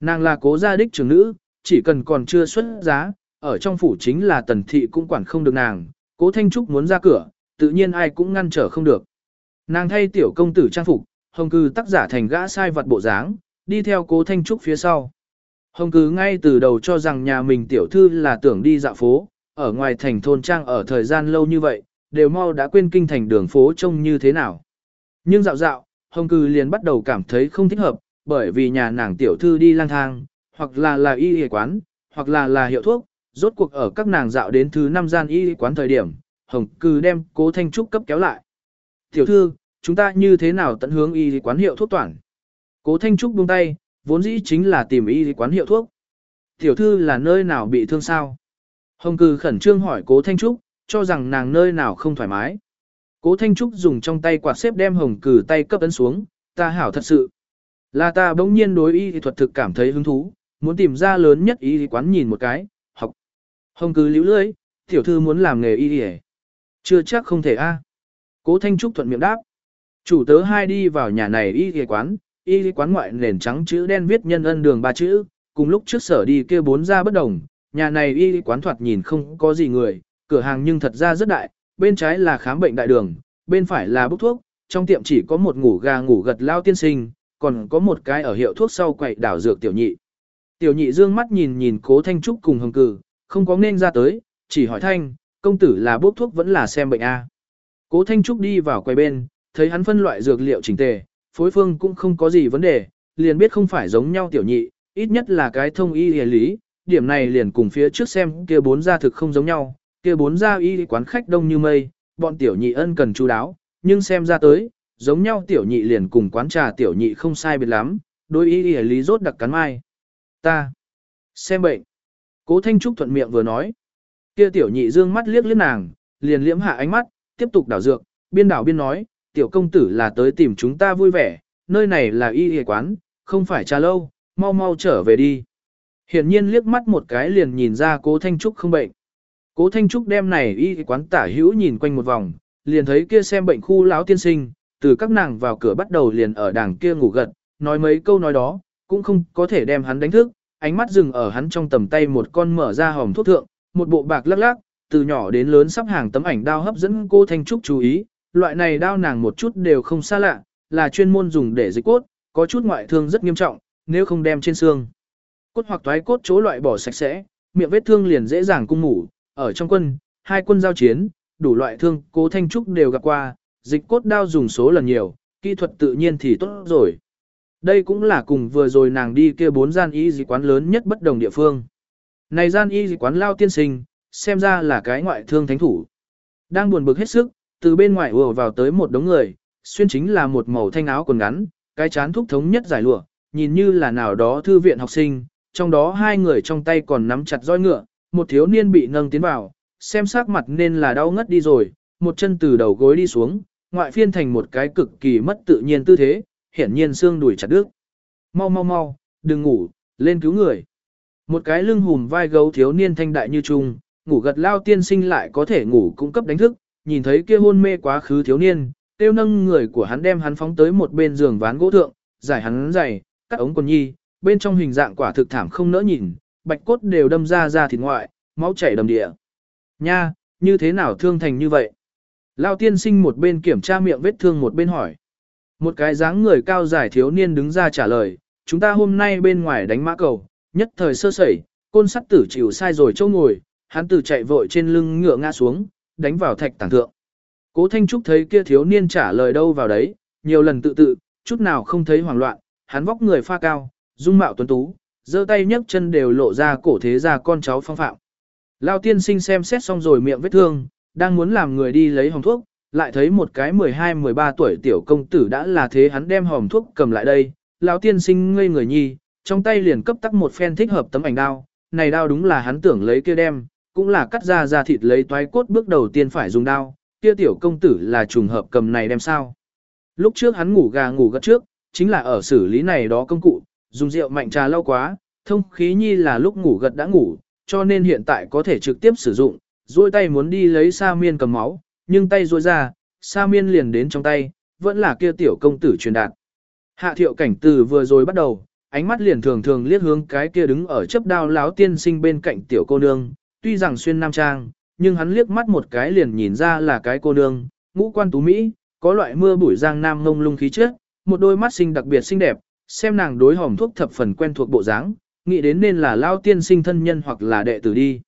Nàng là cố gia đích trưởng nữ, chỉ cần còn chưa xuất giá, ở trong phủ chính là tần thị cũng quản không được nàng, cố Thanh Trúc muốn ra cửa, tự nhiên ai cũng ngăn trở không được. Nàng thay tiểu công tử trang phục, hồng cư tác giả thành gã sai vật bộ dáng, đi theo cố Thanh Trúc phía sau. Hồng cư ngay từ đầu cho rằng nhà mình tiểu thư là tưởng đi dạo phố, ở ngoài thành thôn trang ở thời gian lâu như vậy, đều mau đã quên kinh thành đường phố trông như thế nào. Nhưng dạo dạo, Hồng Cư liền bắt đầu cảm thấy không thích hợp, bởi vì nhà nàng tiểu thư đi lang thang, hoặc là là y y quán, hoặc là là hiệu thuốc, rốt cuộc ở các nàng dạo đến thứ năm gian y y quán thời điểm, Hồng Cư đem cố Thanh Trúc cấp kéo lại. Tiểu thư, chúng ta như thế nào tận hướng y y quán hiệu thuốc toàn? Cố Thanh Trúc buông tay, vốn dĩ chính là tìm y quán hiệu thuốc. Tiểu thư là nơi nào bị thương sao? Hồng Cư khẩn trương hỏi cố Thanh Trúc, cho rằng nàng nơi nào không thoải mái. Cố Thanh Trúc dùng trong tay quạt xếp đem hồng cử tay cấp ấn xuống, ta hảo thật sự. Là ta bỗng nhiên đối y thuật thực cảm thấy hứng thú, muốn tìm ra lớn nhất y quán nhìn một cái, học. Hồng cử liễu lưỡi, tiểu thư muốn làm nghề y hề. Chưa chắc không thể a. Cố Thanh Trúc thuận miệng đáp. Chủ tớ hai đi vào nhà này y hề quán, y quán ngoại nền trắng chữ đen viết nhân ân đường ba chữ, cùng lúc trước sở đi kia bốn ra bất đồng, nhà này y quán thoạt nhìn không có gì người, cửa hàng nhưng thật ra rất đại, bên trái là khám bệnh đại đường, bên phải là bốc thuốc, trong tiệm chỉ có một ngủ gà ngủ gật lao tiên sinh, còn có một cái ở hiệu thuốc sau quậy đảo dược tiểu nhị. Tiểu nhị dương mắt nhìn nhìn cố thanh trúc cùng hồng cử, không có nên ra tới, chỉ hỏi thanh, công tử là bốc thuốc vẫn là xem bệnh a. Cố thanh trúc đi vào quầy bên, thấy hắn phân loại dược liệu chỉnh tề, phối phương cũng không có gì vấn đề, liền biết không phải giống nhau tiểu nhị, ít nhất là cái thông y hề lý, điểm này liền cùng phía trước xem kia bốn gia thực không giống nhau, kia bốn gia y quán khách đông như mây, bọn tiểu nhị ân cần chú đáo, nhưng xem ra tới, giống nhau tiểu nhị liền cùng quán trà tiểu nhị không sai biệt lắm, đối y y lý rốt đặc cắn mai. Ta, xem bệnh. Cố Thanh Trúc thuận miệng vừa nói. Kia tiểu nhị dương mắt liếc liếc nàng, liền liễm hạ ánh mắt, tiếp tục đảo dược, biên đảo biên nói, tiểu công tử là tới tìm chúng ta vui vẻ, nơi này là y y quán, không phải trà lâu, mau mau trở về đi. Hiển nhiên liếc mắt một cái liền nhìn ra cố Thanh Trúc không bệnh. Cố Thanh Trúc đem này y quán tả hữu nhìn quanh một vòng, liền thấy kia xem bệnh khu lão tiên sinh, từ các nàng vào cửa bắt đầu liền ở đàng kia ngủ gật, nói mấy câu nói đó, cũng không có thể đem hắn đánh thức, ánh mắt dừng ở hắn trong tầm tay một con mở ra hòm thuốc thượng, một bộ bạc lắc lắc, từ nhỏ đến lớn sắp hàng tấm ảnh đao hấp dẫn cô Thanh Trúc chú ý, loại này đao nàng một chút đều không xa lạ, là chuyên môn dùng để dịch cốt, có chút ngoại thương rất nghiêm trọng, nếu không đem trên xương. Cốt hoặc toái cốt chỗ loại bỏ sạch sẽ, miệng vết thương liền dễ dàng cung ngủ, ở trong quân, hai quân giao chiến, đủ loại thương cố Thanh Trúc đều gặp qua, dịch cốt đao dùng số lần nhiều, kỹ thuật tự nhiên thì tốt rồi. Đây cũng là cùng vừa rồi nàng đi kia bốn gian y dị quán lớn nhất bất đồng địa phương. Này gian y dị quán lao tiên sinh, xem ra là cái ngoại thương thánh thủ. Đang buồn bực hết sức, từ bên ngoài ùa vào tới một đống người, xuyên chính là một màu thanh áo quần ngắn, cái chán thúc thống nhất giải lụa, nhìn như là nào đó thư viện học sinh, trong đó hai người trong tay còn nắm chặt roi ngựa, một thiếu niên bị nâng tiến vào, xem sắc mặt nên là đau ngất đi rồi, một chân từ đầu gối đi xuống, ngoại phiên thành một cái cực kỳ mất tự nhiên tư thế, hiển nhiên xương đùi chặt đứt. Mau mau mau, đừng ngủ, lên cứu người. Một cái lưng hùm vai gấu thiếu niên thanh đại như trung, ngủ gật lao tiên sinh lại có thể ngủ cung cấp đánh thức, nhìn thấy kia hôn mê quá khứ thiếu niên, tiêu nâng người của hắn đem hắn phóng tới một bên giường ván gỗ thượng, giải hắn giày, cắt ống quần nhi, bên trong hình dạng quả thực thảm không nỡ nhìn, bạch cốt đều đâm ra ra thịt ngoại, máu chảy đầm địa. Nha, như thế nào thương thành như vậy? Lao tiên sinh một bên kiểm tra miệng vết thương một bên hỏi. Một cái dáng người cao dài thiếu niên đứng ra trả lời, chúng ta hôm nay bên ngoài đánh mã cầu, nhất thời sơ sẩy, côn sắt tử chịu sai rồi châu ngồi, hắn tử chạy vội trên lưng ngựa ngã xuống, đánh vào thạch tảng thượng. Cố Thanh Trúc thấy kia thiếu niên trả lời đâu vào đấy, nhiều lần tự tự, chút nào không thấy hoảng loạn, hắn vóc người pha cao, dung mạo tuấn tú, giơ tay nhấc chân đều lộ ra cổ thế ra con cháu phong phạm. Lao tiên sinh xem xét xong rồi miệng vết thương, đang muốn làm người đi lấy hồng thuốc, lại thấy một cái 12-13 tuổi tiểu công tử đã là thế hắn đem hồng thuốc cầm lại đây, lão tiên sinh ngây người nhi, trong tay liền cấp tắc một phen thích hợp tấm ảnh đao, này đao đúng là hắn tưởng lấy kia đem, cũng là cắt ra ra thịt lấy toái cốt bước đầu tiên phải dùng đao, kia tiểu công tử là trùng hợp cầm này đem sao. Lúc trước hắn ngủ gà ngủ gật trước, chính là ở xử lý này đó công cụ, dùng rượu mạnh trà lâu quá, thông khí nhi là lúc ngủ gật đã ngủ, cho nên hiện tại có thể trực tiếp sử dụng, duỗi tay muốn đi lấy sa miên cầm máu, nhưng tay duỗi ra, sa miên liền đến trong tay, vẫn là kia tiểu công tử truyền đạt. Hạ thiệu cảnh từ vừa rồi bắt đầu, ánh mắt liền thường thường liếc hướng cái kia đứng ở chấp đao láo tiên sinh bên cạnh tiểu cô nương, tuy rằng xuyên nam trang, nhưng hắn liếc mắt một cái liền nhìn ra là cái cô nương, ngũ quan tú Mỹ, có loại mưa bụi giang nam ngông lung khí trước, một đôi mắt xinh đặc biệt xinh đẹp, xem nàng đối hỏng thuốc thập phần quen thuộc bộ dáng, nghĩ đến nên là lao tiên sinh thân nhân hoặc là đệ tử đi.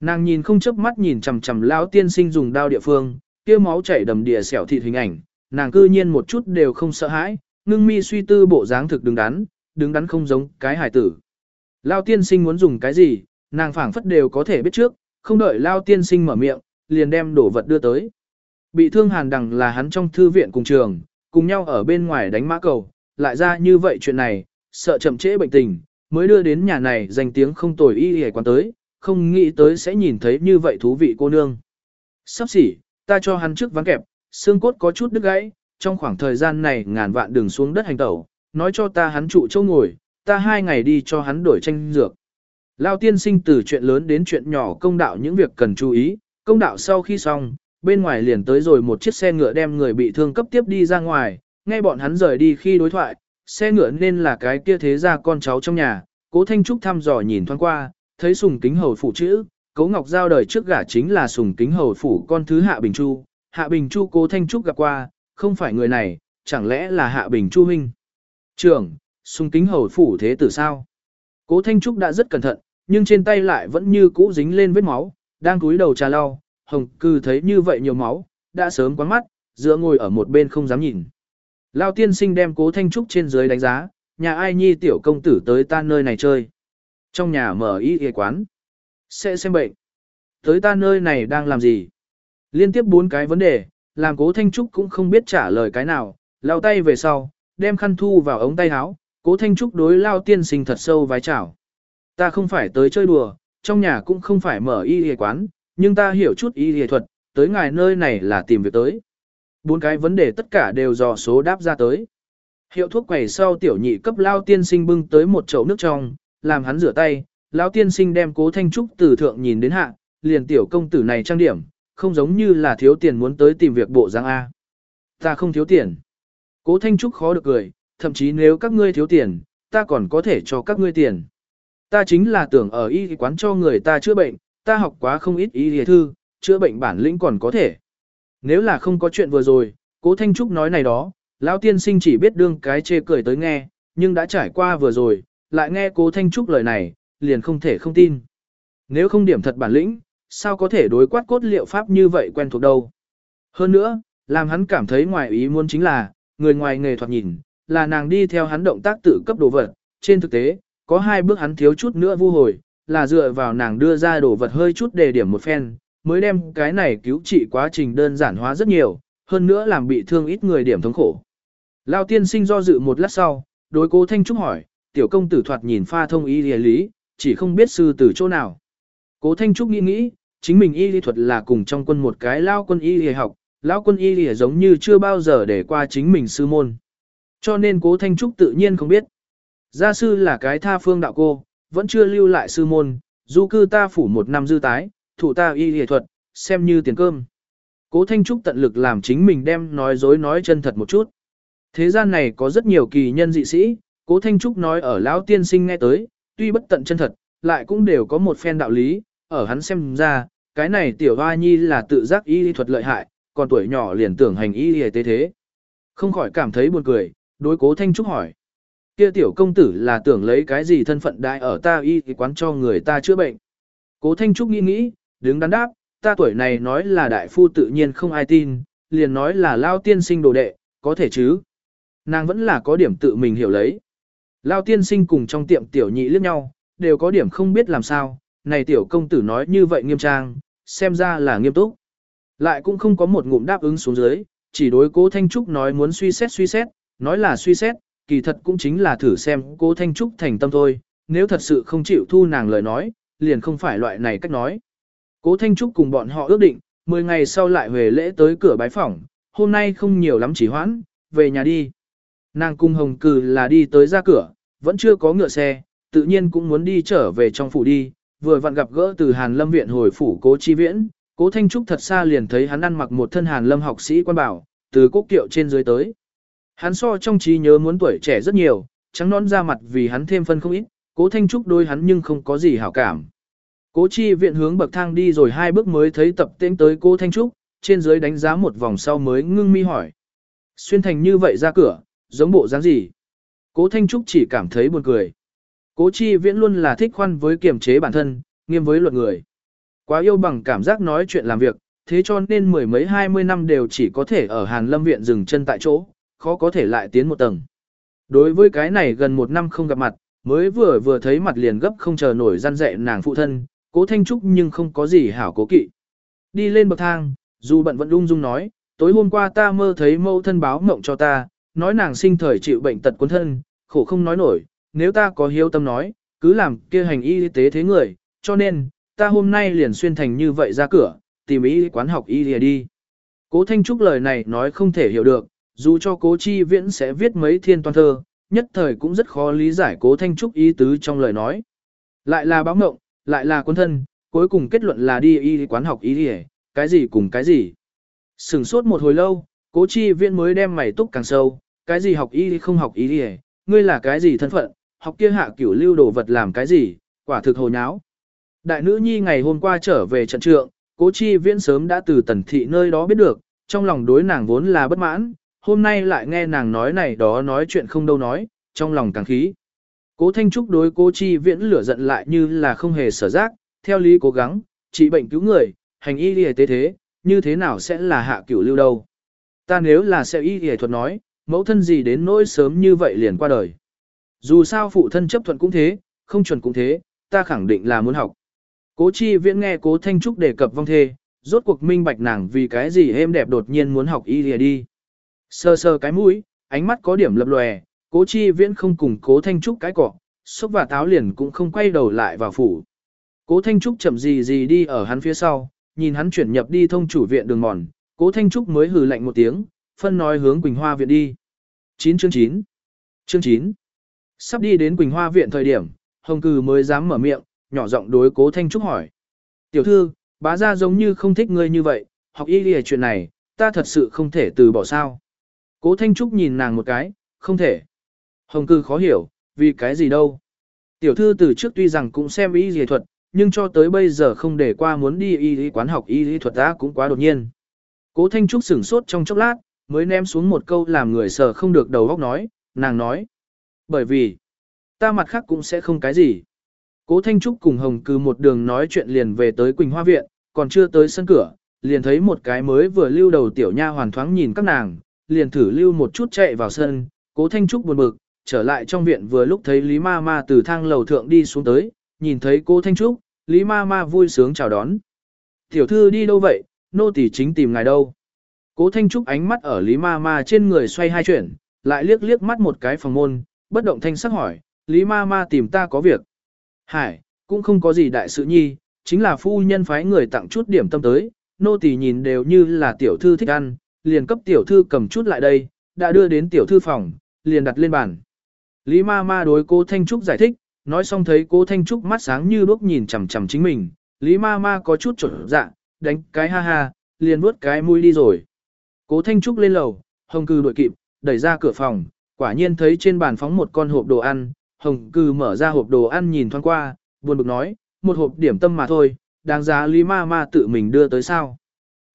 Nàng nhìn không chớp mắt nhìn chằm chằm lao tiên sinh dùng đao địa phương, kia máu chảy đầm đìa xẻo thịt hình ảnh, nàng cư nhiên một chút đều không sợ hãi, ngưng mi suy tư bộ dáng thực đứng đắn, đứng đắn không giống cái hải tử. Lao tiên sinh muốn dùng cái gì, nàng phảng phất đều có thể biết trước, không đợi Lao tiên sinh mở miệng, liền đem đổ vật đưa tới. Bị thương hàn đằng là hắn trong thư viện cùng trường, cùng nhau ở bên ngoài đánh mã cầu, lại ra như vậy chuyện này, sợ chậm trễ bệnh tình, mới đưa đến nhà này danh tiếng không tồi y hề quan tới, không nghĩ tới sẽ nhìn thấy như vậy thú vị cô nương. Sắp xỉ, ta cho hắn trước ván kẹp, xương cốt có chút đứt gãy, trong khoảng thời gian này ngàn vạn đường xuống đất hành tẩu, nói cho ta hắn trụ châu ngồi, ta hai ngày đi cho hắn đổi tranh dược. Lao tiên sinh từ chuyện lớn đến chuyện nhỏ công đạo những việc cần chú ý, công đạo sau khi xong, bên ngoài liền tới rồi một chiếc xe ngựa đem người bị thương cấp tiếp đi ra ngoài, nghe bọn hắn rời đi khi đối thoại, xe ngựa nên là cái kia thế ra con cháu trong nhà, cố Thanh Trúc thăm dò nhìn thoáng qua, thấy sùng kính hầu phủ chữ, cố Ngọc Giao đời trước gả chính là sùng kính hầu phủ con thứ Hạ Bình Chu, Hạ Bình Chu cố Thanh Trúc gặp qua, không phải người này, chẳng lẽ là Hạ Bình Chu huynh. Trưởng, sùng kính hầu phủ thế tử sao? Cố Thanh Trúc đã rất cẩn thận, nhưng trên tay lại vẫn như cũ dính lên vết máu, đang cúi đầu trà lau, hồng cư thấy như vậy nhiều máu, đã sớm quán mắt, dựa ngồi ở một bên không dám nhìn. Lao tiên sinh đem cố thanh trúc trên dưới đánh giá, nhà ai nhi tiểu công tử tới ta nơi này chơi. Trong nhà mở y y quán. Sẽ xem bệnh. Tới ta nơi này đang làm gì? Liên tiếp bốn cái vấn đề, làm cố thanh trúc cũng không biết trả lời cái nào, lao tay về sau, đem khăn thu vào ống tay áo, cố thanh trúc đối lao tiên sinh thật sâu vái chào. Ta không phải tới chơi đùa, trong nhà cũng không phải mở y y quán, nhưng ta hiểu chút y y thuật, tới ngài nơi này là tìm việc tới. Bốn cái vấn đề tất cả đều dò số đáp ra tới. Hiệu thuốc quầy sau tiểu nhị cấp lao tiên sinh bưng tới một chậu nước trong, làm hắn rửa tay, lao tiên sinh đem cố thanh trúc từ thượng nhìn đến hạ, liền tiểu công tử này trang điểm, không giống như là thiếu tiền muốn tới tìm việc bộ giang A. Ta không thiếu tiền. Cố thanh trúc khó được cười, thậm chí nếu các ngươi thiếu tiền, ta còn có thể cho các ngươi tiền. Ta chính là tưởng ở y quán cho người ta chữa bệnh, ta học quá không ít y lý thư, chữa bệnh bản lĩnh còn có thể. Nếu là không có chuyện vừa rồi, cố Thanh Trúc nói này đó, lão tiên sinh chỉ biết đương cái chê cười tới nghe, nhưng đã trải qua vừa rồi, lại nghe cố Thanh Trúc lời này, liền không thể không tin. Nếu không điểm thật bản lĩnh, sao có thể đối quát cốt liệu pháp như vậy quen thuộc đâu. Hơn nữa, làm hắn cảm thấy ngoài ý muốn chính là, người ngoài nghề thoạt nhìn, là nàng đi theo hắn động tác tự cấp đồ vật, trên thực tế, có hai bước hắn thiếu chút nữa vu hồi, là dựa vào nàng đưa ra đồ vật hơi chút đề điểm một phen, mới đem cái này cứu trị quá trình đơn giản hóa rất nhiều, hơn nữa làm bị thương ít người điểm thống khổ. Lao tiên sinh do dự một lát sau, đối cố Thanh Trúc hỏi, tiểu công tử thoạt nhìn pha thông y lý lý, chỉ không biết sư từ chỗ nào. Cố Thanh Trúc nghĩ nghĩ, chính mình y lý thuật là cùng trong quân một cái lao quân y lý học, lao quân y lý giống như chưa bao giờ để qua chính mình sư môn. Cho nên cố Thanh Trúc tự nhiên không biết. Gia sư là cái tha phương đạo cô, vẫn chưa lưu lại sư môn, du cư ta phủ một năm dư tái, thủ ta y y thuật, xem như tiền cơm. Cố Thanh Trúc tận lực làm chính mình đem nói dối nói chân thật một chút. Thế gian này có rất nhiều kỳ nhân dị sĩ, Cố Thanh Trúc nói ở lão tiên sinh nghe tới, tuy bất tận chân thật, lại cũng đều có một phen đạo lý, ở hắn xem ra, cái này tiểu hoa nhi là tự giác y y thuật lợi hại, còn tuổi nhỏ liền tưởng hành y y tế thế. Không khỏi cảm thấy buồn cười, đối Cố Thanh Trúc hỏi. Kia tiểu công tử là tưởng lấy cái gì thân phận đại ở ta y quán cho người ta chữa bệnh. Cố Thanh Trúc nghĩ nghĩ, đứng đắn đáp, ta tuổi này nói là đại phu tự nhiên không ai tin, liền nói là lao tiên sinh đồ đệ, có thể chứ. Nàng vẫn là có điểm tự mình hiểu lấy. Lao tiên sinh cùng trong tiệm tiểu nhị liếc nhau, đều có điểm không biết làm sao, này tiểu công tử nói như vậy nghiêm trang, xem ra là nghiêm túc. Lại cũng không có một ngụm đáp ứng xuống dưới, chỉ đối cố Thanh Trúc nói muốn suy xét suy xét, nói là suy xét, kỳ thật cũng chính là thử xem cố Thanh Trúc thành tâm thôi, nếu thật sự không chịu thu nàng lời nói, liền không phải loại này cách nói. Cố Thanh Trúc cùng bọn họ ước định, 10 ngày sau lại về lễ tới cửa bái phỏng, hôm nay không nhiều lắm chỉ hoãn, về nhà đi. Nàng cung hồng cừ là đi tới ra cửa, vẫn chưa có ngựa xe, tự nhiên cũng muốn đi trở về trong phủ đi, vừa vặn gặp gỡ từ Hàn Lâm viện hồi phủ cố chi viễn, cố Thanh Trúc thật xa liền thấy hắn ăn mặc một thân Hàn Lâm học sĩ quan bảo, từ cố kiệu trên dưới tới. Hắn so trong trí nhớ muốn tuổi trẻ rất nhiều, trắng nón ra mặt vì hắn thêm phân không ít, cố Thanh Trúc đôi hắn nhưng không có gì hảo cảm. Cố chi viện hướng bậc thang đi rồi hai bước mới thấy tập tên tới cố Thanh Trúc, trên dưới đánh giá một vòng sau mới ngưng mi hỏi. Xuyên thành như vậy ra cửa, giống bộ dáng gì? Cố Thanh Trúc chỉ cảm thấy buồn cười. Cố chi viễn luôn là thích khoan với kiềm chế bản thân, nghiêm với luật người. Quá yêu bằng cảm giác nói chuyện làm việc, thế cho nên mười mấy hai mươi năm đều chỉ có thể ở Hàn Lâm Viện dừng chân tại chỗ, khó có thể lại tiến một tầng. Đối với cái này gần một năm không gặp mặt, mới vừa vừa thấy mặt liền gấp không chờ nổi gian dạy nàng phụ thân, cố Thanh Trúc nhưng không có gì hảo cố kỵ. Đi lên bậc thang, dù bận vẫn ung dung nói, tối hôm qua ta mơ thấy mẫu thân báo mộng cho ta, nói nàng sinh thời chịu bệnh tật cuốn thân, khổ không nói nổi, nếu ta có hiếu tâm nói, cứ làm kia hành y tế thế người, cho nên, ta hôm nay liền xuyên thành như vậy ra cửa, tìm ý quán học y đi. Cố Thanh Trúc lời này nói không thể hiểu được, dù cho cố chi viễn sẽ viết mấy thiên toàn thơ, nhất thời cũng rất khó lý giải cố Thanh Trúc ý tứ trong lời nói. Lại là báo ngộng, lại là quân thân, cuối cùng kết luận là đi y quán học y lìa, cái gì cùng cái gì. Sừng sốt một hồi lâu, cố chi viễn mới đem mày túc càng sâu, cái gì học y không học y lìa, ngươi là cái gì thân phận, học kia hạ cửu lưu đồ vật làm cái gì, quả thực hồ nháo. Đại nữ nhi ngày hôm qua trở về trận trượng, cố chi viễn sớm đã từ tần thị nơi đó biết được, trong lòng đối nàng vốn là bất mãn, hôm nay lại nghe nàng nói này đó nói chuyện không đâu nói, trong lòng càng khí. Cố Thanh Trúc đối cố chi viễn lửa giận lại như là không hề sở giác, theo lý cố gắng, trị bệnh cứu người, hành y y tế thế, như thế nào sẽ là hạ cửu lưu đâu. Ta nếu là sẽ y y thuật nói, mẫu thân gì đến nỗi sớm như vậy liền qua đời. Dù sao phụ thân chấp thuận cũng thế, không chuẩn cũng thế, ta khẳng định là muốn học. Cố chi viễn nghe cố Thanh Trúc đề cập vong thê, rốt cuộc minh bạch nàng vì cái gì êm đẹp đột nhiên muốn học y y đi. Sơ sơ cái mũi, ánh mắt có điểm lập lòe, cố chi viễn không cùng cố Thanh Trúc cái cọ, xúc và táo liền cũng không quay đầu lại vào phủ. Cố Thanh Trúc chậm gì gì đi ở hắn phía sau, nhìn hắn chuyển nhập đi thông chủ viện đường mòn, cố Thanh Trúc mới hừ lạnh một tiếng, phân nói hướng Quỳnh Hoa viện đi. 9 chương 9 Chương 9 Sắp đi đến Quỳnh Hoa viện thời điểm, Hồng Cừ mới dám mở miệng, nhỏ giọng đối cố Thanh Trúc hỏi. Tiểu thư, bá gia giống như không thích ngươi như vậy, học y lìa chuyện này, ta thật sự không thể từ bỏ sao. Cố Thanh Trúc nhìn nàng một cái, không thể. Hồng Cư khó hiểu, vì cái gì đâu. Tiểu thư từ trước tuy rằng cũng xem y dì thuật, nhưng cho tới bây giờ không để qua muốn đi y lý quán học y lý thuật ta cũng quá đột nhiên. Cố Thanh Trúc sửng sốt trong chốc lát, mới ném xuống một câu làm người sợ không được đầu óc nói, nàng nói. Bởi vì, ta mặt khác cũng sẽ không cái gì. Cố Thanh Trúc cùng Hồng Cư một đường nói chuyện liền về tới Quỳnh Hoa Viện, còn chưa tới sân cửa, liền thấy một cái mới vừa lưu đầu tiểu nha hoàn thoáng nhìn các nàng, liền thử lưu một chút chạy vào sân, Cố Thanh Trúc buồn bực, trở lại trong viện vừa lúc thấy Lý Ma Ma từ thang lầu thượng đi xuống tới, nhìn thấy Cố Thanh Trúc, Lý Ma Ma vui sướng chào đón. Tiểu thư đi đâu vậy, nô tỳ chính tìm ngài đâu. Cố Thanh Trúc ánh mắt ở Lý Ma Ma trên người xoay hai chuyển, lại liếc liếc mắt một cái phòng môn, bất động thanh sắc hỏi, Lý Ma Ma tìm ta có việc. Hải, cũng không có gì đại sự nhi, chính là phu nhân phái người tặng chút điểm tâm tới, nô tỳ nhìn đều như là tiểu thư thích ăn, liền cấp tiểu thư cầm chút lại đây, đã đưa đến tiểu thư phòng, liền đặt lên bàn. Lý ma ma đối cô Thanh Trúc giải thích, nói xong thấy cô Thanh Trúc mắt sáng như đuốc nhìn chằm chằm chính mình, Lý ma ma có chút trở dạ, đánh cái ha ha, liền vuốt cái mũi đi rồi. Cố Thanh Trúc lên lầu, hồng cư đội kịp, đẩy ra cửa phòng, quả nhiên thấy trên bàn phóng một con hộp đồ ăn, hồng cư mở ra hộp đồ ăn nhìn thoáng qua, buồn bực nói, một hộp điểm tâm mà thôi, đáng giá Lý Ma Ma tự mình đưa tới sao.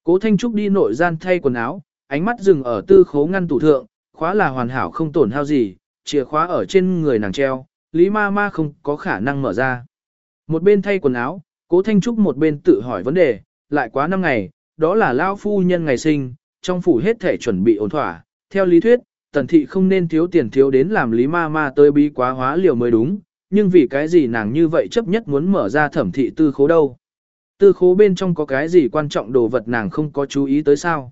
Cố Thanh Trúc đi nội gian thay quần áo, ánh mắt dừng ở tư khố ngăn tủ thượng, khóa là hoàn hảo không tổn hao gì, chìa khóa ở trên người nàng treo, Lý Ma Ma không có khả năng mở ra. Một bên thay quần áo, Cố Thanh Trúc một bên tự hỏi vấn đề, lại quá năm ngày, đó là lao phu nhân ngày sinh, trong phủ hết thể chuẩn bị ổn thỏa, theo lý thuyết, tần thị không nên thiếu tiền thiếu đến làm lý ma ma tới bí quá hóa liều mới đúng, nhưng vì cái gì nàng như vậy chấp nhất muốn mở ra thẩm thị tư khố đâu. Tư khố bên trong có cái gì quan trọng đồ vật nàng không có chú ý tới sao.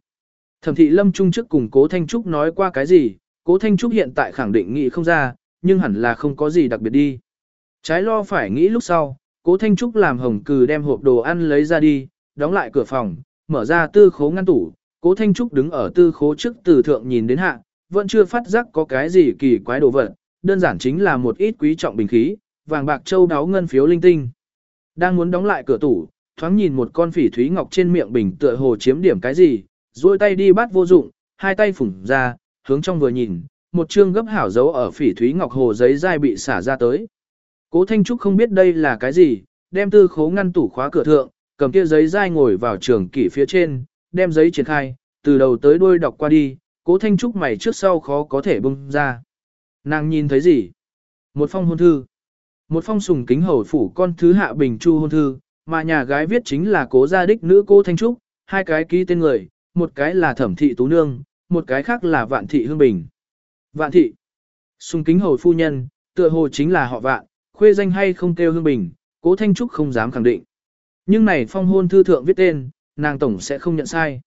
Thẩm thị lâm trung trước cùng cố Thanh Trúc nói qua cái gì, cố Thanh Trúc hiện tại khẳng định nghĩ không ra, nhưng hẳn là không có gì đặc biệt đi. Trái lo phải nghĩ lúc sau, cố Thanh Trúc làm hồng cừ đem hộp đồ ăn lấy ra đi, đóng lại cửa phòng, mở ra tư khố ngăn tủ, cố Thanh Trúc đứng ở tư khố trước từ thượng nhìn đến hạ, vẫn chưa phát giác có cái gì kỳ quái đồ vật, đơn giản chính là một ít quý trọng bình khí, vàng bạc châu đáo ngân phiếu linh tinh. Đang muốn đóng lại cửa tủ, thoáng nhìn một con phỉ thúy ngọc trên miệng bình tựa hồ chiếm điểm cái gì, duỗi tay đi bắt vô dụng, hai tay phủng ra, hướng trong vừa nhìn, một chương gấp hảo dấu ở phỉ thúy ngọc hồ giấy dai bị xả ra tới. Cố Thanh Trúc không biết đây là cái gì, đem tư khố ngăn tủ khóa cửa thượng, cầm kia giấy dai ngồi vào trường kỷ phía trên, đem giấy triển khai, từ đầu tới đuôi đọc qua đi, Cố Thanh Trúc mày trước sau khó có thể bung ra. Nàng nhìn thấy gì? Một phong hôn thư. Một phong sùng kính hầu phủ con thứ hạ bình chu hôn thư, mà nhà gái viết chính là cố gia đích nữ cô Thanh Trúc, hai cái ký tên người, một cái là thẩm thị tú nương, một cái khác là vạn thị hương bình. Vạn thị, sung kính hầu phu nhân, tựa hồ chính là họ vạn, khuê danh hay không kêu hương bình, cố Thanh Trúc không dám khẳng định. Nhưng này phong hôn thư thượng viết tên, nàng tổng sẽ không nhận sai.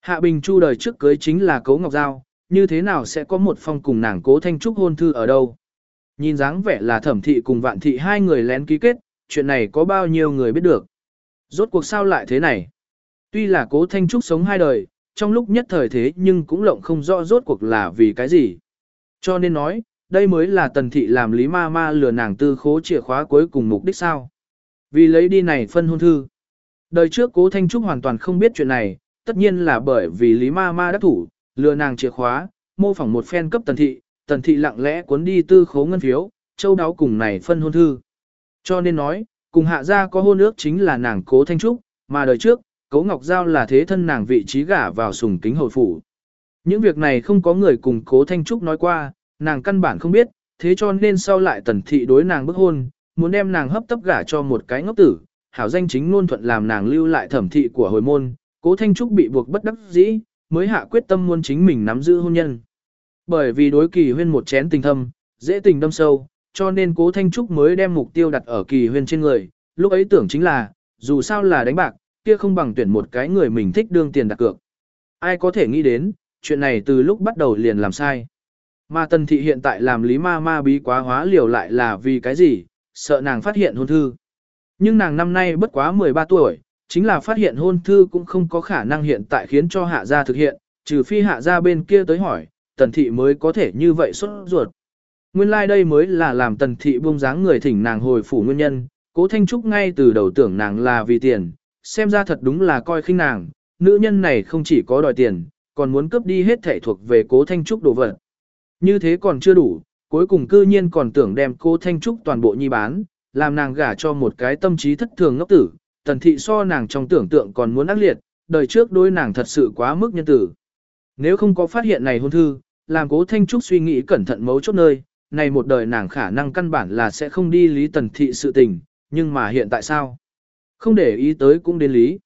Hạ Bình Chu đời trước cưới chính là Cố Ngọc Giao, như thế nào sẽ có một phong cùng nàng Cố Thanh Trúc hôn thư ở đâu? Nhìn dáng vẻ là thẩm thị cùng vạn thị hai người lén ký kết, chuyện này có bao nhiêu người biết được. Rốt cuộc sao lại thế này? Tuy là Cố Thanh Trúc sống hai đời, trong lúc nhất thời thế nhưng cũng lộng không rõ rốt cuộc là vì cái gì. Cho nên nói, đây mới là tần thị làm lý ma ma lừa nàng tư khố chìa khóa cuối cùng mục đích sao. Vì lấy đi này phân hôn thư. Đời trước cố Thanh Trúc hoàn toàn không biết chuyện này, tất nhiên là bởi vì Lý Ma Ma đã thủ, lừa nàng chìa khóa, mô phỏng một phen cấp tần thị, tần thị lặng lẽ cuốn đi tư khố ngân phiếu, châu đáo cùng này phân hôn thư. Cho nên nói, cùng hạ gia có hôn ước chính là nàng cố thanh trúc, mà đời trước, cố ngọc giao là thế thân nàng vị trí gả vào sùng kính hồi phủ. Những việc này không có người cùng cố thanh trúc nói qua, nàng căn bản không biết, thế cho nên sau lại tần thị đối nàng bức hôn, muốn đem nàng hấp tấp gả cho một cái ngốc tử, hảo danh chính luôn thuận làm nàng lưu lại thẩm thị của hồi môn, Cố Thanh Trúc bị buộc bất đắc dĩ, mới hạ quyết tâm muốn chính mình nắm giữ hôn nhân. Bởi vì đối kỳ huyên một chén tình thâm, dễ tình đâm sâu, cho nên cố Thanh Trúc mới đem mục tiêu đặt ở kỳ huyên trên người, lúc ấy tưởng chính là, dù sao là đánh bạc, kia không bằng tuyển một cái người mình thích đương tiền đặt cược. Ai có thể nghĩ đến, chuyện này từ lúc bắt đầu liền làm sai. Mà tần thị hiện tại làm lý ma ma bí quá hóa liều lại là vì cái gì, sợ nàng phát hiện hôn thư. Nhưng nàng năm nay bất quá 13 tuổi, chính là phát hiện hôn thư cũng không có khả năng hiện tại khiến cho hạ gia thực hiện, trừ phi hạ gia bên kia tới hỏi, tần thị mới có thể như vậy xuất ruột. Nguyên lai like đây mới là làm tần thị buông dáng người thỉnh nàng hồi phủ nguyên nhân, cố thanh trúc ngay từ đầu tưởng nàng là vì tiền, xem ra thật đúng là coi khinh nàng, nữ nhân này không chỉ có đòi tiền, còn muốn cướp đi hết thể thuộc về cố thanh trúc đồ vật. Như thế còn chưa đủ, cuối cùng cư nhiên còn tưởng đem cố thanh trúc toàn bộ nhi bán, làm nàng gả cho một cái tâm trí thất thường ngốc tử, tần thị so nàng trong tưởng tượng còn muốn ác liệt, đời trước đối nàng thật sự quá mức nhân tử. Nếu không có phát hiện này hôn thư, làm cố Thanh Trúc suy nghĩ cẩn thận mấu chốt nơi, này một đời nàng khả năng căn bản là sẽ không đi lý tần thị sự tình, nhưng mà hiện tại sao? Không để ý tới cũng đến lý.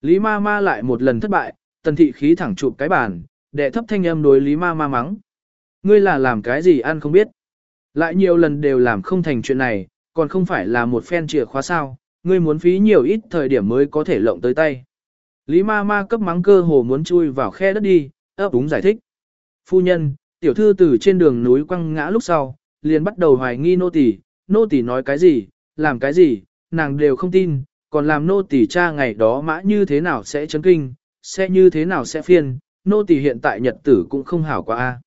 Lý ma ma lại một lần thất bại, tần thị khí thẳng chụp cái bàn, đệ thấp thanh âm đối lý ma ma mắng. Ngươi là làm cái gì ăn không biết. Lại nhiều lần đều làm không thành chuyện này, còn không phải là một phen chìa khóa sao, ngươi muốn phí nhiều ít thời điểm mới có thể lộng tới tay. Lý ma ma cấp mắng cơ hồ muốn chui vào khe đất đi, ấp úng giải thích. Phu nhân, tiểu thư từ trên đường núi quăng ngã lúc sau, liền bắt đầu hoài nghi nô tỳ, nô tỳ nói cái gì, làm cái gì, nàng đều không tin, còn làm nô tỳ cha ngày đó mã như thế nào sẽ chấn kinh, sẽ như thế nào sẽ phiên, nô tỳ hiện tại nhật tử cũng không hảo quá a.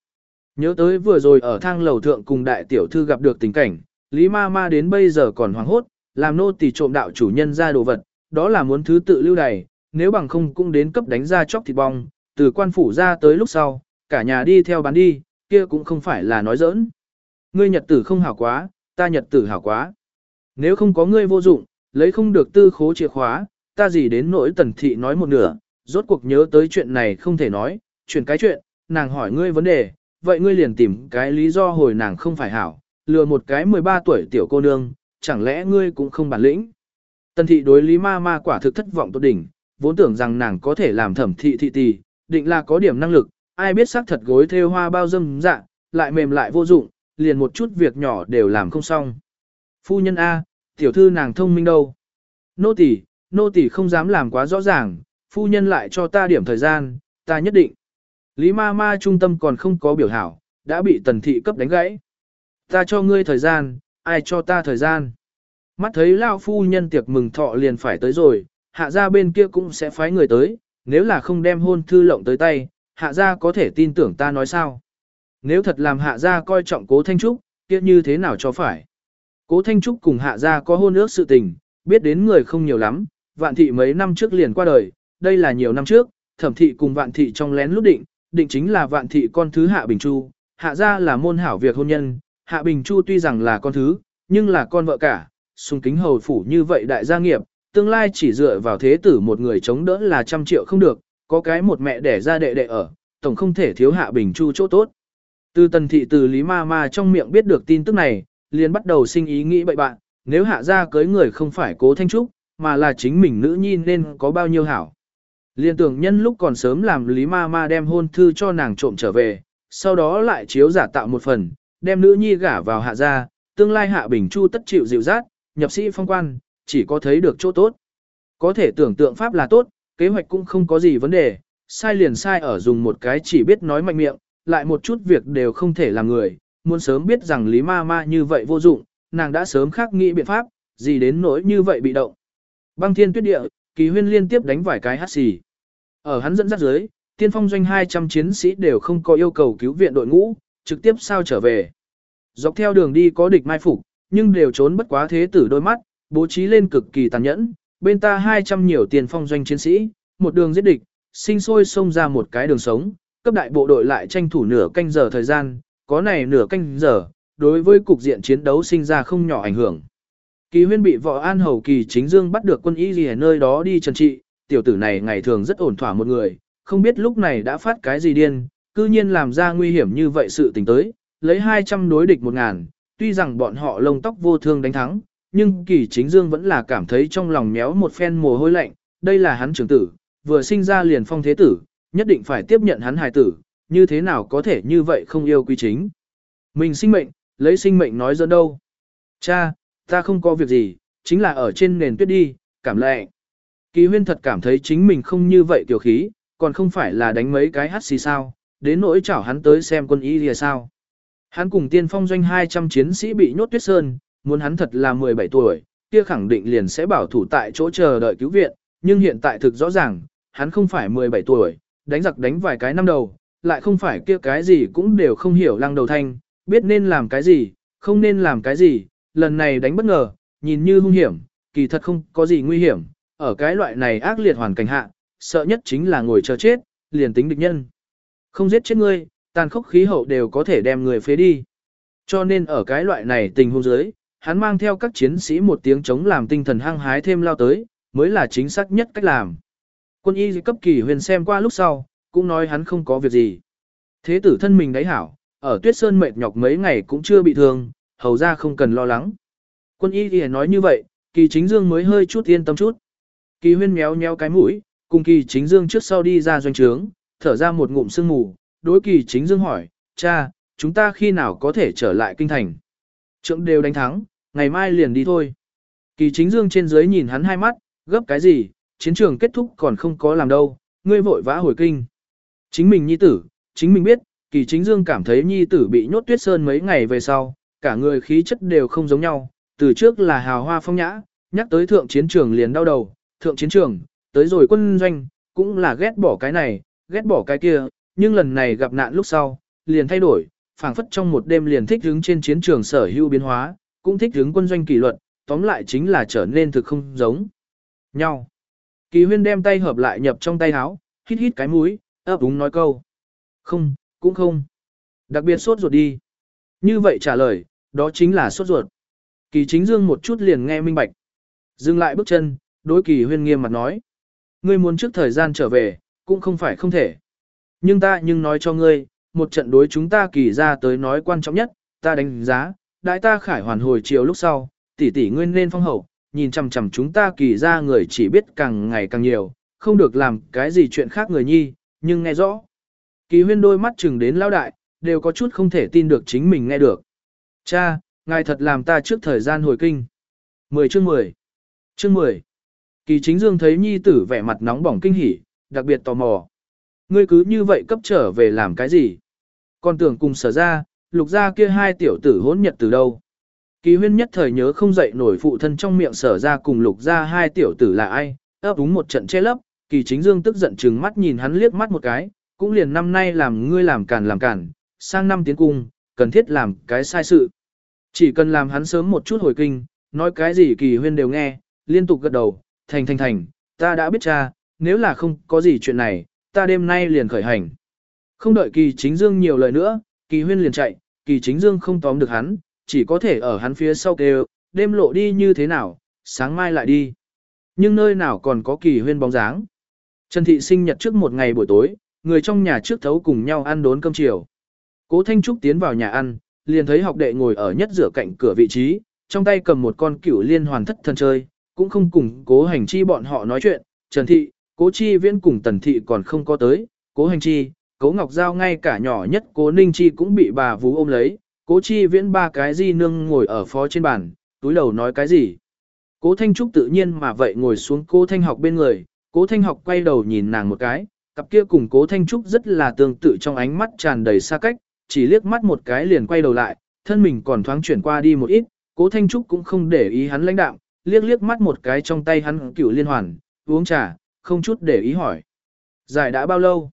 Nhớ tới vừa rồi ở thang lầu thượng cùng đại tiểu thư gặp được tình cảnh, Lý ma ma đến bây giờ còn hoảng hốt, làm nô tỳ trộm đạo chủ nhân ra đồ vật, đó là muốn thứ tự lưu đày, nếu bằng không cũng đến cấp đánh ra chóc thịt bong, từ quan phủ ra tới lúc sau, cả nhà đi theo bán đi, kia cũng không phải là nói giỡn. Ngươi nhật tử không hảo quá, ta nhật tử hảo quá. Nếu không có ngươi vô dụng, lấy không được tư khố chìa khóa, ta gì đến nỗi tần thị nói một nửa, rốt cuộc nhớ tới chuyện này không thể nói, chuyển cái chuyện, nàng hỏi ngươi vấn đề, vậy ngươi liền tìm cái lý do hồi nàng không phải hảo, lừa một cái 13 tuổi tiểu cô nương, chẳng lẽ ngươi cũng không bản lĩnh? Tần thị đối Lý Ma Ma quả thực thất vọng tốt đỉnh, vốn tưởng rằng nàng có thể làm thẩm thị thị tỷ, định là có điểm năng lực, ai biết xác thật gối theo hoa bao dâm dạ, lại mềm lại vô dụng, liền một chút việc nhỏ đều làm không xong. Phu nhân A, tiểu thư nàng thông minh đâu? Nô tỳ, nô tỳ không dám làm quá rõ ràng, phu nhân lại cho ta điểm thời gian, ta nhất định. Lý ma ma trung tâm còn không có biểu hảo, đã bị tần thị cấp đánh gãy. Ta cho ngươi thời gian, ai cho ta thời gian. Mắt thấy lao phu nhân tiệc mừng thọ liền phải tới rồi, hạ gia bên kia cũng sẽ phái người tới, nếu là không đem hôn thư lộng tới tay, hạ gia có thể tin tưởng ta nói sao. Nếu thật làm hạ gia coi trọng cố Thanh Trúc, kia như thế nào cho phải. Cố Thanh Trúc cùng hạ gia có hôn ước sự tình, biết đến người không nhiều lắm, vạn thị mấy năm trước liền qua đời, đây là nhiều năm trước, thẩm thị cùng vạn thị trong lén lút định, định chính là vạn thị con thứ hạ Bình Chu, hạ gia là môn hảo việc hôn nhân, hạ Bình Chu tuy rằng là con thứ, nhưng là con vợ cả, sung kính hầu phủ như vậy đại gia nghiệp, tương lai chỉ dựa vào thế tử một người chống đỡ là trăm triệu không được, có cái một mẹ đẻ ra đệ đệ ở, tổng không thể thiếu hạ Bình Chu chỗ tốt. Từ tần thị từ Lý Ma Ma trong miệng biết được tin tức này, liền bắt đầu sinh ý nghĩ bậy bạn, nếu hạ gia cưới người không phải cố thanh trúc, mà là chính mình nữ nhi nên có bao nhiêu hảo. Liên tưởng nhân lúc còn sớm làm Lý Ma Ma đem hôn thư cho nàng trộm trở về, sau đó lại chiếu giả tạo một phần, đem nữ nhi gả vào hạ gia, tương lai hạ bình chu tất chịu dịu rát, nhập sĩ phong quan, chỉ có thấy được chỗ tốt. Có thể tưởng tượng pháp là tốt, kế hoạch cũng không có gì vấn đề, sai liền sai ở dùng một cái chỉ biết nói mạnh miệng, lại một chút việc đều không thể làm người, muốn sớm biết rằng Lý Ma Ma như vậy vô dụng, nàng đã sớm khác nghĩ biện pháp, gì đến nỗi như vậy bị động. Băng thiên tuyết địa, kỳ huyên liên tiếp đánh vài cái hát xì. Ở hắn dẫn dắt dưới, tiên phong doanh 200 chiến sĩ đều không có yêu cầu cứu viện đội ngũ, trực tiếp sao trở về. Dọc theo đường đi có địch mai phục, nhưng đều trốn bất quá thế tử đôi mắt, bố trí lên cực kỳ tàn nhẫn, bên ta 200 nhiều tiền phong doanh chiến sĩ, một đường giết địch, sinh sôi xông ra một cái đường sống, cấp đại bộ đội lại tranh thủ nửa canh giờ thời gian, có này nửa canh giờ, đối với cục diện chiến đấu sinh ra không nhỏ ảnh hưởng. Kỳ huyên bị võ an hầu kỳ chính dương bắt được quân y gì ở nơi đó đi trần trị, tiểu tử này ngày thường rất ổn thỏa một người, không biết lúc này đã phát cái gì điên, cư nhiên làm ra nguy hiểm như vậy sự tình tới, lấy 200 đối địch 1000, tuy rằng bọn họ lông tóc vô thương đánh thắng, nhưng kỳ chính dương vẫn là cảm thấy trong lòng méo một phen mồ hôi lạnh, đây là hắn trưởng tử, vừa sinh ra liền phong thế tử, nhất định phải tiếp nhận hắn hài tử, như thế nào có thể như vậy không yêu quý chính. Mình sinh mệnh, lấy sinh mệnh nói dẫn đâu. Cha, ta không có việc gì, chính là ở trên nền tuyết đi, cảm lệ. Kỳ huyên thật cảm thấy chính mình không như vậy tiểu khí, còn không phải là đánh mấy cái hát xì sao, đến nỗi chảo hắn tới xem quân y lìa sao. Hắn cùng tiên phong doanh 200 chiến sĩ bị nhốt tuyết sơn, muốn hắn thật là 17 tuổi, kia khẳng định liền sẽ bảo thủ tại chỗ chờ đợi cứu viện, nhưng hiện tại thực rõ ràng, hắn không phải 17 tuổi, đánh giặc đánh vài cái năm đầu, lại không phải kia cái gì cũng đều không hiểu lăng đầu thanh, biết nên làm cái gì, không nên làm cái gì, lần này đánh bất ngờ, nhìn như hung hiểm, kỳ thật không có gì nguy hiểm, ở cái loại này ác liệt hoàn cảnh hạ, sợ nhất chính là ngồi chờ chết, liền tính địch nhân. Không giết chết ngươi, tàn khốc khí hậu đều có thể đem người phế đi. Cho nên ở cái loại này tình huống dưới, hắn mang theo các chiến sĩ một tiếng chống làm tinh thần hăng hái thêm lao tới, mới là chính xác nhất cách làm. Quân y cấp kỳ huyền xem qua lúc sau, cũng nói hắn không có việc gì. Thế tử thân mình đáy hảo, ở tuyết sơn mệt nhọc mấy ngày cũng chưa bị thương, hầu ra không cần lo lắng. Quân y thì nói như vậy, kỳ chính dương mới hơi chút yên tâm chút. Kỳ huyên méo méo cái mũi, cùng kỳ chính dương trước sau đi ra doanh trướng, thở ra một ngụm sương mù, đối kỳ chính dương hỏi, cha, chúng ta khi nào có thể trở lại kinh thành? Trượng đều đánh thắng, ngày mai liền đi thôi. Kỳ chính dương trên dưới nhìn hắn hai mắt, gấp cái gì, chiến trường kết thúc còn không có làm đâu, ngươi vội vã hồi kinh. Chính mình nhi tử, chính mình biết, kỳ chính dương cảm thấy nhi tử bị nhốt tuyết sơn mấy ngày về sau, cả người khí chất đều không giống nhau, từ trước là hào hoa phong nhã, nhắc tới thượng chiến trường liền đau đầu, thượng chiến trường, tới rồi quân doanh, cũng là ghét bỏ cái này, ghét bỏ cái kia, nhưng lần này gặp nạn lúc sau, liền thay đổi, phảng phất trong một đêm liền thích hứng trên chiến trường sở hữu biến hóa, cũng thích hướng quân doanh kỷ luật, tóm lại chính là trở nên thực không giống nhau. Kỳ huyên đem tay hợp lại nhập trong tay áo, hít hít cái mũi, ấp úng nói câu. Không, cũng không. Đặc biệt sốt ruột đi. Như vậy trả lời, đó chính là sốt ruột. Kỳ chính dương một chút liền nghe minh bạch. Dừng lại bước chân, đối kỳ huyên nghiêm mặt nói. Ngươi muốn trước thời gian trở về, cũng không phải không thể. Nhưng ta nhưng nói cho ngươi, một trận đối chúng ta kỳ ra tới nói quan trọng nhất, ta đánh giá, đại ta khải hoàn hồi chiều lúc sau, tỷ tỷ nguyên nên phong hậu, nhìn chằm chằm chúng ta kỳ ra người chỉ biết càng ngày càng nhiều, không được làm cái gì chuyện khác người nhi, nhưng nghe rõ. Kỳ huyên đôi mắt chừng đến lao đại, đều có chút không thể tin được chính mình nghe được. Cha, ngài thật làm ta trước thời gian hồi kinh. 10 chương 10. Chương 10. Kỳ chính dương thấy nhi tử vẻ mặt nóng bỏng kinh hỉ, đặc biệt tò mò. Ngươi cứ như vậy cấp trở về làm cái gì? Còn tưởng cùng sở ra, lục ra kia hai tiểu tử hỗn nhật từ đâu? Kỳ huyên nhất thời nhớ không dậy nổi phụ thân trong miệng sở ra cùng lục ra hai tiểu tử là ai, ấp úng một trận che lấp, kỳ chính dương tức giận chừng mắt nhìn hắn liếc mắt một cái, cũng liền năm nay làm ngươi làm cản làm cản, sang năm tiến cung, cần thiết làm cái sai sự. Chỉ cần làm hắn sớm một chút hồi kinh, nói cái gì kỳ huyên đều nghe, liên tục gật đầu, thành thành thành, ta đã biết cha, nếu là không có gì chuyện này, ta đêm nay liền khởi hành. Không đợi kỳ chính dương nhiều lời nữa, kỳ huyên liền chạy, kỳ chính dương không tóm được hắn, chỉ có thể ở hắn phía sau kêu, đêm lộ đi như thế nào, sáng mai lại đi. Nhưng nơi nào còn có kỳ huyên bóng dáng. Trần Thị sinh nhật trước một ngày buổi tối, người trong nhà trước thấu cùng nhau ăn đốn cơm chiều. Cố Thanh Trúc tiến vào nhà ăn, liền thấy học đệ ngồi ở nhất giữa cạnh cửa vị trí, trong tay cầm một con cửu liên hoàn thất thân chơi, cũng không cùng cố hành chi bọn họ nói chuyện, Trần Thị, cố chi viễn cùng Tần Thị còn không có tới, cố hành chi, cố ngọc giao ngay cả nhỏ nhất cố ninh chi cũng bị bà vú ôm lấy, cố chi viễn ba cái di nương ngồi ở phó trên bàn, túi đầu nói cái gì. Cố Thanh Trúc tự nhiên mà vậy ngồi xuống cố Thanh học bên người, cố Thanh học quay đầu nhìn nàng một cái, cặp kia cùng cố Thanh Trúc rất là tương tự trong ánh mắt tràn đầy xa cách, chỉ liếc mắt một cái liền quay đầu lại, thân mình còn thoáng chuyển qua đi một ít, cố Thanh Trúc cũng không để ý hắn lãnh đạo, liếc liếc mắt một cái trong tay hắn cửu liên hoàn, uống trà, không chút để ý hỏi. Giải đã bao lâu?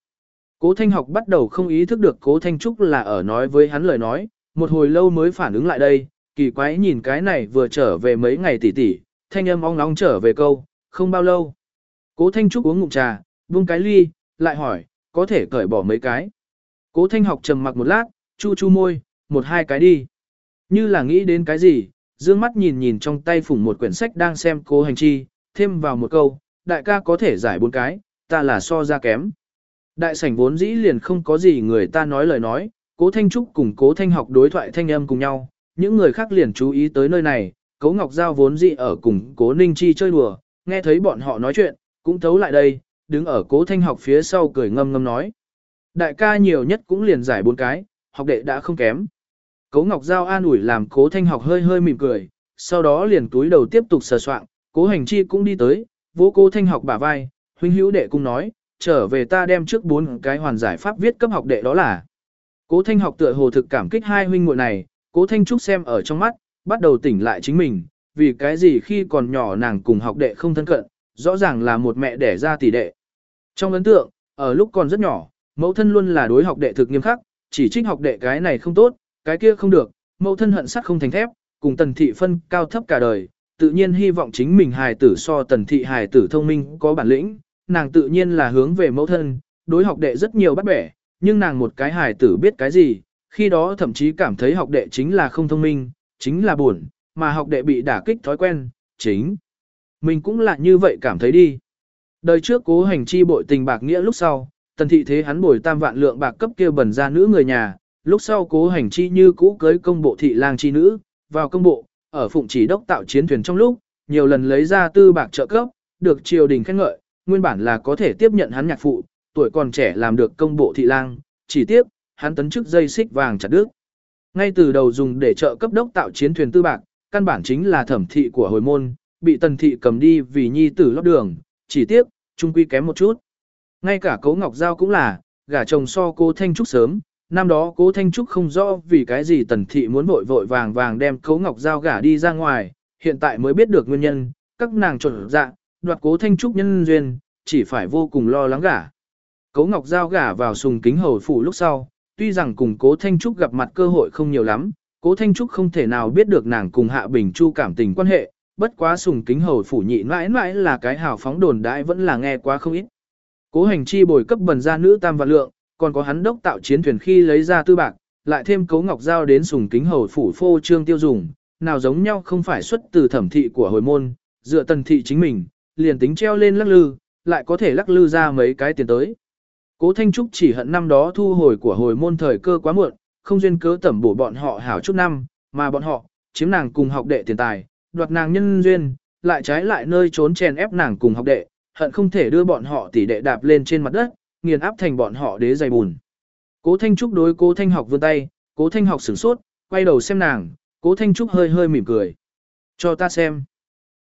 Cố Thanh học bắt đầu không ý thức được cố Thanh Trúc là ở nói với hắn lời nói, một hồi lâu mới phản ứng lại đây, kỳ quái nhìn cái này vừa trở về mấy ngày tỉ tỉ, thanh âm ong nóng trở về câu, không bao lâu. Cố Thanh Trúc uống ngụm trà, buông cái ly, lại hỏi, có thể cởi bỏ mấy cái. Cố Thanh học trầm mặc một lát, chu chu môi, một hai cái đi. Như là nghĩ đến cái gì, dương mắt nhìn nhìn trong tay phủng một quyển sách đang xem cố hành chi, thêm vào một câu, đại ca có thể giải bốn cái, ta là so ra kém. Đại sảnh vốn dĩ liền không có gì người ta nói lời nói, cố Thanh Trúc cùng cố Thanh học đối thoại thanh âm cùng nhau, những người khác liền chú ý tới nơi này, cố Ngọc Giao vốn dĩ ở cùng cố Ninh Chi chơi đùa, nghe thấy bọn họ nói chuyện, cũng thấu lại đây, đứng ở cố Thanh học phía sau cười ngâm ngâm nói. Đại ca nhiều nhất cũng liền giải bốn cái, học đệ đã không kém. Cố Ngọc Giao an ủi làm cố Thanh học hơi hơi mỉm cười, sau đó liền túi đầu tiếp tục sờ soạn, cố hành chi cũng đi tới, vỗ cố Thanh học bả vai, huynh hữu đệ cũng nói, trở về ta đem trước bốn cái hoàn giải pháp viết cấp học đệ đó là. Cố Thanh học tựa hồ thực cảm kích hai huynh muội này, cố Thanh Trúc xem ở trong mắt, bắt đầu tỉnh lại chính mình, vì cái gì khi còn nhỏ nàng cùng học đệ không thân cận, rõ ràng là một mẹ đẻ ra tỷ đệ. Trong ấn tượng, ở lúc còn rất nhỏ, mẫu thân luôn là đối học đệ thực nghiêm khắc, chỉ trích học đệ cái này không tốt, cái kia không được, mẫu thân hận sắt không thành thép, cùng tần thị phân cao thấp cả đời, tự nhiên hy vọng chính mình hài tử so tần thị hài tử thông minh có bản lĩnh, nàng tự nhiên là hướng về mẫu thân, đối học đệ rất nhiều bắt bẻ, nhưng nàng một cái hài tử biết cái gì, khi đó thậm chí cảm thấy học đệ chính là không thông minh, chính là buồn, mà học đệ bị đả kích thói quen, chính. Mình cũng là như vậy cảm thấy đi. Đời trước cố hành chi bội tình bạc nghĩa lúc sau, tần thị thế hắn bồi tam vạn lượng bạc cấp kia bẩn ra nữ người nhà, lúc sau cố hành chi như cũ cưới công bộ thị lang chi nữ, vào công bộ, ở phụng chỉ đốc tạo chiến thuyền trong lúc, nhiều lần lấy ra tư bạc trợ cấp, được triều đình khen ngợi, nguyên bản là có thể tiếp nhận hắn nhạc phụ, tuổi còn trẻ làm được công bộ thị lang, chỉ tiếp, hắn tấn chức dây xích vàng chặt đứt. Ngay từ đầu dùng để trợ cấp đốc tạo chiến thuyền tư bạc, căn bản chính là thẩm thị của hồi môn, bị tần thị cầm đi vì nhi tử lót đường, chỉ tiếp, trung quy kém một chút. Ngay cả cố ngọc giao cũng là, gả chồng so cô Thanh Trúc sớm, năm đó cố Thanh Trúc không rõ vì cái gì tần thị muốn vội vội vàng vàng đem cố ngọc giao gả đi ra ngoài, hiện tại mới biết được nguyên nhân, các nàng trộn dạ, đoạt cố Thanh Trúc nhân duyên, chỉ phải vô cùng lo lắng gả. Cố Ngọc Giao gả vào sùng kính hầu phủ lúc sau, tuy rằng cùng cố Thanh Trúc gặp mặt cơ hội không nhiều lắm, cố Thanh Trúc không thể nào biết được nàng cùng Hạ Bình Chu cảm tình quan hệ, bất quá sùng kính hầu phủ nhị mãi mãi là cái hào phóng đồn đại vẫn là nghe quá không ít. Cố hành chi bồi cấp bần gia nữ tam vạn lượng, còn có hắn đốc tạo chiến thuyền khi lấy ra tư bạc, lại thêm cấu ngọc giao đến sùng kính hầu phủ phô trương tiêu dùng, nào giống nhau không phải xuất từ thẩm thị của hồi môn, dựa tần thị chính mình, liền tính treo lên lắc lư, lại có thể lắc lư ra mấy cái tiền tới. Cố Thanh Trúc chỉ hận năm đó thu hồi của hồi môn thời cơ quá muộn, không duyên cớ tẩm bổ bọn họ hảo chút năm, mà bọn họ, chiếm nàng cùng học đệ tiền tài, đoạt nàng nhân duyên, lại trái lại nơi trốn chèn ép nàng cùng học đệ, hận không thể đưa bọn họ tỷ đệ đạp lên trên mặt đất, nghiền áp thành bọn họ đế dày bùn. Cố Thanh Trúc đối Cố Thanh học vươn tay, Cố Thanh học sửng sốt, quay đầu xem nàng, Cố Thanh Trúc hơi hơi mỉm cười. Cho ta xem.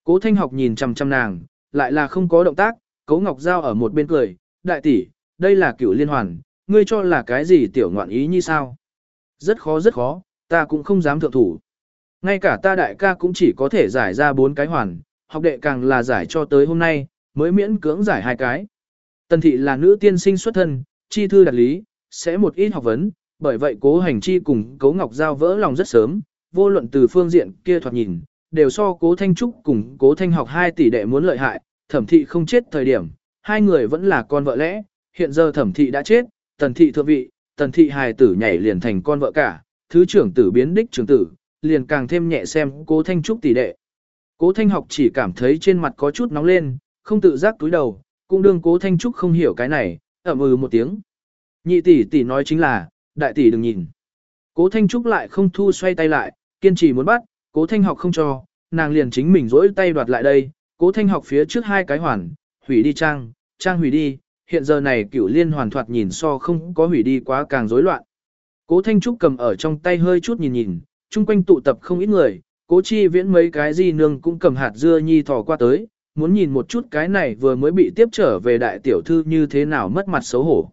Cố Thanh học nhìn chằm chằm nàng, lại là không có động tác, Cố Ngọc Giao ở một bên cười, đại tỷ, đây là cửu liên hoàn, ngươi cho là cái gì tiểu ngoạn ý như sao? Rất khó rất khó, ta cũng không dám thượng thủ. Ngay cả ta đại ca cũng chỉ có thể giải ra bốn cái hoàn, học đệ càng là giải cho tới hôm nay, mới miễn cưỡng giải hai cái. Tần thị là nữ tiên sinh xuất thân, chi thư đặt lý, sẽ một ít học vấn, bởi vậy cố hành chi cùng cố ngọc giao vỡ lòng rất sớm, vô luận từ phương diện kia thoạt nhìn, đều so cố thanh trúc cùng cố thanh học hai tỷ đệ muốn lợi hại, thẩm thị không chết thời điểm, hai người vẫn là con vợ lẽ, hiện giờ thẩm thị đã chết, tần thị thượng vị, tần thị hài tử nhảy liền thành con vợ cả, thứ trưởng tử biến đích trưởng tử, liền càng thêm nhẹ xem cố thanh trúc tỷ đệ. Cố thanh học chỉ cảm thấy trên mặt có chút nóng lên, không tự giác túi đầu, cũng đương cố thanh trúc không hiểu cái này, ẩm ừ một tiếng. Nhị tỷ tỷ nói chính là, đại tỷ đừng nhìn. Cố thanh trúc lại không thu xoay tay lại, kiên trì muốn bắt, cố thanh học không cho, nàng liền chính mình rỗi tay đoạt lại đây, cố thanh học phía trước hai cái hoàn, hủy đi trang, trang hủy đi, hiện giờ này cửu liên hoàn thoạt nhìn so không có hủy đi quá càng rối loạn. Cố thanh trúc cầm ở trong tay hơi chút nhìn nhìn, chung quanh tụ tập không ít người, cố chi viễn mấy cái gì nương cũng cầm hạt dưa nhi thò qua tới, muốn nhìn một chút cái này vừa mới bị tiếp trở về đại tiểu thư như thế nào mất mặt xấu hổ.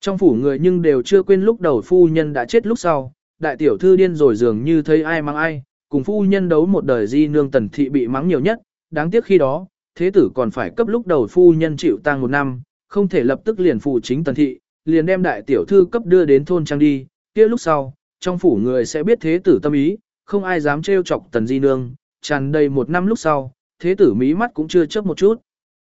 Trong phủ người nhưng đều chưa quên lúc đầu phu nhân đã chết lúc sau, đại tiểu thư điên rồi dường như thấy ai mang ai, cùng phu nhân đấu một đời di nương tần thị bị mắng nhiều nhất, đáng tiếc khi đó, thế tử còn phải cấp lúc đầu phu nhân chịu tang một năm, không thể lập tức liền phụ chính tần thị, liền đem đại tiểu thư cấp đưa đến thôn trang đi, kia lúc sau, trong phủ người sẽ biết thế tử tâm ý, không ai dám trêu chọc tần di nương, tràn đầy một năm lúc sau, thế tử mí mắt cũng chưa chớp một chút.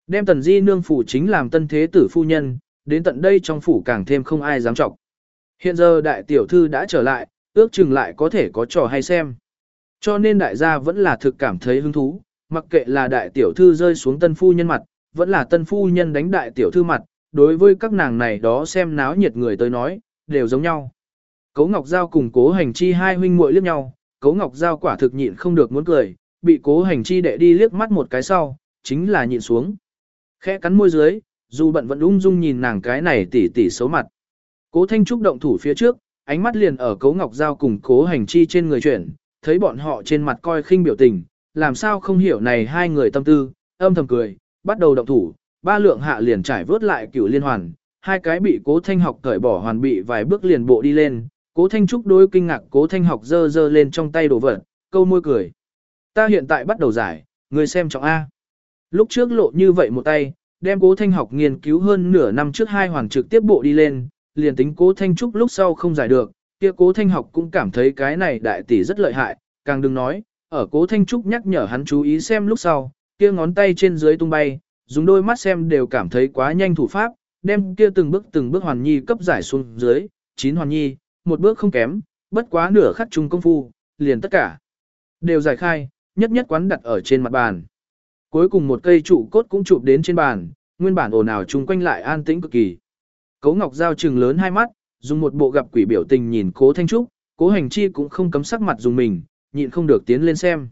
Đem tần di nương phủ chính làm tân thế tử phu nhân, đến tận đây trong phủ càng thêm không ai dám chọc. Hiện giờ đại tiểu thư đã trở lại, ước chừng lại có thể có trò hay xem. Cho nên đại gia vẫn là thực cảm thấy hứng thú, mặc kệ là đại tiểu thư rơi xuống tân phu nhân mặt, vẫn là tân phu nhân đánh đại tiểu thư mặt, đối với các nàng này đó xem náo nhiệt người tới nói, đều giống nhau. Cố Ngọc Giao cùng cố hành chi hai huynh muội liếc nhau, cố Ngọc Giao quả thực nhịn không được muốn cười, bị cố hành chi đệ đi liếc mắt một cái sau, chính là nhịn xuống. Khẽ cắn môi dưới, dù bận vẫn ung dung nhìn nàng cái này tỉ tỉ xấu mặt. Cố Thanh Trúc động thủ phía trước, ánh mắt liền ở cố Ngọc Giao cùng cố hành chi trên người chuyển, thấy bọn họ trên mặt coi khinh biểu tình, làm sao không hiểu này hai người tâm tư, âm thầm cười, bắt đầu động thủ, ba lượng hạ liền trải vớt lại cửu liên hoàn, hai cái bị cố thanh học cởi bỏ hoàn bị vài bước liền bộ đi lên, cố thanh trúc đôi kinh ngạc cố thanh học dơ dơ lên trong tay đồ vật, câu môi cười. Ta hiện tại bắt đầu giải, người xem trọng A. Lúc trước lộ như vậy một tay, đem cố thanh học nghiên cứu hơn nửa năm trước hai hoàn trực tiếp bộ đi lên, liền tính cố thanh trúc lúc sau không giải được, kia cố thanh học cũng cảm thấy cái này đại tỷ rất lợi hại, càng đừng nói, ở cố thanh trúc nhắc nhở hắn chú ý xem lúc sau, kia ngón tay trên dưới tung bay, dùng đôi mắt xem đều cảm thấy quá nhanh thủ pháp, đem kia từng bước từng bước hoàn nhi cấp giải xuống dưới, chín hoàn nhi, một bước không kém, bất quá nửa khắc chung công phu, liền tất cả đều giải khai, nhất nhất quán đặt ở trên mặt bàn. Cuối cùng một cây trụ cốt cũng chụp đến trên bàn, nguyên bản ồn ào chung quanh lại an tĩnh cực kỳ. Cấu Ngọc Giao trừng lớn hai mắt, dùng một bộ gặp quỷ biểu tình nhìn Cố Thanh Trúc, Cố Hành Chi cũng không cấm sắc mặt dùng mình, nhịn không được tiến lên xem.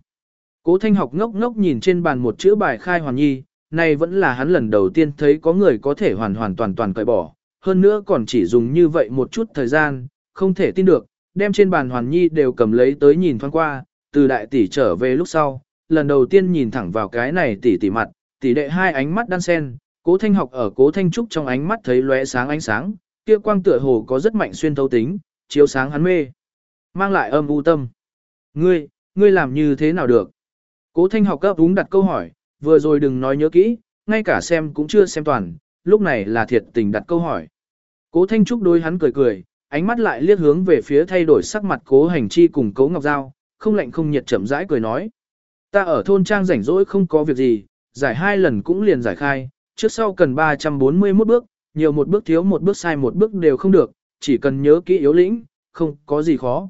Cố Thanh học ngốc ngốc nhìn trên bàn một chữ bài khai hoàn nhi, này vẫn là hắn lần đầu tiên thấy có người có thể hoàn hoàn toàn toàn cởi bỏ, hơn nữa còn chỉ dùng như vậy một chút thời gian, không thể tin được, đem trên bàn hoàn nhi đều cầm lấy tới nhìn thoáng qua, từ đại tỷ trở về lúc sau, lần đầu tiên nhìn thẳng vào cái này tỷ tỷ mặt, tỷ đệ hai ánh mắt đan sen, cố thanh học ở cố thanh trúc trong ánh mắt thấy lóe sáng ánh sáng, kia quang tựa hồ có rất mạnh xuyên thấu tính, chiếu sáng hắn mê, mang lại âm u tâm. Ngươi, ngươi làm như thế nào được? Cố thanh học cấp đúng đặt câu hỏi, vừa rồi đừng nói nhớ kỹ, ngay cả xem cũng chưa xem toàn, lúc này là thiệt tình đặt câu hỏi. Cố thanh trúc đôi hắn cười cười, ánh mắt lại liếc hướng về phía thay đổi sắc mặt cố hành chi cùng cố ngọc giao, không lạnh không nhiệt chậm rãi cười nói. Ta ở thôn trang rảnh rỗi không có việc gì, giải hai lần cũng liền giải khai, trước sau cần 341 bước, nhiều một bước thiếu một bước sai một bước đều không được, chỉ cần nhớ kỹ yếu lĩnh, không có gì khó.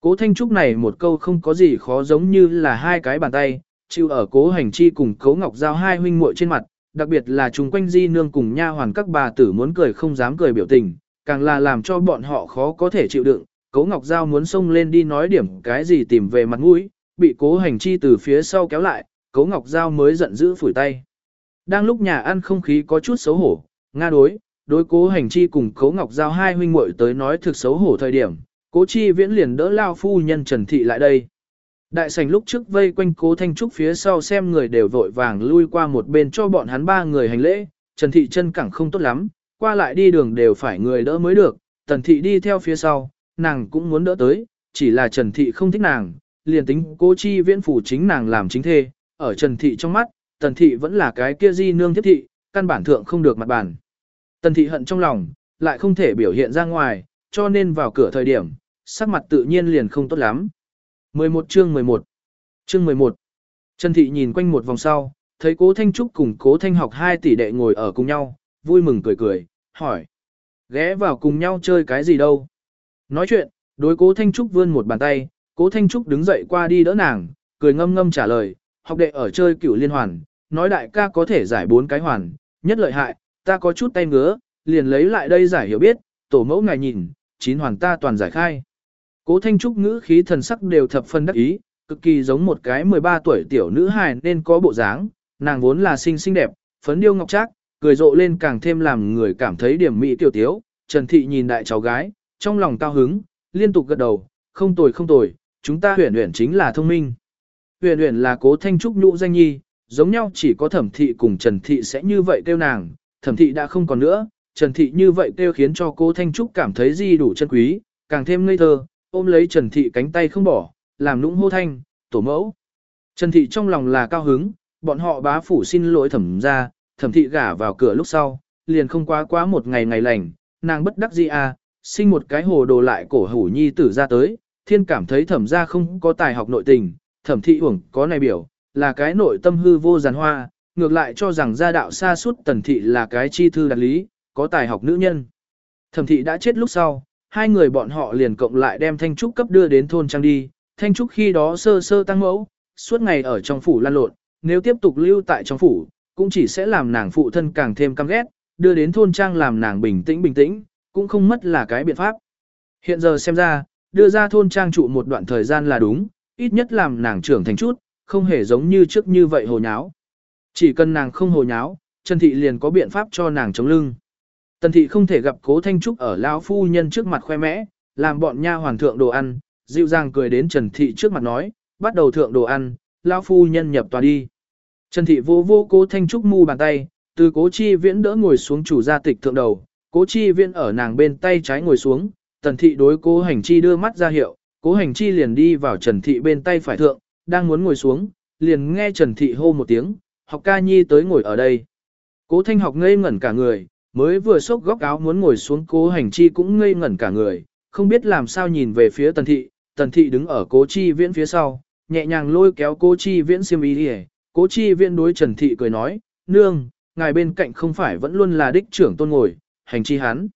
Cố Thanh Trúc này một câu không có gì khó giống như là hai cái bàn tay, chịu ở cố hành chi cùng cố ngọc giao hai huynh muội trên mặt, đặc biệt là chung quanh di nương cùng nha hoàn các bà tử muốn cười không dám cười biểu tình, càng là làm cho bọn họ khó có thể chịu đựng. Cố Ngọc Giao muốn xông lên đi nói điểm cái gì tìm về mặt mũi, bị cố hành chi từ phía sau kéo lại, cố Ngọc Giao mới giận dữ phủi tay. Đang lúc nhà ăn không khí có chút xấu hổ, Nga đối, đối cố hành chi cùng cố Ngọc Giao hai huynh muội tới nói thực xấu hổ thời điểm, cố chi viễn liền đỡ lao phu nhân Trần Thị lại đây. Đại sảnh lúc trước vây quanh cố thanh trúc phía sau xem người đều vội vàng lui qua một bên cho bọn hắn ba người hành lễ, Trần Thị chân cẳng không tốt lắm, qua lại đi đường đều phải người đỡ mới được, Tần Thị đi theo phía sau, nàng cũng muốn đỡ tới, chỉ là Trần Thị không thích nàng, liền tính cố chi viễn phủ chính nàng làm chính thê, ở Trần Thị trong mắt, Tần Thị vẫn là cái kia di nương thiết thị, căn bản thượng không được mặt bản. Tần Thị hận trong lòng, lại không thể biểu hiện ra ngoài, cho nên vào cửa thời điểm, sắc mặt tự nhiên liền không tốt lắm. 11 chương 11 Chương 11 Trần Thị nhìn quanh một vòng sau, thấy cố Thanh Trúc cùng cố Thanh học hai tỷ đệ ngồi ở cùng nhau, vui mừng cười cười, hỏi. Ghé vào cùng nhau chơi cái gì đâu? Nói chuyện, đối cố Thanh Trúc vươn một bàn tay, cố Thanh Trúc đứng dậy qua đi đỡ nàng, cười ngâm ngâm trả lời, học đệ ở chơi cửu liên hoàn, nói đại ca có thể giải bốn cái hoàn, nhất lợi hại, ta có chút tay ngứa, liền lấy lại đây giải hiểu biết, tổ mẫu ngài nhìn, chín hoàn ta toàn giải khai. Cố Thanh Trúc ngữ khí thần sắc đều thập phân đắc ý, cực kỳ giống một cái 13 tuổi tiểu nữ hài nên có bộ dáng, nàng vốn là xinh xinh đẹp, phấn điêu ngọc trác, cười rộ lên càng thêm làm người cảm thấy điểm mỹ tiểu tiếu. Trần Thị nhìn đại cháu gái, trong lòng cao hứng, liên tục gật đầu, không tồi không tồi, chúng ta huyền huyền chính là thông minh. Huyền huyền là cố Thanh Trúc nhũ danh nhi, giống nhau chỉ có thẩm thị cùng Trần Thị sẽ như vậy kêu nàng, thẩm thị đã không còn nữa, Trần Thị như vậy kêu khiến cho cố Thanh Trúc cảm thấy gì đủ chân quý, càng thêm ngây thơ, ôm lấy Trần Thị cánh tay không bỏ, làm nũng hô thanh, tổ mẫu. Trần Thị trong lòng là cao hứng, bọn họ bá phủ xin lỗi thẩm ra, thẩm thị gả vào cửa lúc sau, liền không quá quá một ngày ngày lành, nàng bất đắc dĩ à, sinh một cái hồ đồ lại cổ hủ nhi tử ra tới, thiên cảm thấy thẩm ra không có tài học nội tình, thẩm thị uổng có này biểu, là cái nội tâm hư vô giàn hoa, ngược lại cho rằng gia đạo xa suốt tần thị là cái chi thư đặc lý, có tài học nữ nhân. Thẩm thị đã chết lúc sau, hai người bọn họ liền cộng lại đem Thanh Trúc cấp đưa đến thôn trang đi, Thanh Trúc khi đó sơ sơ tăng mẫu, suốt ngày ở trong phủ lan lộn, nếu tiếp tục lưu tại trong phủ, cũng chỉ sẽ làm nàng phụ thân càng thêm căm ghét, đưa đến thôn trang làm nàng bình tĩnh bình tĩnh, cũng không mất là cái biện pháp. Hiện giờ xem ra, đưa ra thôn trang trụ một đoạn thời gian là đúng, ít nhất làm nàng trưởng thành chút, không hề giống như trước như vậy hồ nháo. Chỉ cần nàng không hồ nháo, Trần Thị liền có biện pháp cho nàng chống lưng. Tần Thị không thể gặp cố Thanh Trúc ở lão phu nhân trước mặt khoe mẽ, làm bọn nha hoàng thượng đồ ăn, dịu dàng cười đến Trần Thị trước mặt nói, bắt đầu thượng đồ ăn, lão phu nhân nhập tòa đi. Trần Thị vô vô cố Thanh Trúc mu bàn tay, từ cố chi viễn đỡ ngồi xuống chủ gia tịch thượng đầu, cố chi viễn ở nàng bên tay trái ngồi xuống, Tần Thị đối cố hành chi đưa mắt ra hiệu, cố hành chi liền đi vào Trần Thị bên tay phải thượng, đang muốn ngồi xuống, liền nghe Trần Thị hô một tiếng, học ca nhi tới ngồi ở đây. Cố Thanh học ngây ngẩn cả người, mới vừa xốc góc áo muốn ngồi xuống cố hành chi cũng ngây ngẩn cả người, không biết làm sao nhìn về phía Tần Thị, Tần Thị đứng ở cố chi viễn phía sau, nhẹ nhàng lôi kéo cố chi viễn xiêm ý đi cố chi viễn đối Trần Thị cười nói, nương, ngài bên cạnh không phải vẫn luôn là đích trưởng tôn ngồi, hành chi hắn.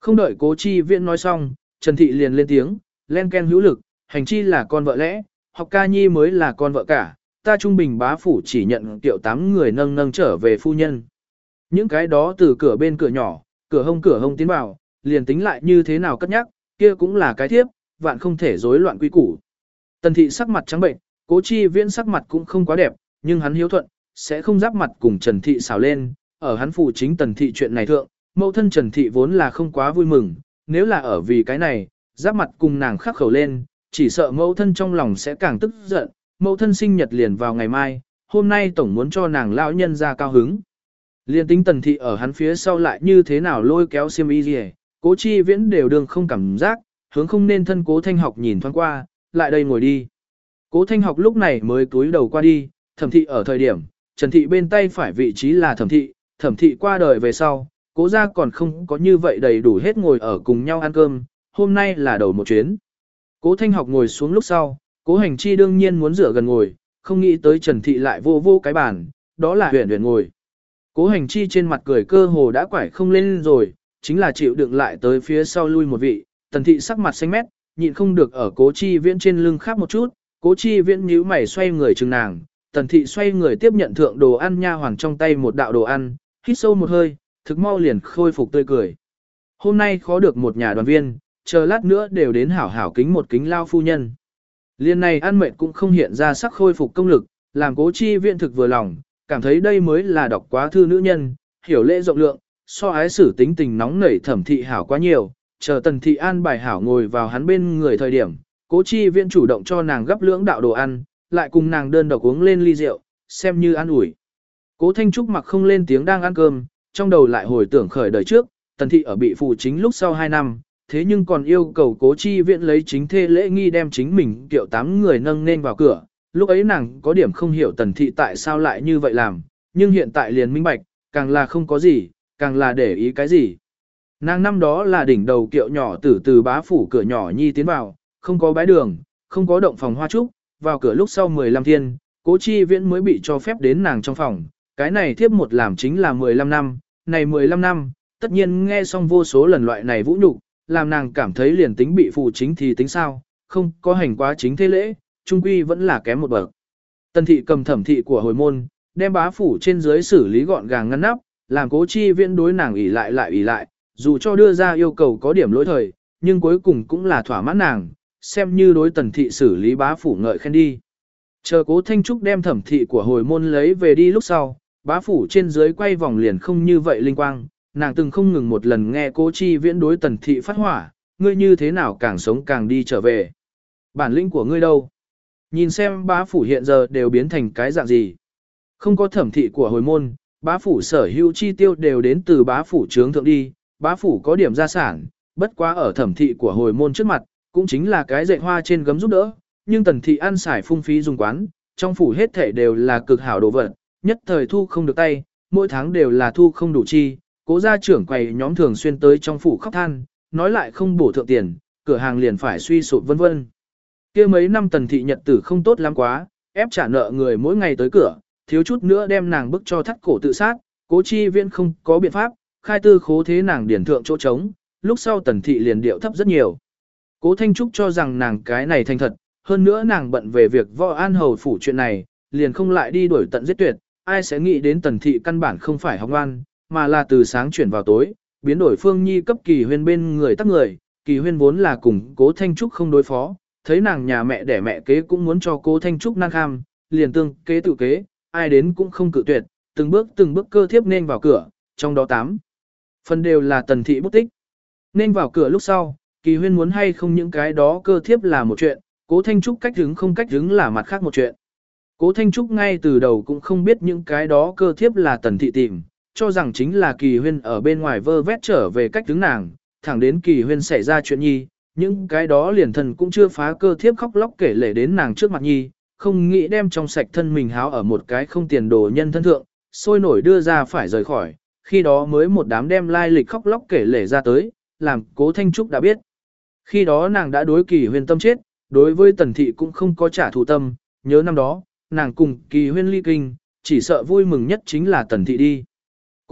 Không đợi cố chi viễn nói xong, Trần Thị liền lên tiếng, len ken hữu lực, hành chi là con vợ lẽ, học ca nhi mới là con vợ cả, ta trung bình bá phủ chỉ nhận tiểu tám người nâng nâng trở về phu nhân. Những cái đó từ cửa bên cửa nhỏ, cửa hông cửa hông tiến vào, liền tính lại như thế nào cất nhắc, kia cũng là cái thiếp, vạn không thể rối loạn quy củ. Tần thị sắc mặt trắng bệnh, cố chi viễn sắc mặt cũng không quá đẹp, nhưng hắn hiếu thuận, sẽ không giáp mặt cùng Trần thị xào lên, ở hắn phụ chính tần thị chuyện này thượng, mẫu thân Trần thị vốn là không quá vui mừng, nếu là ở vì cái này, giáp mặt cùng nàng khắc khẩu lên, chỉ sợ mẫu thân trong lòng sẽ càng tức giận, mẫu thân sinh nhật liền vào ngày mai, hôm nay tổng muốn cho nàng lão nhân ra cao hứng. Liên tính tần thị ở hắn phía sau lại như thế nào lôi kéo xiêm y gì, cố chi viễn đều đương không cảm giác, hướng không nên thân cố thanh học nhìn thoáng qua, lại đây ngồi đi. Cố thanh học lúc này mới cúi đầu qua đi, thẩm thị ở thời điểm, trần thị bên tay phải vị trí là thẩm thị, thẩm thị qua đời về sau, cố ra còn không có như vậy đầy đủ hết ngồi ở cùng nhau ăn cơm, hôm nay là đầu một chuyến. Cố thanh học ngồi xuống lúc sau, cố hành chi đương nhiên muốn rửa gần ngồi, không nghĩ tới trần thị lại vô vô cái bàn, đó là huyền huyền ngồi. Cố hành chi trên mặt cười cơ hồ đã quải không lên rồi, chính là chịu đựng lại tới phía sau lui một vị, tần thị sắc mặt xanh mét, nhịn không được ở cố chi viễn trên lưng khắp một chút, cố chi viễn nhíu mày xoay người chừng nàng, tần thị xoay người tiếp nhận thượng đồ ăn nha hoàng trong tay một đạo đồ ăn, hít sâu một hơi, thực mau liền khôi phục tươi cười. Hôm nay khó được một nhà đoàn viên, chờ lát nữa đều đến hảo hảo kính một kính lao phu nhân. Liên này ăn mệt cũng không hiện ra sắc khôi phục công lực, làm cố chi viện thực vừa lòng, cảm thấy đây mới là đọc quá thư nữ nhân, hiểu lễ rộng lượng, so ái xử tính tình nóng nảy thẩm thị hảo quá nhiều, chờ tần thị an bài hảo ngồi vào hắn bên người thời điểm, Cố chi viện chủ động cho nàng gấp lưỡng đạo đồ ăn, lại cùng nàng đơn độc uống lên ly rượu, xem như ăn ủi. Cố Thanh Trúc mặc không lên tiếng đang ăn cơm, trong đầu lại hồi tưởng khởi đời trước, tần thị ở bị phụ chính lúc sau 2 năm, thế nhưng còn yêu cầu cố chi viện lấy chính thê lễ nghi đem chính mình kiệu tám người nâng nên vào cửa. Lúc ấy nàng có điểm không hiểu tần thị tại sao lại như vậy làm, nhưng hiện tại liền minh bạch, càng là không có gì, càng là để ý cái gì. Nàng năm đó là đỉnh đầu kiệu nhỏ từ từ bá phủ cửa nhỏ nhi tiến vào, không có bãi đường, không có động phòng hoa trúc, vào cửa lúc sau 15 thiên, cố chi viễn mới bị cho phép đến nàng trong phòng, cái này thiếp một làm chính là 15 năm, này 15 năm, tất nhiên nghe xong vô số lần loại này vũ nhục, làm nàng cảm thấy liền tính bị phụ chính thì tính sao, không có hành quá chính thế lễ, trung quy vẫn là kém một bậc. Tần thị cầm thẩm thị của hồi môn, đem bá phủ trên dưới xử lý gọn gàng ngăn nắp, làm cố chi viễn đối nàng ỉ lại lại ỉ lại, dù cho đưa ra yêu cầu có điểm lỗi thời, nhưng cuối cùng cũng là thỏa mãn nàng, xem như đối tần thị xử lý bá phủ ngợi khen đi. Chờ cố Thanh Trúc đem thẩm thị của hồi môn lấy về đi lúc sau, bá phủ trên dưới quay vòng liền không như vậy linh quang, nàng từng không ngừng một lần nghe cố chi viễn đối tần thị phát hỏa, ngươi như thế nào càng sống càng đi trở về. Bản lĩnh của ngươi đâu? Nhìn xem bá phủ hiện giờ đều biến thành cái dạng gì. Không có thẩm thị của hồi môn, bá phủ sở hữu chi tiêu đều đến từ bá phủ trướng thượng đi, bá phủ có điểm gia sản, bất quá ở thẩm thị của hồi môn trước mặt, cũng chính là cái dạy hoa trên gấm giúp đỡ, nhưng tần thị ăn xài phung phí dùng quán, trong phủ hết thể đều là cực hảo đồ vật, nhất thời thu không được tay, mỗi tháng đều là thu không đủ chi, cố gia trưởng quầy nhóm thường xuyên tới trong phủ khóc than, nói lại không bổ thượng tiền, cửa hàng liền phải suy sụp vân vân. kia mấy năm tần thị nhật tử không tốt lắm quá, ép trả nợ người mỗi ngày tới cửa, thiếu chút nữa đem nàng bức cho thắt cổ tự sát, cố chi viên không có biện pháp, khai tư khố thế nàng điển thượng chỗ trống, lúc sau tần thị liền điệu thấp rất nhiều. Cố Thanh Trúc cho rằng nàng cái này thành thật, hơn nữa nàng bận về việc võ an hầu phủ chuyện này, liền không lại đi đuổi tận giết tuyệt, ai sẽ nghĩ đến tần thị căn bản không phải học ngoan, mà là từ sáng chuyển vào tối, biến đổi phương nhi cấp kỳ huyên bên người tắc người, kỳ huyên vốn là cùng cố Thanh Trúc không đối phó, thấy nàng nhà mẹ đẻ mẹ kế cũng muốn cho cố Thanh Trúc năng kham, liền tương kế tự kế, ai đến cũng không cự tuyệt, từng bước từng bước cơ thiếp nên vào cửa, trong đó tám. Phần đều là tần thị bút tích. Nên vào cửa lúc sau, kỳ huyên muốn hay không những cái đó cơ thiếp là một chuyện, cố Thanh Trúc cách đứng không cách đứng là mặt khác một chuyện. Cố Thanh Trúc ngay từ đầu cũng không biết những cái đó cơ thiếp là tần thị tìm, cho rằng chính là kỳ huyên ở bên ngoài vơ vét trở về cách đứng nàng, thẳng đến kỳ huyên xảy ra chuyện nhi, những cái đó liền thần cũng chưa phá cơ thiếp khóc lóc kể lể đến nàng trước mặt nhi, không nghĩ đem trong sạch thân mình háo ở một cái không tiền đồ nhân thân thượng, sôi nổi đưa ra phải rời khỏi, khi đó mới một đám đem lai lịch khóc lóc kể lể ra tới, làm cố Thanh Trúc đã biết. Khi đó nàng đã đối kỳ huyên tâm chết, đối với tần thị cũng không có trả thù tâm, nhớ năm đó, nàng cùng kỳ huyên ly kinh, chỉ sợ vui mừng nhất chính là tần thị đi.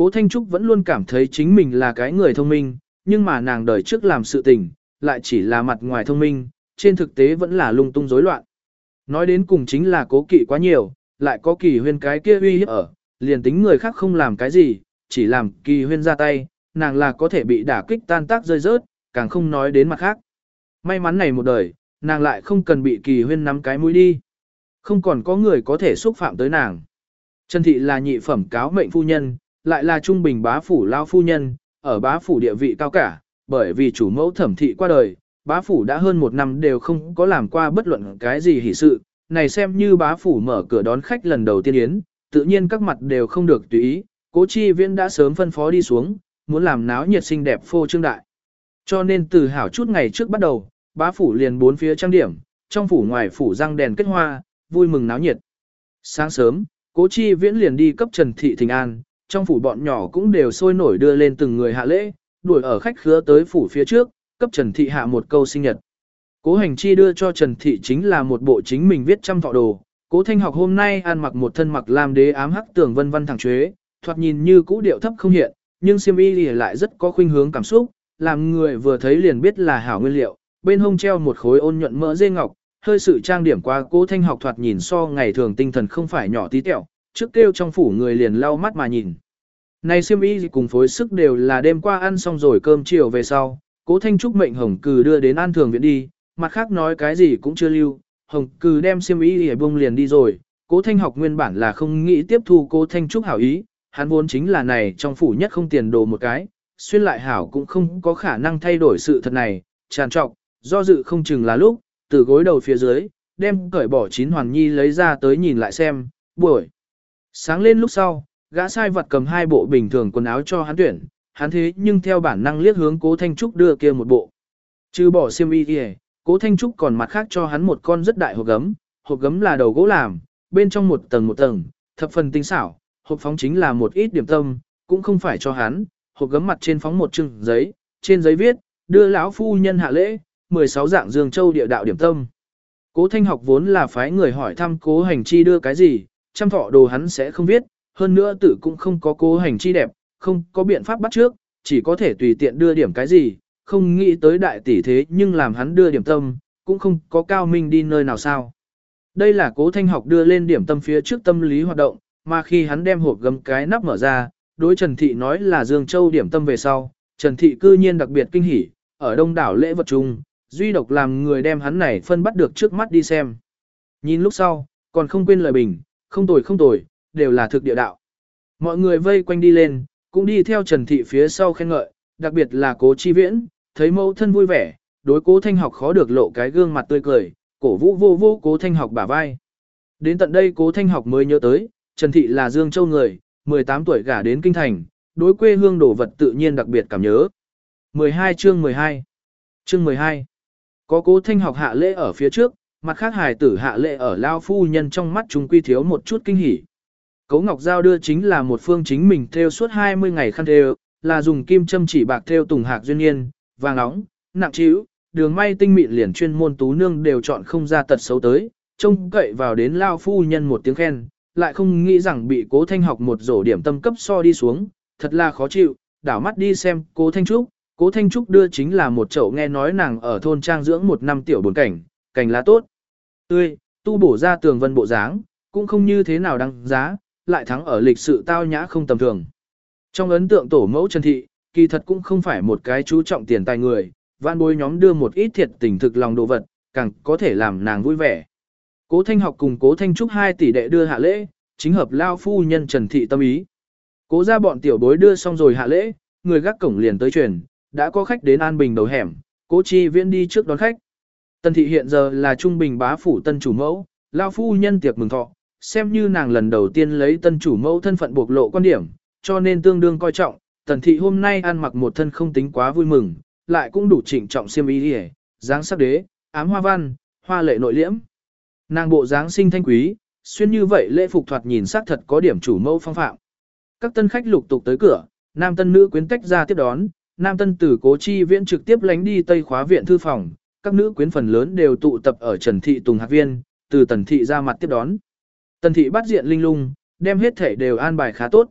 Cố Thanh Trúc vẫn luôn cảm thấy chính mình là cái người thông minh, nhưng mà nàng đời trước làm sự tình, lại chỉ là mặt ngoài thông minh, trên thực tế vẫn là lung tung rối loạn. Nói đến cùng chính là cố kỵ quá nhiều, lại có kỳ huyên cái kia uy hiếp ở, liền tính người khác không làm cái gì, chỉ làm kỳ huyên ra tay, nàng là có thể bị đả kích tan tác rơi rớt, càng không nói đến mặt khác. May mắn này một đời, nàng lại không cần bị kỳ huyên nắm cái mũi đi. Không còn có người có thể xúc phạm tới nàng. Trần Thị là nhị phẩm cáo mệnh phu nhân, lại là trung bình bá phủ lao phu nhân, ở bá phủ địa vị cao cả, bởi vì chủ mẫu thẩm thị qua đời, bá phủ đã hơn một năm đều không có làm qua bất luận cái gì hỷ sự, này xem như bá phủ mở cửa đón khách lần đầu tiên yến, tự nhiên các mặt đều không được tùy ý, cố chi viễn đã sớm phân phó đi xuống, muốn làm náo nhiệt xinh đẹp phô trương đại. Cho nên từ hảo chút ngày trước bắt đầu, bá phủ liền bốn phía trang điểm, trong phủ ngoài phủ răng đèn kết hoa, vui mừng náo nhiệt. Sáng sớm, cố chi viễn liền đi cấp Trần Thị Thình An, trong phủ bọn nhỏ cũng đều sôi nổi đưa lên từng người hạ lễ, đuổi ở khách khứa tới phủ phía trước, cấp Trần Thị hạ một câu sinh nhật. Cố hành chi đưa cho Trần Thị chính là một bộ chính mình viết trăm thọ đồ. Cố thanh học hôm nay ăn mặc một thân mặc làm đế ám hắc tường vân vân thẳng chuế, thoạt nhìn như cũ điệu thấp không hiện, nhưng xiêm y thì lại rất có khuynh hướng cảm xúc, làm người vừa thấy liền biết là hảo nguyên liệu. Bên hông treo một khối ôn nhuận mỡ dê ngọc, hơi sự trang điểm qua cố thanh học thoạt nhìn so ngày thường tinh thần không phải nhỏ tí tẹo, trước kêu trong phủ người liền lau mắt mà nhìn. Này siêm y cùng phối sức đều là đêm qua ăn xong rồi cơm chiều về sau, cố thanh trúc mệnh hồng cừ đưa đến an thường viện đi, mặt khác nói cái gì cũng chưa lưu, hồng cừ đem siêm y để bông liền đi rồi, cố thanh học nguyên bản là không nghĩ tiếp thu cố thanh trúc hảo ý, hắn vốn chính là này trong phủ nhất không tiền đồ một cái, xuyên lại hảo cũng không có khả năng thay đổi sự thật này, tràn trọc, do dự không chừng là lúc, từ gối đầu phía dưới, đem cởi bỏ chín hoàn nhi lấy ra tới nhìn lại xem, buổi. Sáng lên lúc sau, gã sai vật cầm hai bộ bình thường quần áo cho hắn tuyển, hắn thế nhưng theo bản năng liếc hướng cố Thanh Trúc đưa kia một bộ. Trừ bỏ xiêm y kia, cố Thanh Trúc còn mặt khác cho hắn một con rất đại hộp gấm, hộp gấm là đầu gỗ làm, bên trong một tầng một tầng, thập phần tinh xảo, hộp phóng chính là một ít điểm tâm, cũng không phải cho hắn, hộp gấm mặt trên phóng một chừng giấy, trên giấy viết, đưa lão phu nhân hạ lễ, 16 dạng dương châu địa đạo điểm tâm. Cố Thanh học vốn là phái người hỏi thăm cố hành chi đưa cái gì, trăm thọ đồ hắn sẽ không viết, hơn nữa tự cũng không có cố hành chi đẹp, không có biện pháp bắt trước, chỉ có thể tùy tiện đưa điểm cái gì, không nghĩ tới đại tỷ thế nhưng làm hắn đưa điểm tâm, cũng không có cao minh đi nơi nào sao. Đây là cố thanh học đưa lên điểm tâm phía trước tâm lý hoạt động, mà khi hắn đem hộp gấm cái nắp mở ra, đối Trần Thị nói là Dương Châu điểm tâm về sau, Trần Thị cư nhiên đặc biệt kinh hỉ, ở đông đảo lễ vật chung, duy độc làm người đem hắn này phân bắt được trước mắt đi xem. Nhìn lúc sau, còn không quên lời bình, không tồi không tồi, đều là thực địa đạo. Mọi người vây quanh đi lên, cũng đi theo Trần Thị phía sau khen ngợi, đặc biệt là cố chi viễn, thấy mẫu thân vui vẻ, đối cố thanh học khó được lộ cái gương mặt tươi cười, cổ vũ vô vô cố thanh học bả vai. Đến tận đây cố thanh học mới nhớ tới, Trần Thị là Dương Châu người, 18 tuổi gả đến Kinh Thành, đối quê hương đồ vật tự nhiên đặc biệt cảm nhớ. 12 chương 12 Chương 12 Có cố thanh học hạ lễ ở phía trước, mặt khác hài tử hạ lệ ở Lao Phu Nhân trong mắt chúng quy thiếu một chút kinh hỉ. Cố Ngọc Giao đưa chính là một phương chính mình theo suốt 20 ngày khăn theo, là dùng kim châm chỉ bạc theo tùng hạc duyên nhiên, vàng nóng, nặng trĩu, đường may tinh mịn liền chuyên môn tú nương đều chọn không ra tật xấu tới, trông cậy vào đến lao phu nhân một tiếng khen, lại không nghĩ rằng bị cố thanh học một rổ điểm tâm cấp so đi xuống, thật là khó chịu, đảo mắt đi xem cố thanh trúc, cố thanh trúc đưa chính là một chậu nghe nói nàng ở thôn trang dưỡng một năm tiểu buồn cảnh, cảnh lá tốt, tươi, tu bổ ra tường vân bộ dáng, cũng không như thế nào đăng giá, lại thắng ở lịch sự tao nhã không tầm thường. Trong ấn tượng tổ mẫu Trần Thị, kỳ thật cũng không phải một cái chú trọng tiền tài người, vạn bối nhóm đưa một ít thiệt tình thực lòng đồ vật, càng có thể làm nàng vui vẻ. Cố Thanh học cùng Cố Thanh Trúc hai tỷ đệ đưa hạ lễ, chính hợp lao phu nhân Trần Thị tâm ý. Cố ra bọn tiểu bối đưa xong rồi hạ lễ, người gác cổng liền tới truyền, đã có khách đến An Bình đầu hẻm, Cố Chi Viễn đi trước đón khách. Tần Thị hiện giờ là trung bình bá phủ tân chủ mẫu, lao phu nhân tiệc mừng thọ, xem như nàng lần đầu tiên lấy tân chủ mẫu thân phận bộc lộ quan điểm, cho nên tương đương coi trọng, tần thị hôm nay ăn mặc một thân không tính quá vui mừng, lại cũng đủ trịnh trọng xiêm ý hề, dáng sắc đế, ám hoa văn, hoa lệ nội liễm. Nàng bộ dáng sinh thanh quý, xuyên như vậy lễ phục thoạt nhìn sắc thật có điểm chủ mẫu phong phạm. Các tân khách lục tục tới cửa, nam tân nữ quyến tách ra tiếp đón, nam tân tử cố chi viễn trực tiếp lánh đi tây khóa viện thư phòng, các nữ quyến phần lớn đều tụ tập ở Trần Thị Tùng Hạc Viên, từ Tần Thị ra mặt tiếp đón. Tần Thị bắt diện linh lung, đem hết thể đều an bài khá tốt.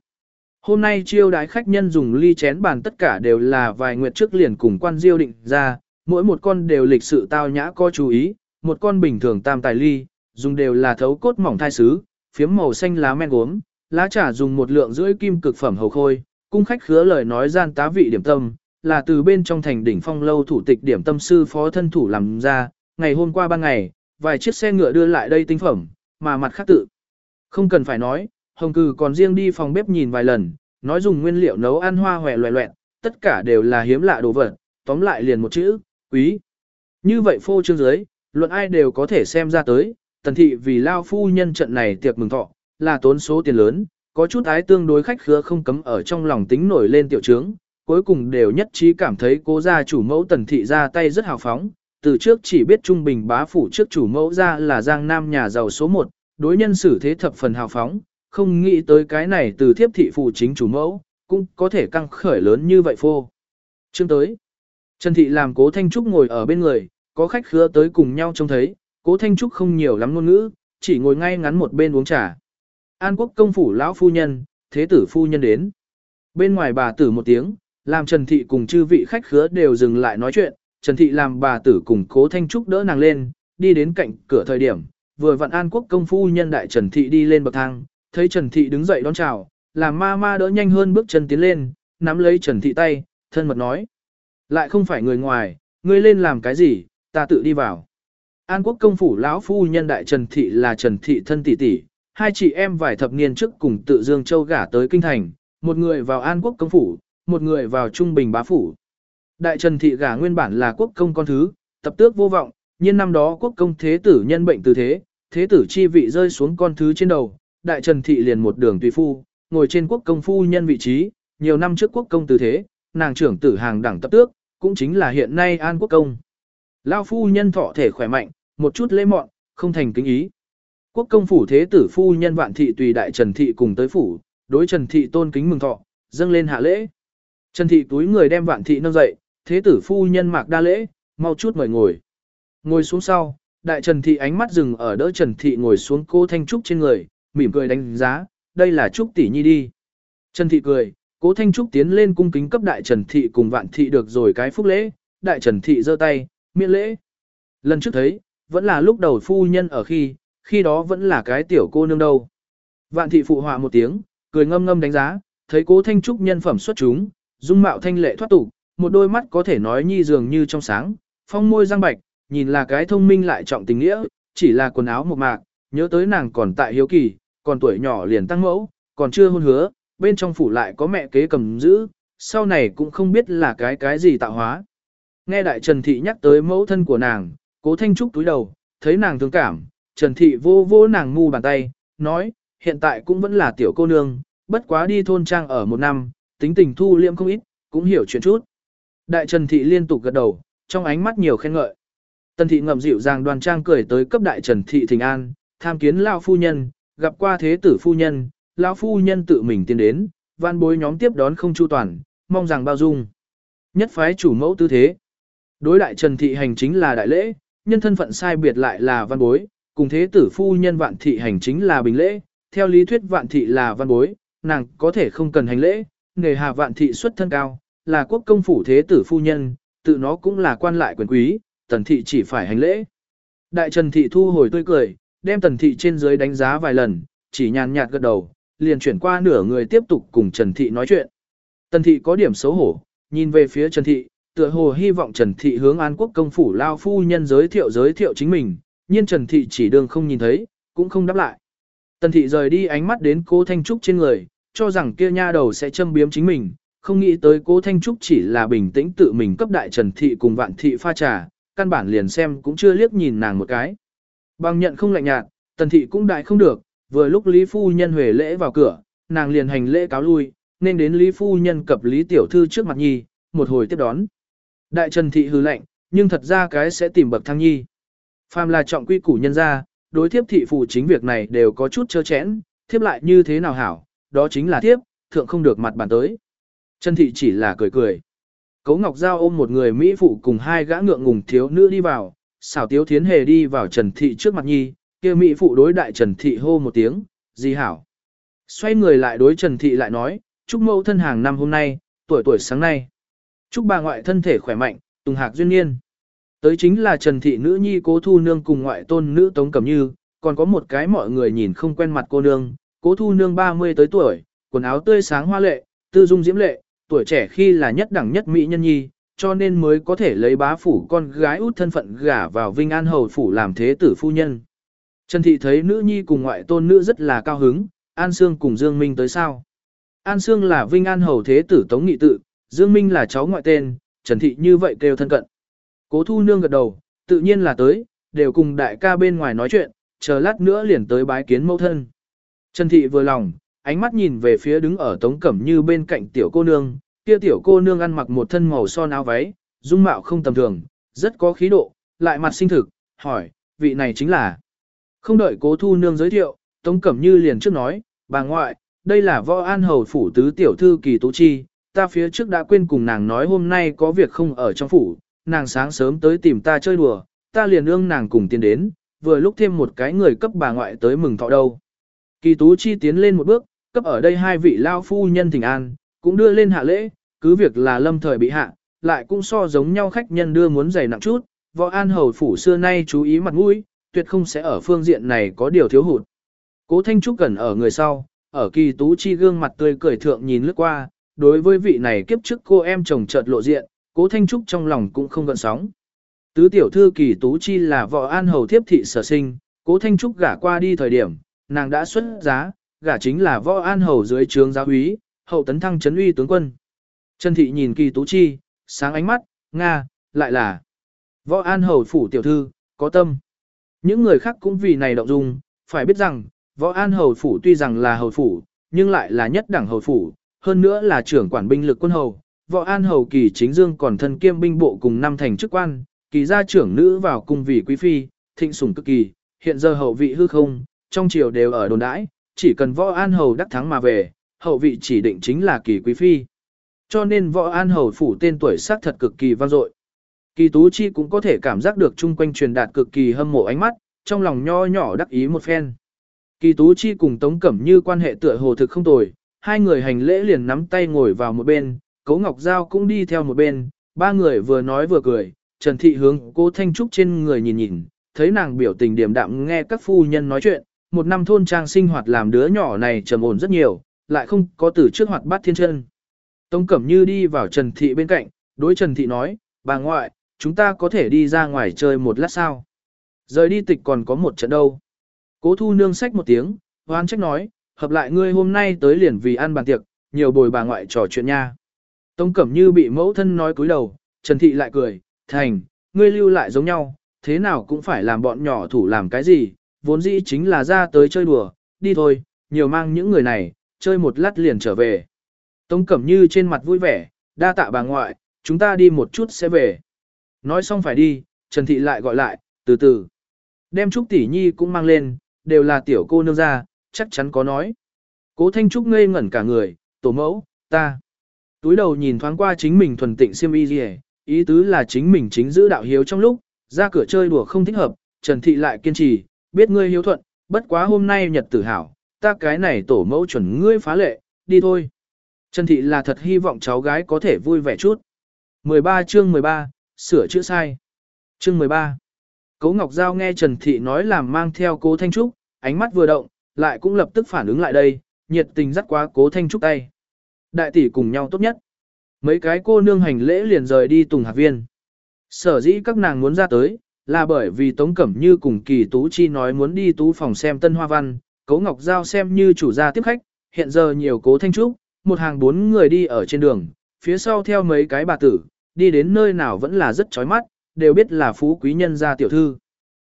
Hôm nay chiêu đái khách nhân dùng ly chén bàn tất cả đều là vài nguyệt trước liền cùng quan diêu định ra, mỗi một con đều lịch sự tao nhã có chú ý, một con bình thường tam tài ly, dùng đều là thấu cốt mỏng thai sứ, phiếm màu xanh lá men gốm, lá trà dùng một lượng rưỡi kim cực phẩm hầu khôi, cung khách khứa lời nói gian tá vị điểm tâm, là từ bên trong thành đỉnh phong lâu thủ tịch điểm tâm sư phó thân thủ làm ra, ngày hôm qua ban ngày, vài chiếc xe ngựa đưa lại đây tinh phẩm, mà mặt khác tự. Không cần phải nói, Hồng Cừ còn riêng đi phòng bếp nhìn vài lần, nói dùng nguyên liệu nấu ăn hoa hòe loẹ loẹn, tất cả đều là hiếm lạ đồ vật, tóm lại liền một chữ, quý. Như vậy phô trương dưới, luận ai đều có thể xem ra tới, tần thị vì lao phu nhân trận này tiệc mừng thọ, là tốn số tiền lớn, có chút ái tương đối khách khứa không cấm ở trong lòng tính nổi lên tiểu trướng, cuối cùng đều nhất trí cảm thấy cố gia chủ mẫu tần thị ra tay rất hào phóng, từ trước chỉ biết trung bình bá phủ trước chủ mẫu ra là giang nam nhà giàu số 1, đối nhân xử thế thập phần hào phóng, không nghĩ tới cái này từ thiếp thị phụ chính chủ mẫu, cũng có thể căng khởi lớn như vậy phô. Chương tới, Trần Thị làm cố Thanh Trúc ngồi ở bên người, có khách khứa tới cùng nhau trông thấy, cố Thanh Trúc không nhiều lắm ngôn ngữ, chỉ ngồi ngay ngắn một bên uống trà. An quốc công phủ lão phu nhân, thế tử phu nhân đến. Bên ngoài bà tử một tiếng, làm Trần Thị cùng chư vị khách khứa đều dừng lại nói chuyện, Trần Thị làm bà tử cùng cố Thanh Trúc đỡ nàng lên, đi đến cạnh cửa thời điểm, vừa vặn An quốc công phu nhân đại Trần Thị đi lên bậc thang, thấy Trần Thị đứng dậy đón chào, làm ma ma đỡ nhanh hơn bước chân tiến lên, nắm lấy Trần Thị tay, thân mật nói. Lại không phải người ngoài, ngươi lên làm cái gì, ta tự đi vào. An quốc công phủ lão phu nhân đại Trần Thị là Trần Thị thân tỷ tỷ, hai chị em vài thập niên trước cùng tự Dương Châu gả tới Kinh Thành, một người vào An quốc công phủ, một người vào Trung Bình bá phủ. Đại Trần Thị gả nguyên bản là quốc công con thứ, tập tước vô vọng, nhiên năm đó quốc công thế tử nhân bệnh từ thế, thế tử chi vị rơi xuống con thứ trên đầu, đại trần thị liền một đường tùy phu, ngồi trên quốc công phu nhân vị trí, nhiều năm trước quốc công từ thế, nàng trưởng tử hàng đẳng tập tước, cũng chính là hiện nay an quốc công. Lao phu nhân thọ thể khỏe mạnh, một chút lễ mọn, không thành kính ý. Quốc công phủ thế tử phu nhân vạn thị tùy đại trần thị cùng tới phủ, đối trần thị tôn kính mừng thọ, dâng lên hạ lễ. Trần thị túi người đem vạn thị nâng dậy, thế tử phu nhân mạc đa lễ, mau chút mời ngồi. Ngồi xuống sau, đại trần thị ánh mắt dừng ở đỡ trần thị ngồi xuống cô thanh trúc trên người, mỉm cười đánh giá, đây là trúc tỷ nhi đi. Trần thị cười, cố thanh trúc tiến lên cung kính cấp đại trần thị cùng vạn thị được rồi cái phúc lễ, đại trần thị giơ tay, miễn lễ. Lần trước thấy, vẫn là lúc đầu phu nhân ở khi, khi đó vẫn là cái tiểu cô nương đâu. Vạn thị phụ họa một tiếng, cười ngâm ngâm đánh giá, thấy cố thanh trúc nhân phẩm xuất chúng, dung mạo thanh lệ thoát tục, một đôi mắt có thể nói nhi dường như trong sáng, phong môi răng bạch, nhìn là cái thông minh lại trọng tình nghĩa, chỉ là quần áo một mạc, nhớ tới nàng còn tại hiếu kỳ, còn tuổi nhỏ liền tăng mẫu, còn chưa hôn hứa, bên trong phủ lại có mẹ kế cầm giữ, sau này cũng không biết là cái cái gì tạo hóa. Nghe đại Trần Thị nhắc tới mẫu thân của nàng, cố thanh trúc túi đầu, thấy nàng thương cảm, Trần Thị vô vô nàng ngu bàn tay, nói, hiện tại cũng vẫn là tiểu cô nương, bất quá đi thôn trang ở một năm, tính tình thu liêm không ít, cũng hiểu chuyện chút. Đại Trần Thị liên tục gật đầu, trong ánh mắt nhiều khen ngợi. Tần Thị ngậm dịu dàng đoan trang cười tới cấp Đại Trần Thị thịnh an, tham kiến Lao Phu Nhân, gặp qua thế tử Phu Nhân, Lao Phu Nhân tự mình tiến đến, văn bối nhóm tiếp đón không chu toàn, mong rằng bao dung. Nhất phái chủ mẫu tư thế. Đối Đại Trần Thị hành chính là đại lễ, nhân thân phận sai biệt lại là văn bối, cùng thế tử Phu Nhân vạn thị hành chính là bình lễ, theo lý thuyết vạn thị là văn bối, nàng có thể không cần hành lễ, nghề hà vạn thị xuất thân cao, là quốc công phủ thế tử phu nhân, tự nó cũng là quan lại quyền quý, tần thị chỉ phải hành lễ. Đại trần thị thu hồi tươi cười, đem tần thị trên dưới đánh giá vài lần, chỉ nhàn nhạt gật đầu, liền chuyển qua nửa người tiếp tục cùng trần thị nói chuyện. Tần thị có điểm xấu hổ, nhìn về phía trần thị, tựa hồ hy vọng trần thị hướng an quốc công phủ lao phu nhân giới thiệu giới thiệu chính mình, nhưng trần thị chỉ đường không nhìn thấy, cũng không đáp lại. Tần thị rời đi ánh mắt đến cô Thanh Trúc trên người, cho rằng kia nha đầu sẽ châm biếm chính mình, không nghĩ tới cố Thanh Trúc chỉ là bình tĩnh tự mình cấp đại Trần Thị cùng vạn thị pha trà, căn bản liền xem cũng chưa liếc nhìn nàng một cái. Bằng nhận không lạnh nhạt, Tần Thị cũng đại không được, vừa lúc Lý Phu Nhân huề lễ vào cửa, nàng liền hành lễ cáo lui, nên đến Lý Phu Nhân cập Lý Tiểu Thư trước mặt nhi, một hồi tiếp đón. Đại Trần Thị hư lệnh, nhưng thật ra cái sẽ tìm bậc thang nhi. Phàm là trọng quy củ nhân gia, đối thiếp thị phụ chính việc này đều có chút chơ chẽn, thiếp lại như thế nào hảo, đó chính là thiếp, thượng không được mặt bàn tới. Trần thị chỉ là cười cười. Cấu Ngọc Giao ôm một người Mỹ phụ cùng hai gã ngượng ngùng thiếu nữ đi vào, xảo tiếu thiến hề đi vào Trần thị trước mặt nhi, kia Mỹ phụ đối đại Trần thị hô một tiếng, gì hảo. Xoay người lại đối Trần thị lại nói, chúc mẫu thân hàng năm hôm nay, tuổi tuổi sáng nay. Chúc bà ngoại thân thể khỏe mạnh, tùng hạc duyên niên. Tới chính là Trần thị nữ nhi cố thu nương cùng ngoại tôn nữ tống cẩm như, còn có một cái mọi người nhìn không quen mặt cô nương, cố thu nương 30 tới tuổi, quần áo tươi sáng hoa lệ, tư dung diễm lệ, tuổi trẻ khi là nhất đẳng nhất mỹ nhân nhi, cho nên mới có thể lấy bá phủ con gái út thân phận gả vào Vinh An Hầu phủ làm thế tử phu nhân. Trần Thị thấy nữ nhi cùng ngoại tôn nữ rất là cao hứng, An Sương cùng Dương Minh tới sao. An Sương là Vinh An Hầu thế tử Tống Nghị Tự, Dương Minh là cháu ngoại tên, Trần Thị như vậy kêu thân cận. Cố thu nương gật đầu, tự nhiên là tới, đều cùng đại ca bên ngoài nói chuyện, chờ lát nữa liền tới bái kiến mẫu thân. Trần Thị vừa lòng, ánh mắt nhìn về phía đứng ở Tống Cẩm Như bên cạnh tiểu cô nương, kia tiểu cô nương ăn mặc một thân màu son áo váy, dung mạo không tầm thường, rất có khí độ, lại mặt sinh thực, hỏi, vị này chính là. Không đợi cố thu nương giới thiệu, Tống Cẩm Như liền trước nói, bà ngoại, đây là võ an hầu phủ tứ tiểu thư kỳ tú chi, ta phía trước đã quên cùng nàng nói hôm nay có việc không ở trong phủ, nàng sáng sớm tới tìm ta chơi đùa, ta liền ương nàng cùng tiến đến, vừa lúc thêm một cái người cấp bà ngoại tới mừng thọ đâu. Kỳ Tú Chi tiến lên một bước, cấp ở đây hai vị lao phu nhân thỉnh an, cũng đưa lên hạ lễ, cứ việc là lâm thời bị hạ, lại cũng so giống nhau khách nhân đưa muốn dày nặng chút, võ an hầu phủ xưa nay chú ý mặt mũi, tuyệt không sẽ ở phương diện này có điều thiếu hụt. Cố Thanh Trúc gần ở người sau, ở Kỳ Tú Chi gương mặt tươi cười thượng nhìn lướt qua, đối với vị này kiếp trước cô em chồng chợt lộ diện, Cố Thanh Trúc trong lòng cũng không gợn sóng. Tứ tiểu thư Kỳ Tú Chi là võ an hầu thiếp thị sở sinh, Cố Thanh Trúc gả qua đi thời điểm, nàng đã xuất giá, gả chính là võ an hầu dưới trướng giáo úy, hậu tấn thăng chấn uy tướng quân. Trần Thị nhìn kỳ tú chi, sáng ánh mắt, Nga, lại là võ an hầu phủ tiểu thư, có tâm. Những người khác cũng vì này động dung, phải biết rằng, võ an hầu phủ tuy rằng là hầu phủ, nhưng lại là nhất đẳng hầu phủ, hơn nữa là trưởng quản binh lực quân hầu. Võ an hầu kỳ chính dương còn thân kiêm binh bộ cùng năm thành chức quan, kỳ gia trưởng nữ vào cung vì quý phi, thịnh sủng cực kỳ, hiện giờ hậu vị hư không, trong triều đều ở đồn đãi, chỉ cần võ an hầu đắc thắng mà về, hậu vị chỉ định chính là kỳ quý phi. Cho nên võ an hầu phủ tên tuổi xác thật cực kỳ vang dội. Kỳ Tú Chi cũng có thể cảm giác được chung quanh truyền đạt cực kỳ hâm mộ ánh mắt, trong lòng nho nhỏ đắc ý một phen. Kỳ Tú Chi cùng Tống Cẩm Như quan hệ tựa hồ thực không tồi, hai người hành lễ liền nắm tay ngồi vào một bên, Cố Ngọc Giao cũng đi theo một bên, ba người vừa nói vừa cười, Trần Thị hướng cô Thanh Trúc trên người nhìn nhìn, thấy nàng biểu tình điềm đạm nghe các phu nhân nói chuyện, một năm thôn trang sinh hoạt làm đứa nhỏ này trầm ổn rất nhiều, lại không có từ trước hoạt bát thiên chân. Tống Cẩm Như đi vào Trần Thị bên cạnh, đối Trần Thị nói, bà ngoại, chúng ta có thể đi ra ngoài chơi một lát sao? Rời đi tịch còn có một trận đâu. Cố thu nương sách một tiếng, hoan trách nói, hợp lại ngươi hôm nay tới liền vì ăn bàn tiệc, nhiều bồi bà ngoại trò chuyện nha. Tống Cẩm Như bị mẫu thân nói cúi đầu, Trần Thị lại cười, thành, ngươi lưu lại giống nhau, thế nào cũng phải làm bọn nhỏ thủ làm cái gì, vốn dĩ chính là ra tới chơi đùa, đi thôi, nhiều mang những người này, chơi một lát liền trở về. Tống Cẩm Như trên mặt vui vẻ, đa tạ bà ngoại, chúng ta đi một chút sẽ về. Nói xong phải đi, Trần Thị lại gọi lại, từ từ. Đem Trúc Tỷ Nhi cũng mang lên, đều là tiểu cô nương ra, chắc chắn có nói. Cố Thanh Trúc ngây ngẩn cả người, tổ mẫu, ta. Túi đầu nhìn thoáng qua chính mình thuần tịnh siêm y gì ý tứ là chính mình chính giữ đạo hiếu trong lúc, ra cửa chơi đùa không thích hợp, Trần Thị lại kiên trì, biết ngươi hiếu thuận, bất quá hôm nay nhật tử hảo, ta cái này tổ mẫu chuẩn ngươi phá lệ, đi thôi. Trần Thị là thật hy vọng cháu gái có thể vui vẻ chút. 13 chương 13, sửa chữa sai. Chương 13. Cố Ngọc Giao nghe Trần Thị nói làm mang theo cố Thanh Trúc, ánh mắt vừa động, lại cũng lập tức phản ứng lại đây, nhiệt tình dắt quá cố Thanh Trúc tay. Đại tỷ cùng nhau tốt nhất. Mấy cái cô nương hành lễ liền rời đi Tùng Hạc Viên. Sở dĩ các nàng muốn ra tới, là bởi vì Tống Cẩm Như cùng Kỳ Tú Chi nói muốn đi tú phòng xem tân hoa văn, Cố Ngọc Giao xem như chủ gia tiếp khách, hiện giờ nhiều cố Thanh Trúc, một hàng bốn người đi ở trên đường, phía sau theo mấy cái bà tử, đi đến nơi nào vẫn là rất chói mắt, đều biết là phú quý nhân gia tiểu thư.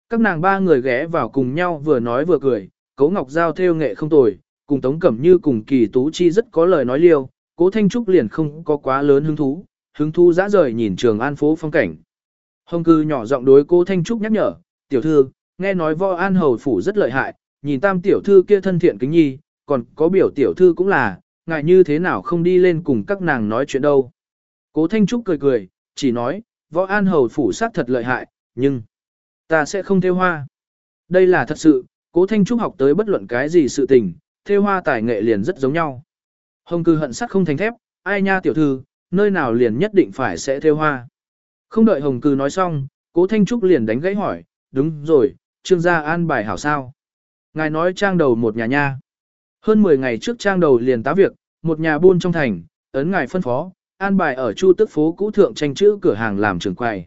Các nàng ba người ghé vào cùng nhau vừa nói vừa cười, Cố Ngọc Giao theo nghệ không tồi, cùng Tống Cẩm Như cùng Kỳ Tú Chi rất có lời nói liêu, Cố Thanh Trúc liền không có quá lớn hứng thú, hứng thú dã rời nhìn trường an phố phong cảnh. Hồng cư nhỏ giọng đối Cố Thanh Trúc nhắc nhở, tiểu thư, nghe nói võ an hầu phủ rất lợi hại, nhìn tam tiểu thư kia thân thiện kính nhi, còn có biểu tiểu thư cũng là, ngại như thế nào không đi lên cùng các nàng nói chuyện đâu. Cố Thanh Trúc cười cười, chỉ nói, võ an hầu phủ sát thật lợi hại, nhưng ta sẽ không theo hoa. Đây là thật sự, cố Thanh Trúc học tới bất luận cái gì sự tình, theo hoa tài nghệ liền rất giống nhau. Hồng cư hận sắt không thành thép, ai nha tiểu thư, nơi nào liền nhất định phải sẽ theo hoa. Không đợi Hồng cư nói xong, cố Thanh Trúc liền đánh gãy hỏi, đúng rồi, trương gia an bài hảo sao. Ngài nói trang đầu một nhà nha. Hơn 10 ngày trước trang đầu liền tá việc, một nhà buôn trong thành, ấn ngài phân phó, an bài ở chu tức phố cũ thượng tranh chữ cửa hàng làm trường quầy.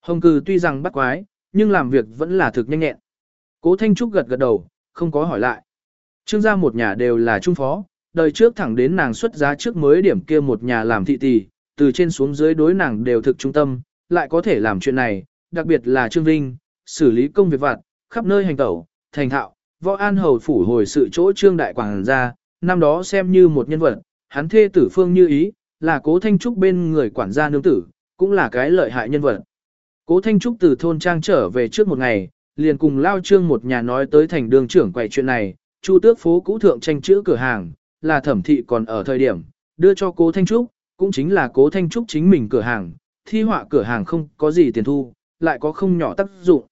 Hồng cừ tuy rằng bắt quái, nhưng làm việc vẫn là thực nhanh nhẹn. Cố Thanh Trúc gật gật đầu, không có hỏi lại. Trương gia một nhà đều là trung phó, đời trước thẳng đến nàng xuất giá trước mới điểm kia một nhà làm thị tỷ, từ trên xuống dưới đối nàng đều thực trung tâm, lại có thể làm chuyện này, đặc biệt là Trương Vinh, xử lý công việc vặt, khắp nơi hành tẩu, thành thạo, võ an hầu phủ hồi sự chỗ Trương Đại Quảng ra, năm đó xem như một nhân vật, hắn thê tử phương như ý, là cố Thanh Trúc bên người quản gia nương tử, cũng là cái lợi hại nhân vật. Cố Thanh Trúc từ thôn trang trở về trước một ngày, liền cùng Lao Trương một nhà nói tới thành đường trưởng quậy chuyện này, Chu tước phố cũ thượng tranh chữ cửa hàng, là thẩm thị còn ở thời điểm, đưa cho cố Thanh Trúc, cũng chính là cố Thanh Trúc chính mình cửa hàng, thi họa cửa hàng không có gì tiền thu, lại có không nhỏ tác dụng.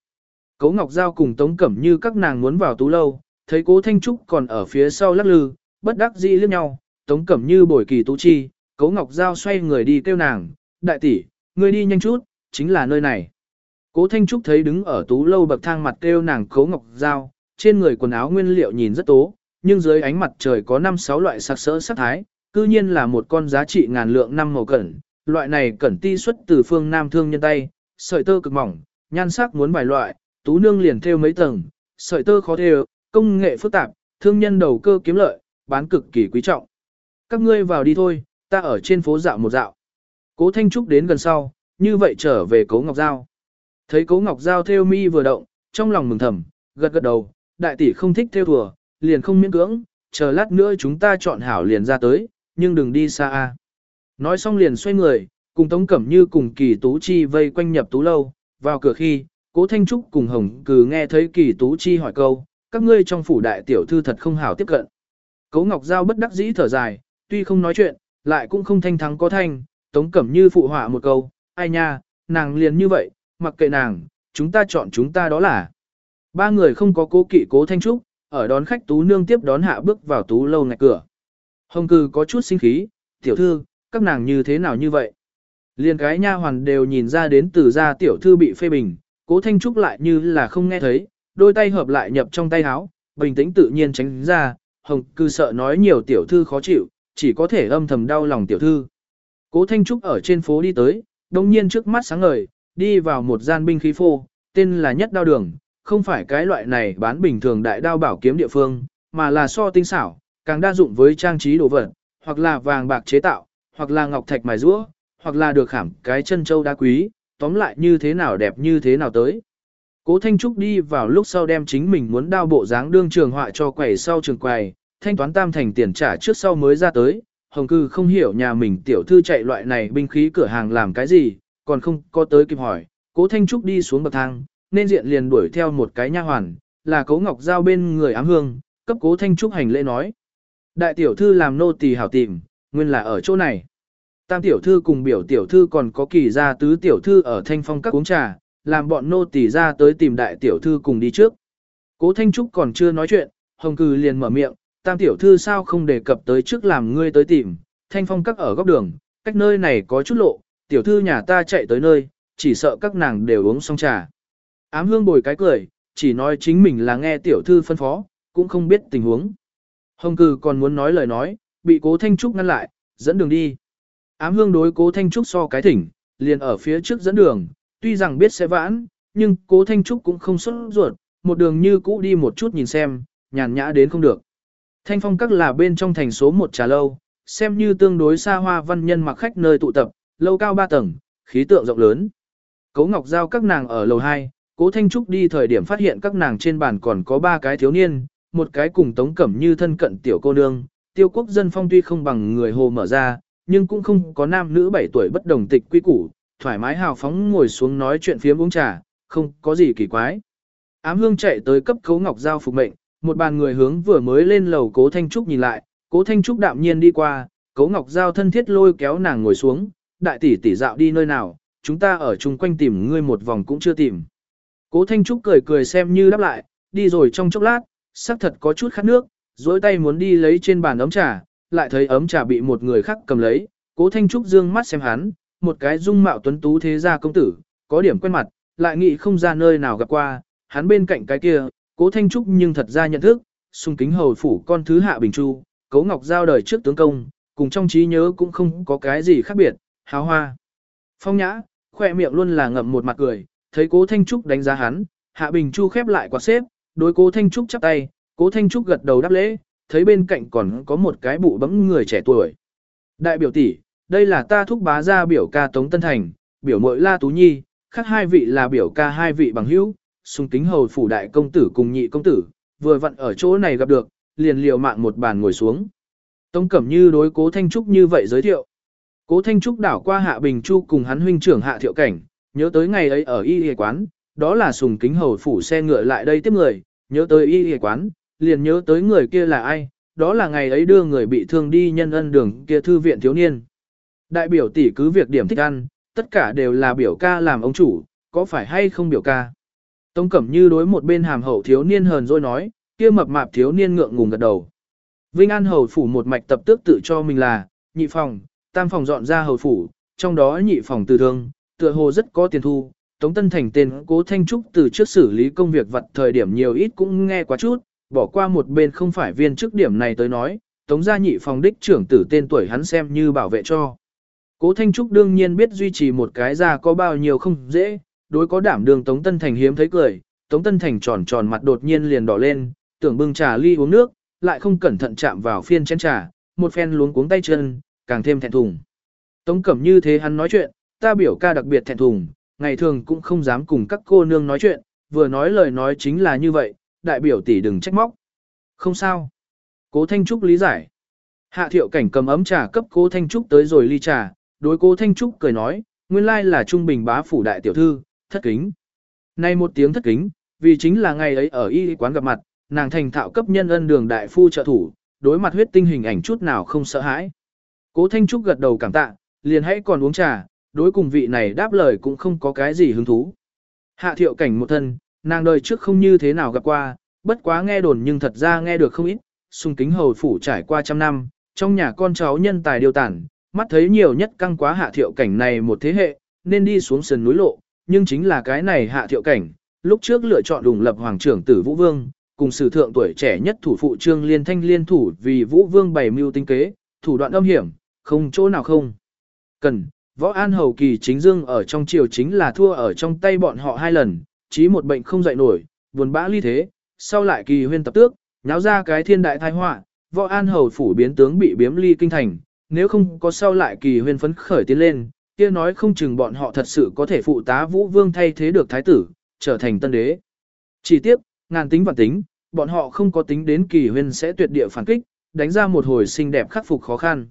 Cố Ngọc Giao cùng Tống Cẩm như các nàng muốn vào tú lâu, thấy cố Thanh Trúc còn ở phía sau lắc lư, bất đắc dĩ liếc nhau, Tống Cẩm như bồi kỳ tú chi, Cố Ngọc Giao xoay người đi kêu nàng, đại tỷ, ngươi đi nhanh chút, chính là nơi này. Cố Thanh Trúc thấy đứng ở tú lâu bậc thang mặt kêu nàng Cố Ngọc Giao, trên người quần áo nguyên liệu nhìn rất tố, nhưng dưới ánh mặt trời có 5-6 loại sắc sỡ sắc thái, cư nhiên là một con giá trị ngàn lượng năm màu cẩn. Loại này cẩn ti xuất từ phương Nam thương nhân tay, sợi tơ cực mỏng, nhan sắc muốn vài loại, tú nương liền theo mấy tầng, sợi tơ khó theo, công nghệ phức tạp, thương nhân đầu cơ kiếm lợi, bán cực kỳ quý trọng. Các ngươi vào đi thôi, ta ở trên phố dạo một dạo. Cố Thanh Trúc đến gần sau, như vậy trở về Cố Ngọc Giao. Thấy Cố Ngọc Giao theo mi vừa động, trong lòng mừng thầm, gật gật đầu, đại tỷ không thích theo thùa, liền không miễn cưỡng, chờ lát nữa chúng ta chọn hảo liền ra tới, nhưng đừng đi xa a. Nói xong liền xoay người, cùng Tống Cẩm Như cùng Kỳ Tú Chi vây quanh nhập tú lâu, vào cửa khi, Cố Thanh Trúc cùng Hồng Cừ nghe thấy Kỳ Tú Chi hỏi câu, các ngươi trong phủ đại tiểu thư thật không hảo tiếp cận. Cố Ngọc Giao bất đắc dĩ thở dài, tuy không nói chuyện, lại cũng không thanh thắng có thanh, Tống Cẩm Như phụ họa một câu, ai nha, nàng liền như vậy, mặc kệ nàng, chúng ta chọn chúng ta đó là. Ba người không có cố kỵ cố Thanh Trúc, ở đón khách tú nương tiếp đón hạ bước vào tú lâu ngạch cửa. Hồng cừ có chút sinh khí, tiểu thư, các nàng như thế nào như vậy? Liên cái nha hoàn đều nhìn ra đến từ gia tiểu thư bị phê bình, cố Thanh Trúc lại như là không nghe thấy, đôi tay hợp lại nhập trong tay áo, bình tĩnh tự nhiên tránh ra, hồng cư sợ nói nhiều tiểu thư khó chịu, chỉ có thể âm thầm đau lòng tiểu thư. Cố Thanh Trúc ở trên phố đi tới, đồng nhiên trước mắt sáng ngời, đi vào một gian binh khí phô, tên là nhất đao đường, không phải cái loại này bán bình thường đại đao bảo kiếm địa phương, mà là so tinh xảo, càng đa dụng với trang trí đồ vật, hoặc là vàng bạc chế tạo, hoặc là ngọc thạch mài rũa, hoặc là được khảm cái chân châu đá quý, tóm lại như thế nào đẹp như thế nào tới. Cố Thanh Trúc đi vào lúc sau đem chính mình muốn đao bộ dáng đương trường họa cho quầy sau trường quầy, thanh toán tam thành tiền trả trước sau mới ra tới, hồng cư không hiểu nhà mình tiểu thư chạy loại này binh khí cửa hàng làm cái gì, còn không có tới kịp hỏi, cố Thanh Trúc đi xuống bậc thang, nên diện liền đuổi theo một cái nha hoàn, là cố ngọc giao bên người ám hương, cấp cố Thanh Trúc hành lễ nói. Đại tiểu thư làm nô tỳ hảo tìm, nguyên là ở chỗ này. Tam tiểu thư cùng biểu tiểu thư còn có kỳ gia tứ tiểu thư ở thanh phong các uống trà, làm bọn nô tỳ ra tới tìm đại tiểu thư cùng đi trước. Cố Thanh Trúc còn chưa nói chuyện, Hồng Cừ liền mở miệng, tam tiểu thư sao không đề cập tới trước làm ngươi tới tìm, thanh phong các ở góc đường, cách nơi này có chút lộ, tiểu thư nhà ta chạy tới nơi, chỉ sợ các nàng đều uống xong trà. Ám hương bồi cái cười, chỉ nói chính mình là nghe tiểu thư phân phó, cũng không biết tình huống. Hồng Cừ còn muốn nói lời nói, bị cố Thanh Trúc ngăn lại, dẫn đường đi. Ám hương đối cố Thanh Trúc so cái thỉnh, liền ở phía trước dẫn đường, tuy rằng biết sẽ vãn, nhưng cố Thanh Trúc cũng không xuất ruột, một đường như cũ đi một chút nhìn xem, nhàn nhã đến không được. Thanh phong các là bên trong thành số một trà lâu, xem như tương đối xa hoa văn nhân mặc khách nơi tụ tập, lâu cao ba tầng, khí tượng rộng lớn. Cố Ngọc Giao các nàng ở lầu 2, Cố Thanh Trúc đi thời điểm phát hiện các nàng trên bàn còn có ba cái thiếu niên, một cái cùng Tống Cẩm như thân cận tiểu cô nương, tiêu quốc dân phong tuy không bằng người hồ mở ra, nhưng cũng không có nam nữ 7 tuổi bất đồng tịch quy củ, thoải mái hào phóng ngồi xuống nói chuyện phía uống trà, không có gì kỳ quái. Ám hương chạy tới cấp Cố Ngọc Giao phục mệnh, một bàn người hướng vừa mới lên lầu Cố Thanh Trúc nhìn lại, Cố Thanh Trúc đạm nhiên đi qua, Cố Ngọc Giao thân thiết lôi kéo nàng ngồi xuống, đại tỷ tỷ dạo đi nơi nào, chúng ta ở chung quanh tìm ngươi một vòng cũng chưa tìm. Cố Thanh Trúc cười cười xem như đáp lại, đi rồi trong chốc lát, xác thật có chút khát nước, duỗi tay muốn đi lấy trên bàn ấm trà, lại thấy ấm trà bị một người khác cầm lấy, Cố Thanh Trúc dương mắt xem hắn, một cái dung mạo tuấn tú thế gia công tử, có điểm quen mặt, lại nghĩ không ra nơi nào gặp qua, hắn bên cạnh cái kia, Cố Thanh Trúc nhưng thật ra nhận thức, sung kính hầu phủ con thứ hạ bình chu, Cố Ngọc giao đời trước tướng công, cùng trong trí nhớ cũng không có cái gì khác biệt, háo hoa. Phong nhã, khoe miệng luôn là ngậm một mặt cười, thấy cố Thanh Trúc đánh giá hắn, Hạ Bình Chu khép lại quạt xếp, đối cố Thanh Trúc chắp tay, cố Thanh Trúc gật đầu đáp lễ, thấy bên cạnh còn có một cái bụ bấm người trẻ tuổi. Đại biểu tỷ, đây là ta thúc bá gia biểu ca Tống Tân Thành, biểu mội La Tú Nhi, khác hai vị là biểu ca hai vị bằng hữu, xung kính hầu phủ đại công tử cùng nhị công tử, vừa vặn ở chỗ này gặp được, liền liều mạng một bàn ngồi xuống. Tống Cẩm Như đối cố Thanh Trúc như vậy giới thiệu. Cố Thanh Trúc đảo qua Hạ Bình Chu cùng hắn huynh trưởng Hạ Thiệu Cảnh, nhớ tới ngày ấy ở y y quán, đó là sùng kính hầu phủ xe ngựa lại đây tiếp người, nhớ tới y y quán, liền nhớ tới người kia là ai, đó là ngày ấy đưa người bị thương đi nhân ân đường kia thư viện thiếu niên. Đại biểu tỷ cứ việc điểm thích ăn, tất cả đều là biểu ca làm ông chủ, có phải hay không biểu ca. Tống Cẩm Như đối một bên hàm hậu thiếu niên hờn rồi nói, kia mập mạp thiếu niên ngượng ngùng gật đầu. Vinh An hầu phủ một mạch tập tước tự cho mình là, nhị phòng, tam phòng dọn ra hầu phủ, trong đó nhị phòng từ thương, tựa hồ rất có tiền thu. Tống Tân Thành tên Cố Thanh Trúc từ trước xử lý công việc vật thời điểm nhiều ít cũng nghe quá chút, bỏ qua một bên không phải viên chức điểm này tới nói, Tống gia nhị phòng đích trưởng tử tên tuổi hắn xem như bảo vệ cho. Cố Thanh Trúc đương nhiên biết duy trì một cái ra có bao nhiêu không dễ, đối có đảm đường Tống Tân Thành hiếm thấy cười, Tống Tân Thành tròn tròn mặt đột nhiên liền đỏ lên, tưởng bưng trà ly uống nước, lại không cẩn thận chạm vào phiên chén trà, một phen luống cuống tay chân, càng thêm thẹn thùng. Tống Cẩm như thế hắn nói chuyện, ta biểu ca đặc biệt thẹn thùng, ngày thường cũng không dám cùng các cô nương nói chuyện, vừa nói lời nói chính là như vậy, đại biểu tỷ đừng trách móc. Không sao. Cố Thanh Trúc lý giải. Hạ thiệu cảnh cầm ấm trà cấp cố Thanh Trúc tới rồi ly trà, đối cố Thanh Trúc cười nói, nguyên lai là trung bình bá phủ đại tiểu thư, thất kính. Nay một tiếng thất kính, vì chính là ngày ấy ở y quán gặp mặt, nàng thành thạo cấp nhân ân đường đại phu trợ thủ, đối mặt huyết tinh hình ảnh chút nào không sợ hãi. Cố Thanh Trúc gật đầu cảm tạ, liền hãy còn uống trà, đối cùng vị này đáp lời cũng không có cái gì hứng thú. Hạ thiệu cảnh một thân, nàng đời trước không như thế nào gặp qua, bất quá nghe đồn nhưng thật ra nghe được không ít, sung kính hầu phủ trải qua trăm năm, trong nhà con cháu nhân tài điều tản, mắt thấy nhiều nhất căng quá hạ thiệu cảnh này một thế hệ, nên đi xuống sườn núi lộ, nhưng chính là cái này hạ thiệu cảnh, lúc trước lựa chọn đùng lập hoàng trưởng tử Vũ Vương, cùng sử thượng tuổi trẻ nhất thủ phụ trương liên thanh liên thủ vì Vũ Vương bày mưu tinh kế, thủ đoạn âm hiểm, không chỗ nào không. Cần, võ an hầu kỳ chính dương ở trong triều chính là thua ở trong tay bọn họ hai lần, chí một bệnh không dậy nổi, buồn bã ly thế, sau lại kỳ huyên tập tước, nháo ra cái thiên đại tai họa, võ an hầu phủ biến tướng bị biếm ly kinh thành, nếu không có sau lại kỳ huyên phấn khởi tiến lên, kia nói không chừng bọn họ thật sự có thể phụ tá vũ vương thay thế được thái tử, trở thành tân đế. Chỉ tiếp, ngàn tính và tính, bọn họ không có tính đến kỳ huyên sẽ tuyệt địa phản kích, đánh ra một hồi xinh đẹp khắc phục khó khăn.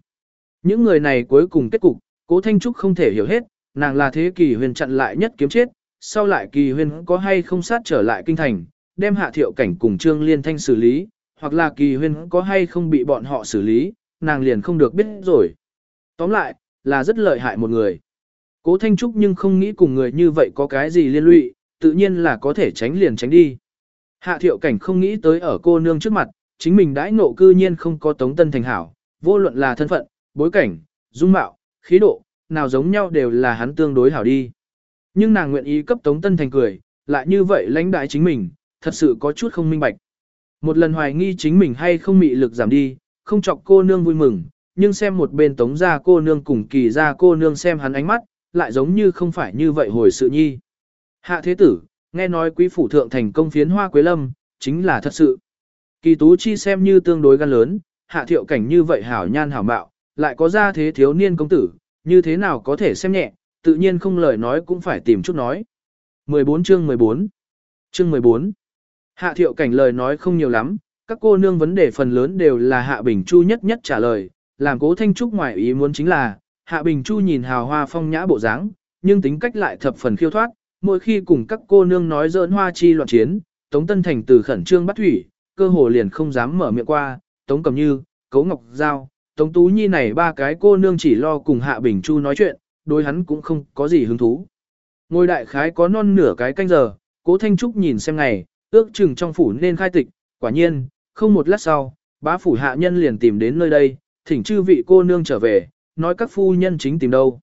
Những người này cuối cùng kết cục, cố Thanh Trúc không thể hiểu hết, nàng là thế kỳ huyên chặn lại nhất kiếm chết, sau lại kỳ huyên có hay không sát trở lại kinh thành, đem hạ thiệu cảnh cùng Trương Liên Thanh xử lý, hoặc là kỳ huyên có hay không bị bọn họ xử lý, nàng liền không được biết rồi. Tóm lại, là rất lợi hại một người. Cố Thanh Trúc nhưng không nghĩ cùng người như vậy có cái gì liên lụy, tự nhiên là có thể tránh liền tránh đi. Hạ thiệu cảnh không nghĩ tới ở cô nương trước mặt, chính mình đãi nộ cư nhiên không có tống tân thành hảo, vô luận là thân phận, bối cảnh, dung mạo, khí độ, nào giống nhau đều là hắn tương đối hảo đi. Nhưng nàng nguyện ý cấp tống tân thành cười, lại như vậy lãnh đại chính mình, thật sự có chút không minh bạch. Một lần hoài nghi chính mình hay không mị lực giảm đi, không chọc cô nương vui mừng, nhưng xem một bên tống gia cô nương cùng kỳ gia cô nương xem hắn ánh mắt, lại giống như không phải như vậy hồi sự nhi. Hạ thế tử, nghe nói quý phủ thượng thành công phiến hoa quế lâm, chính là thật sự. Kỳ tú chi xem như tương đối gan lớn, hạ thiệu cảnh như vậy hảo nhan hảo mạo, lại có ra thế thiếu niên công tử, như thế nào có thể xem nhẹ, tự nhiên không lời nói cũng phải tìm chút nói. 14 chương 14 Chương 14 Hạ thiệu cảnh lời nói không nhiều lắm, các cô nương vấn đề phần lớn đều là Hạ Bình Chu nhất nhất trả lời, làm cố Thanh Trúc ngoài ý muốn chính là, Hạ Bình Chu nhìn hào hoa phong nhã bộ dáng, nhưng tính cách lại thập phần khiêu thoát, mỗi khi cùng các cô nương nói dỡn hoa chi loạn chiến, Tống Tân Thành từ khẩn trương bắt thủy, cơ hồ liền không dám mở miệng qua, Tống Cầm Như, Cấu Ngọc Giao, Tống Tú Nhi này ba cái cô nương chỉ lo cùng Hạ Bình Chu nói chuyện, đối hắn cũng không có gì hứng thú. Ngôi đại khái có non nửa cái canh giờ, cố Thanh Trúc nhìn xem ngày, ước chừng trong phủ nên khai tịch, quả nhiên, không một lát sau, bá phủ hạ nhân liền tìm đến nơi đây, thỉnh chư vị cô nương trở về, nói các phu nhân chính tìm đâu.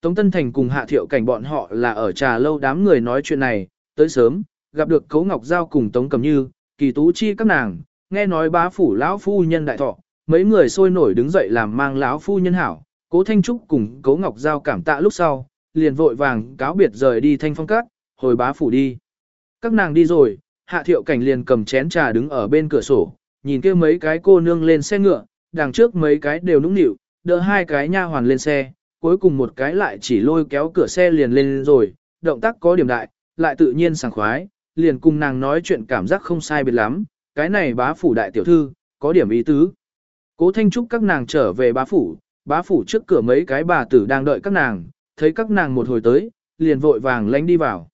Tống Tân Thành cùng hạ thiệu cảnh bọn họ là ở trà lâu đám người nói chuyện này, tới sớm, gặp được Cấu Ngọc Giao cùng Tống Cầm Như, kỳ tú chi các nàng, nghe nói bá phủ lão phu nhân đại thọ, mấy người sôi nổi đứng dậy làm mang lão phu nhân hảo, cố Thanh Trúc cùng Cố Ngọc Giao cảm tạ lúc sau, liền vội vàng cáo biệt rời đi thanh phong các, hồi bá phủ đi. Các nàng đi rồi, hạ thiệu cảnh liền cầm chén trà đứng ở bên cửa sổ, nhìn kia mấy cái cô nương lên xe ngựa, đằng trước mấy cái đều nũng nịu, đỡ hai cái nha hoàn lên xe, cuối cùng một cái lại chỉ lôi kéo cửa xe liền lên rồi, động tác có điểm đại, lại tự nhiên sảng khoái, liền cùng nàng nói chuyện cảm giác không sai biệt lắm, cái này bá phủ đại tiểu thư, có điểm ý tứ. Cố Thanh Trúc các nàng trở về bá phủ, bá phủ trước cửa mấy cái bà tử đang đợi các nàng, thấy các nàng một hồi tới, liền vội vàng lánh đi vào.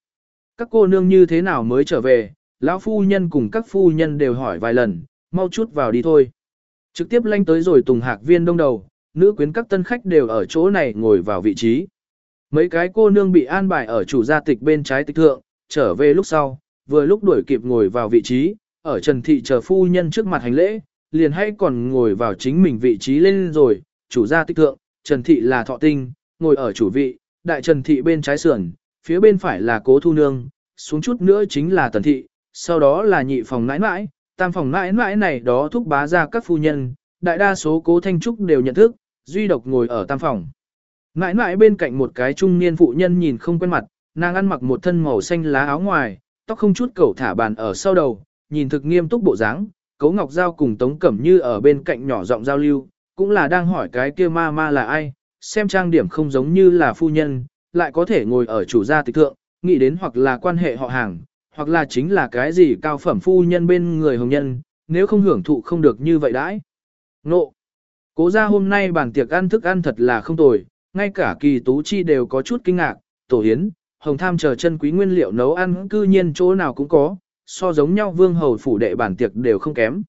Các cô nương như thế nào mới trở về, lão phu nhân cùng các phu nhân đều hỏi vài lần, mau chút vào đi thôi. Trực tiếp lanh tới rồi tùng hạc viên đông đầu, nữ quyến các tân khách đều ở chỗ này ngồi vào vị trí. Mấy cái cô nương bị an bài ở chủ gia tịch bên trái tịch thượng, trở về lúc sau, vừa lúc đuổi kịp ngồi vào vị trí, ở Trần Thị chờ phu nhân trước mặt hành lễ, liền hay còn ngồi vào chính mình vị trí lên rồi, chủ gia tịch thượng, Trần Thị là thọ tinh, ngồi ở chủ vị, đại Trần Thị bên trái sườn, phía bên phải là cố thu nương, xuống chút nữa chính là Tần Thị, sau đó là nhị phòng nãi nãi, tam phòng nãi nãi này đó thúc bá ra các phu nhân, đại đa số cố thanh trúc đều nhận thức, duy độc ngồi ở tam phòng. Nãi nãi bên cạnh một cái trung niên phụ nhân nhìn không quen mặt, nàng ăn mặc một thân màu xanh lá áo ngoài, tóc không chút cẩu thả bàn ở sau đầu, nhìn thực nghiêm túc bộ dáng. Cố Ngọc Giao cùng Tống Cẩm Như ở bên cạnh nhỏ giọng giao lưu, cũng là đang hỏi cái kia ma ma là ai, xem trang điểm không giống như là phu nhân, lại có thể ngồi ở chủ gia tịch thượng, nghĩ đến hoặc là quan hệ họ hàng, hoặc là chính là cái gì cao phẩm phu nhân bên người hồng nhân, nếu không hưởng thụ không được như vậy đãi. Nộ! Cố ra hôm nay bàn tiệc ăn thức ăn thật là không tồi, ngay cả kỳ tú chi đều có chút kinh ngạc, tổ hiến, hồng tham chờ chân quý nguyên liệu nấu ăn cư nhiên chỗ nào cũng có, so giống nhau vương hầu phủ đệ bàn tiệc đều không kém.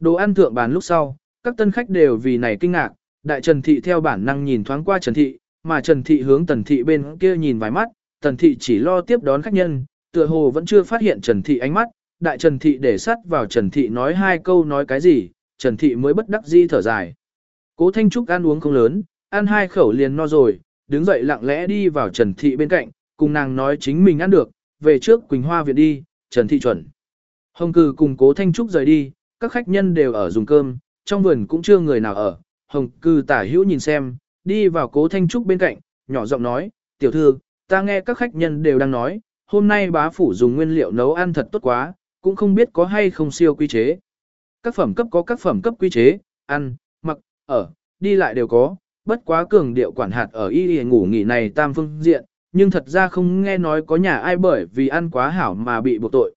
Đồ ăn thượng bàn lúc sau, các tân khách đều vì này kinh ngạc, đại Trần Thị theo bản năng nhìn thoáng qua Trần Thị, mà Trần Thị hướng Tần Thị bên kia nhìn vài mắt, Tần Thị chỉ lo tiếp đón khách nhân, tựa hồ vẫn chưa phát hiện Trần Thị ánh mắt, đại Trần Thị để sắt vào Trần Thị nói hai câu nói cái gì, Trần Thị mới bất đắc dĩ thở dài. Cố Thanh Trúc ăn uống không lớn, ăn hai khẩu liền no rồi, đứng dậy lặng lẽ đi vào Trần Thị bên cạnh, cùng nàng nói chính mình ăn được, về trước Quỳnh Hoa Viện đi, Trần Thị chuẩn. Hồng cừ cùng Cố Thanh Trúc rời đi, các khách nhân đều ở dùng cơm, trong vườn cũng chưa người nào ở. Hồng cư tả hữu nhìn xem, đi vào Cố Thanh Trúc bên cạnh, nhỏ giọng nói, tiểu thư, ta nghe các khách nhân đều đang nói, hôm nay bá phủ dùng nguyên liệu nấu ăn thật tốt quá, cũng không biết có hay không siêu quy chế. Các phẩm cấp có các phẩm cấp quy chế, ăn, mặc, ở, đi lại đều có, bất quá cường điệu quản hạt ở y y ngủ nghỉ này tam phương diện, nhưng thật ra không nghe nói có nhà ai bởi vì ăn quá hảo mà bị buộc tội.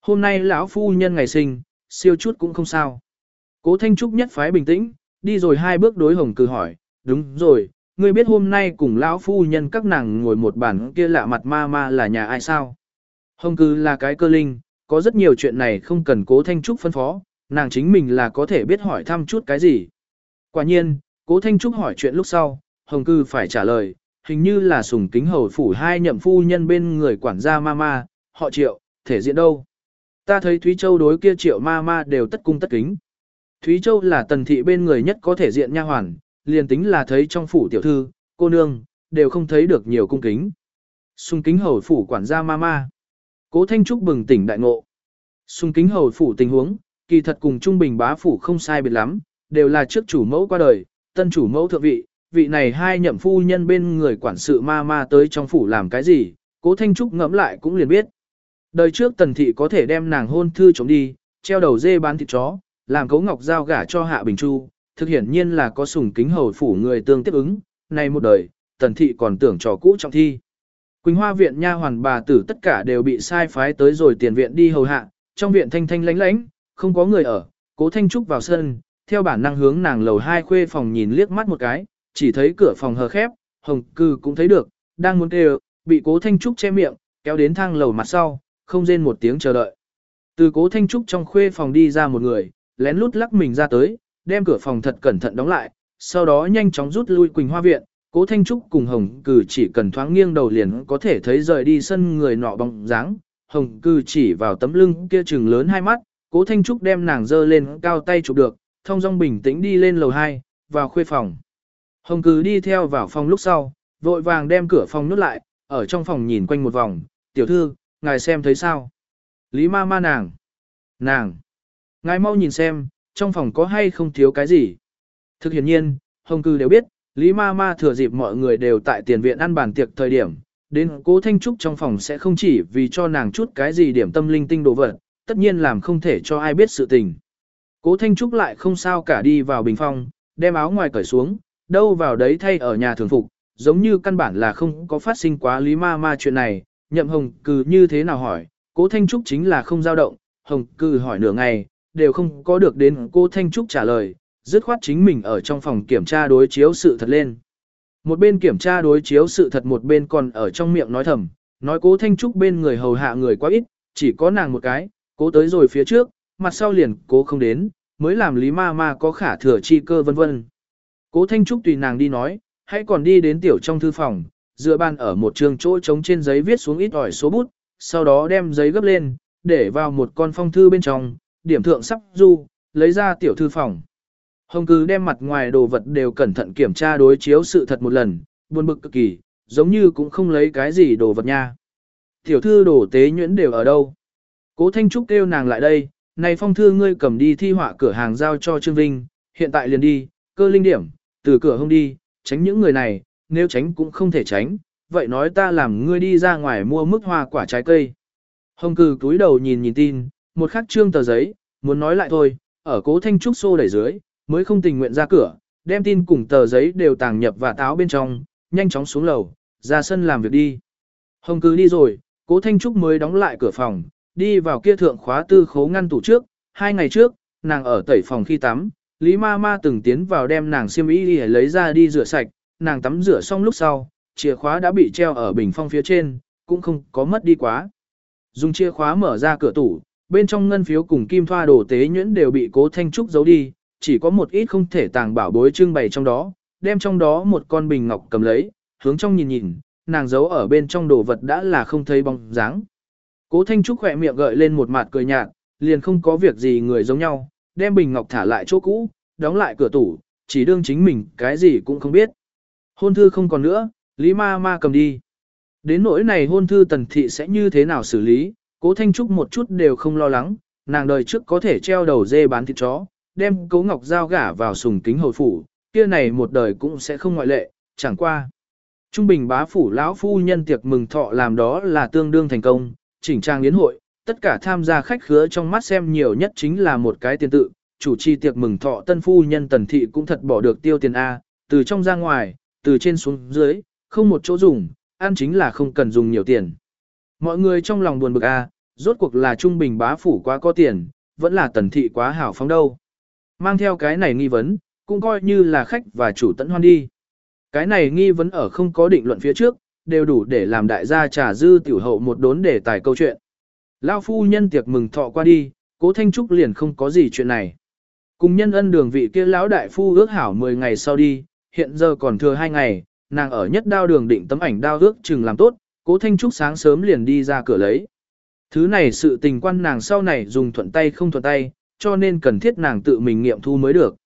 Hôm nay lão phu nhân ngày sinh, siêu chút cũng không sao. Cố Thanh Trúc nhất phái bình tĩnh, đi rồi hai bước đối hồng Cừ hỏi, đúng rồi, ngươi biết hôm nay cùng lão phu nhân các nàng ngồi một bàn kia lạ mặt ma ma là nhà ai sao? Hồng Cừ là cái cơ linh, có rất nhiều chuyện này không cần cố Thanh Trúc phân phó, nàng chính mình là có thể biết hỏi thăm chút cái gì. Quả nhiên, cố Thanh Trúc hỏi chuyện lúc sau, Hồng cư phải trả lời, hình như là sùng kính hầu phủ hai nhậm phu nhân bên người quản gia mama, họ triệu, thể diện đâu. Ta thấy Thúy Châu đối kia triệu mama đều tất cung tất kính. Thúy Châu là tần thị bên người nhất có thể diện nha hoàn, liền tính là thấy trong phủ tiểu thư, cô nương, đều không thấy được nhiều cung kính. Xung kính hầu phủ quản gia mama. Cố Thanh Trúc bừng tỉnh đại ngộ. Xung kính hầu phủ tình huống, kỳ thật cùng trung bình bá phủ không sai biệt lắm, đều là trước chủ mẫu qua đời, tân chủ mẫu thượng vị, vị này hai nhậm phu nhân bên người quản sự ma ma tới trong phủ làm cái gì, cố Thanh Trúc ngẫm lại cũng liền biết. Đời trước tần thị có thể đem nàng hôn thư chống đi, treo đầu dê bán thịt chó, làm cấu ngọc giao gả cho hạ bình chu, thực hiển nhiên là có sùng kính hầu phủ người tương tiếp ứng, nay một đời, tần thị còn tưởng trò cũ trọng thi. Quỳnh Hoa viện nha hoàn bà tử tất cả đều bị sai phái tới rồi tiền viện đi hầu hạ, trong viện thanh thanh lánh lánh, không có người ở, cố thanh trúc vào sân, theo bản năng hướng nàng lầu hai khuê phòng nhìn liếc mắt một cái, chỉ thấy cửa phòng hờ khép, hồng cư cũng thấy được, đang muốn kêu, bị cố thanh trúc che miệng, kéo đến thang lầu mặt sau, không rên một tiếng chờ đợi. Từ cố thanh trúc trong khuê phòng đi ra một người, lén lút lắc mình ra tới, đem cửa phòng thật cẩn thận đóng lại, sau đó nhanh chóng rút lui Quỳnh Hoa Viện, cố thanh trúc cùng hồng Cừ chỉ cần thoáng nghiêng đầu liền có thể thấy rời đi sân người nọ bóng dáng, hồng Cừ chỉ vào tấm lưng kia trừng lớn hai mắt, cố thanh trúc đem nàng dơ lên cao tay chụp được, thông dong bình tĩnh đi lên lầu 2, vào khuê phòng. Hồng Cừ đi theo vào phòng lúc sau, vội vàng đem cửa phòng nút lại, ở trong phòng nhìn quanh một vòng, tiểu thư, ngài xem thấy sao? Lý ma ma nàng. Nàng. Ngài mau nhìn xem, trong phòng có hay không thiếu cái gì? Thực hiện nhiên, Hồng cư đều biết, Lý ma ma thừa dịp mọi người đều tại tiền viện ăn bàn tiệc thời điểm, đến cố Thanh Trúc trong phòng sẽ không chỉ vì cho nàng chút cái gì điểm tâm linh tinh đồ vật, tất nhiên làm không thể cho ai biết sự tình. Cố Thanh Trúc lại không sao cả đi vào bình phong, đem áo ngoài cởi xuống, đâu vào đấy thay ở nhà thường phục, giống như căn bản là không có phát sinh quá lý ma ma chuyện này, nhậm hồng cư như thế nào hỏi, cố Thanh Trúc chính là không dao động, hồng cư hỏi nửa ngày, đều không có được đến cô Thanh Trúc trả lời, dứt khoát chính mình ở trong phòng kiểm tra đối chiếu sự thật lên. Một bên kiểm tra đối chiếu sự thật một bên còn ở trong miệng nói thầm, nói cố Thanh Trúc bên người hầu hạ người quá ít, chỉ có nàng một cái, cố tới rồi phía trước, mặt sau liền cố không đến, mới làm lý ma ma có khả thừa chi cơ vân vân. Cố Thanh Trúc tùy nàng đi nói, hãy còn đi đến tiểu trong thư phòng, dựa bàn ở một trường chỗ trống trên giấy viết xuống ít ỏi số bút, sau đó đem giấy gấp lên, để vào một con phong thư bên trong, điểm thượng sắp du, lấy ra tiểu thư phòng. Hồng cứ đem mặt ngoài đồ vật đều cẩn thận kiểm tra đối chiếu sự thật một lần, buồn bực cực kỳ, giống như cũng không lấy cái gì đồ vật nha. Tiểu thư đồ tế nhuyễn đều ở đâu? Cố Thanh Trúc kêu nàng lại đây, này phong thư ngươi cầm đi thi họa cửa hàng giao cho Trương Vinh, hiện tại liền đi, cơ linh điểm, từ cửa hông đi, tránh những người này, nếu tránh cũng không thể tránh, vậy nói ta làm ngươi đi ra ngoài mua mức hoa quả trái cây. Hồng cư túi đầu nhìn nhìn tin, một khắc trương tờ giấy, muốn nói lại thôi, ở cố thanh trúc xô đẩy dưới, mới không tình nguyện ra cửa, đem tin cùng tờ giấy đều tàng nhập và táo bên trong, nhanh chóng xuống lầu, ra sân làm việc đi. Hồng cứ đi rồi, cố Thanh Trúc mới đóng lại cửa phòng, đi vào kia thượng khóa tư khố ngăn tủ trước, hai ngày trước, nàng ở tẩy phòng khi tắm, Lý ma ma từng tiến vào đem nàng xiêm y đi lấy ra đi rửa sạch, nàng tắm rửa xong lúc sau, chìa khóa đã bị treo ở bình phong phía trên, cũng không có mất đi quá. Dùng chìa khóa mở ra cửa tủ, bên trong ngân phiếu cùng kim thoa đồ tế nhuyễn đều bị cố thanh trúc giấu đi, chỉ có một ít không thể tàng bảo bối trưng bày trong đó, đem trong đó một con bình ngọc cầm lấy, hướng trong nhìn nhìn, nàng giấu ở bên trong đồ vật đã là không thấy bóng dáng. Cố thanh trúc khỏe miệng gợi lên một mặt cười nhạt, liền không có việc gì người giống nhau, đem bình ngọc thả lại chỗ cũ, đóng lại cửa tủ, chỉ đương chính mình cái gì cũng không biết. Hôn thư không còn nữa, Lý ma ma cầm đi. Đến nỗi này hôn thư tần thị sẽ như thế nào xử lý, cố Thanh Trúc một chút đều không lo lắng, nàng đời trước có thể treo đầu dê bán thịt chó, đem cố ngọc Giao gả vào sùng kính hồi phủ, kia này một đời cũng sẽ không ngoại lệ, chẳng qua. Trung bình bá phủ lão phu nhân tiệc mừng thọ làm đó là tương đương thành công, chỉnh trang yến hội, tất cả tham gia khách khứa trong mắt xem nhiều nhất chính là một cái tiền tự, chủ trì tiệc mừng thọ tân phu nhân tần thị cũng thật bỏ được tiêu tiền A, từ trong ra ngoài, từ trên xuống dưới, không một chỗ dùng, ăn chính là không cần dùng nhiều tiền. Mọi người trong lòng buồn bực A, rốt cuộc là trung bình bá phủ quá có tiền, vẫn là tần thị quá hảo phóng đâu. Mang theo cái này nghi vấn, cũng coi như là khách và chủ tận hoan đi. Cái này nghi vấn ở không có định luận phía trước, đều đủ để làm đại gia trà dư tiểu hậu một đốn để tài câu chuyện. Lao phu nhân tiệc mừng thọ qua đi, cố Thanh Trúc liền không có gì chuyện này. Cùng nhân ân đường vị kia lão đại phu ước hảo 10 ngày sau đi, hiện giờ còn thừa 2 ngày, nàng ở nhất đao đường định tấm ảnh đao ước chừng làm tốt, cố Thanh Trúc sáng sớm liền đi ra cửa lấy. Thứ này sự tình quan nàng sau này dùng thuận tay không thuận tay, cho nên cần thiết nàng tự mình nghiệm thu mới được.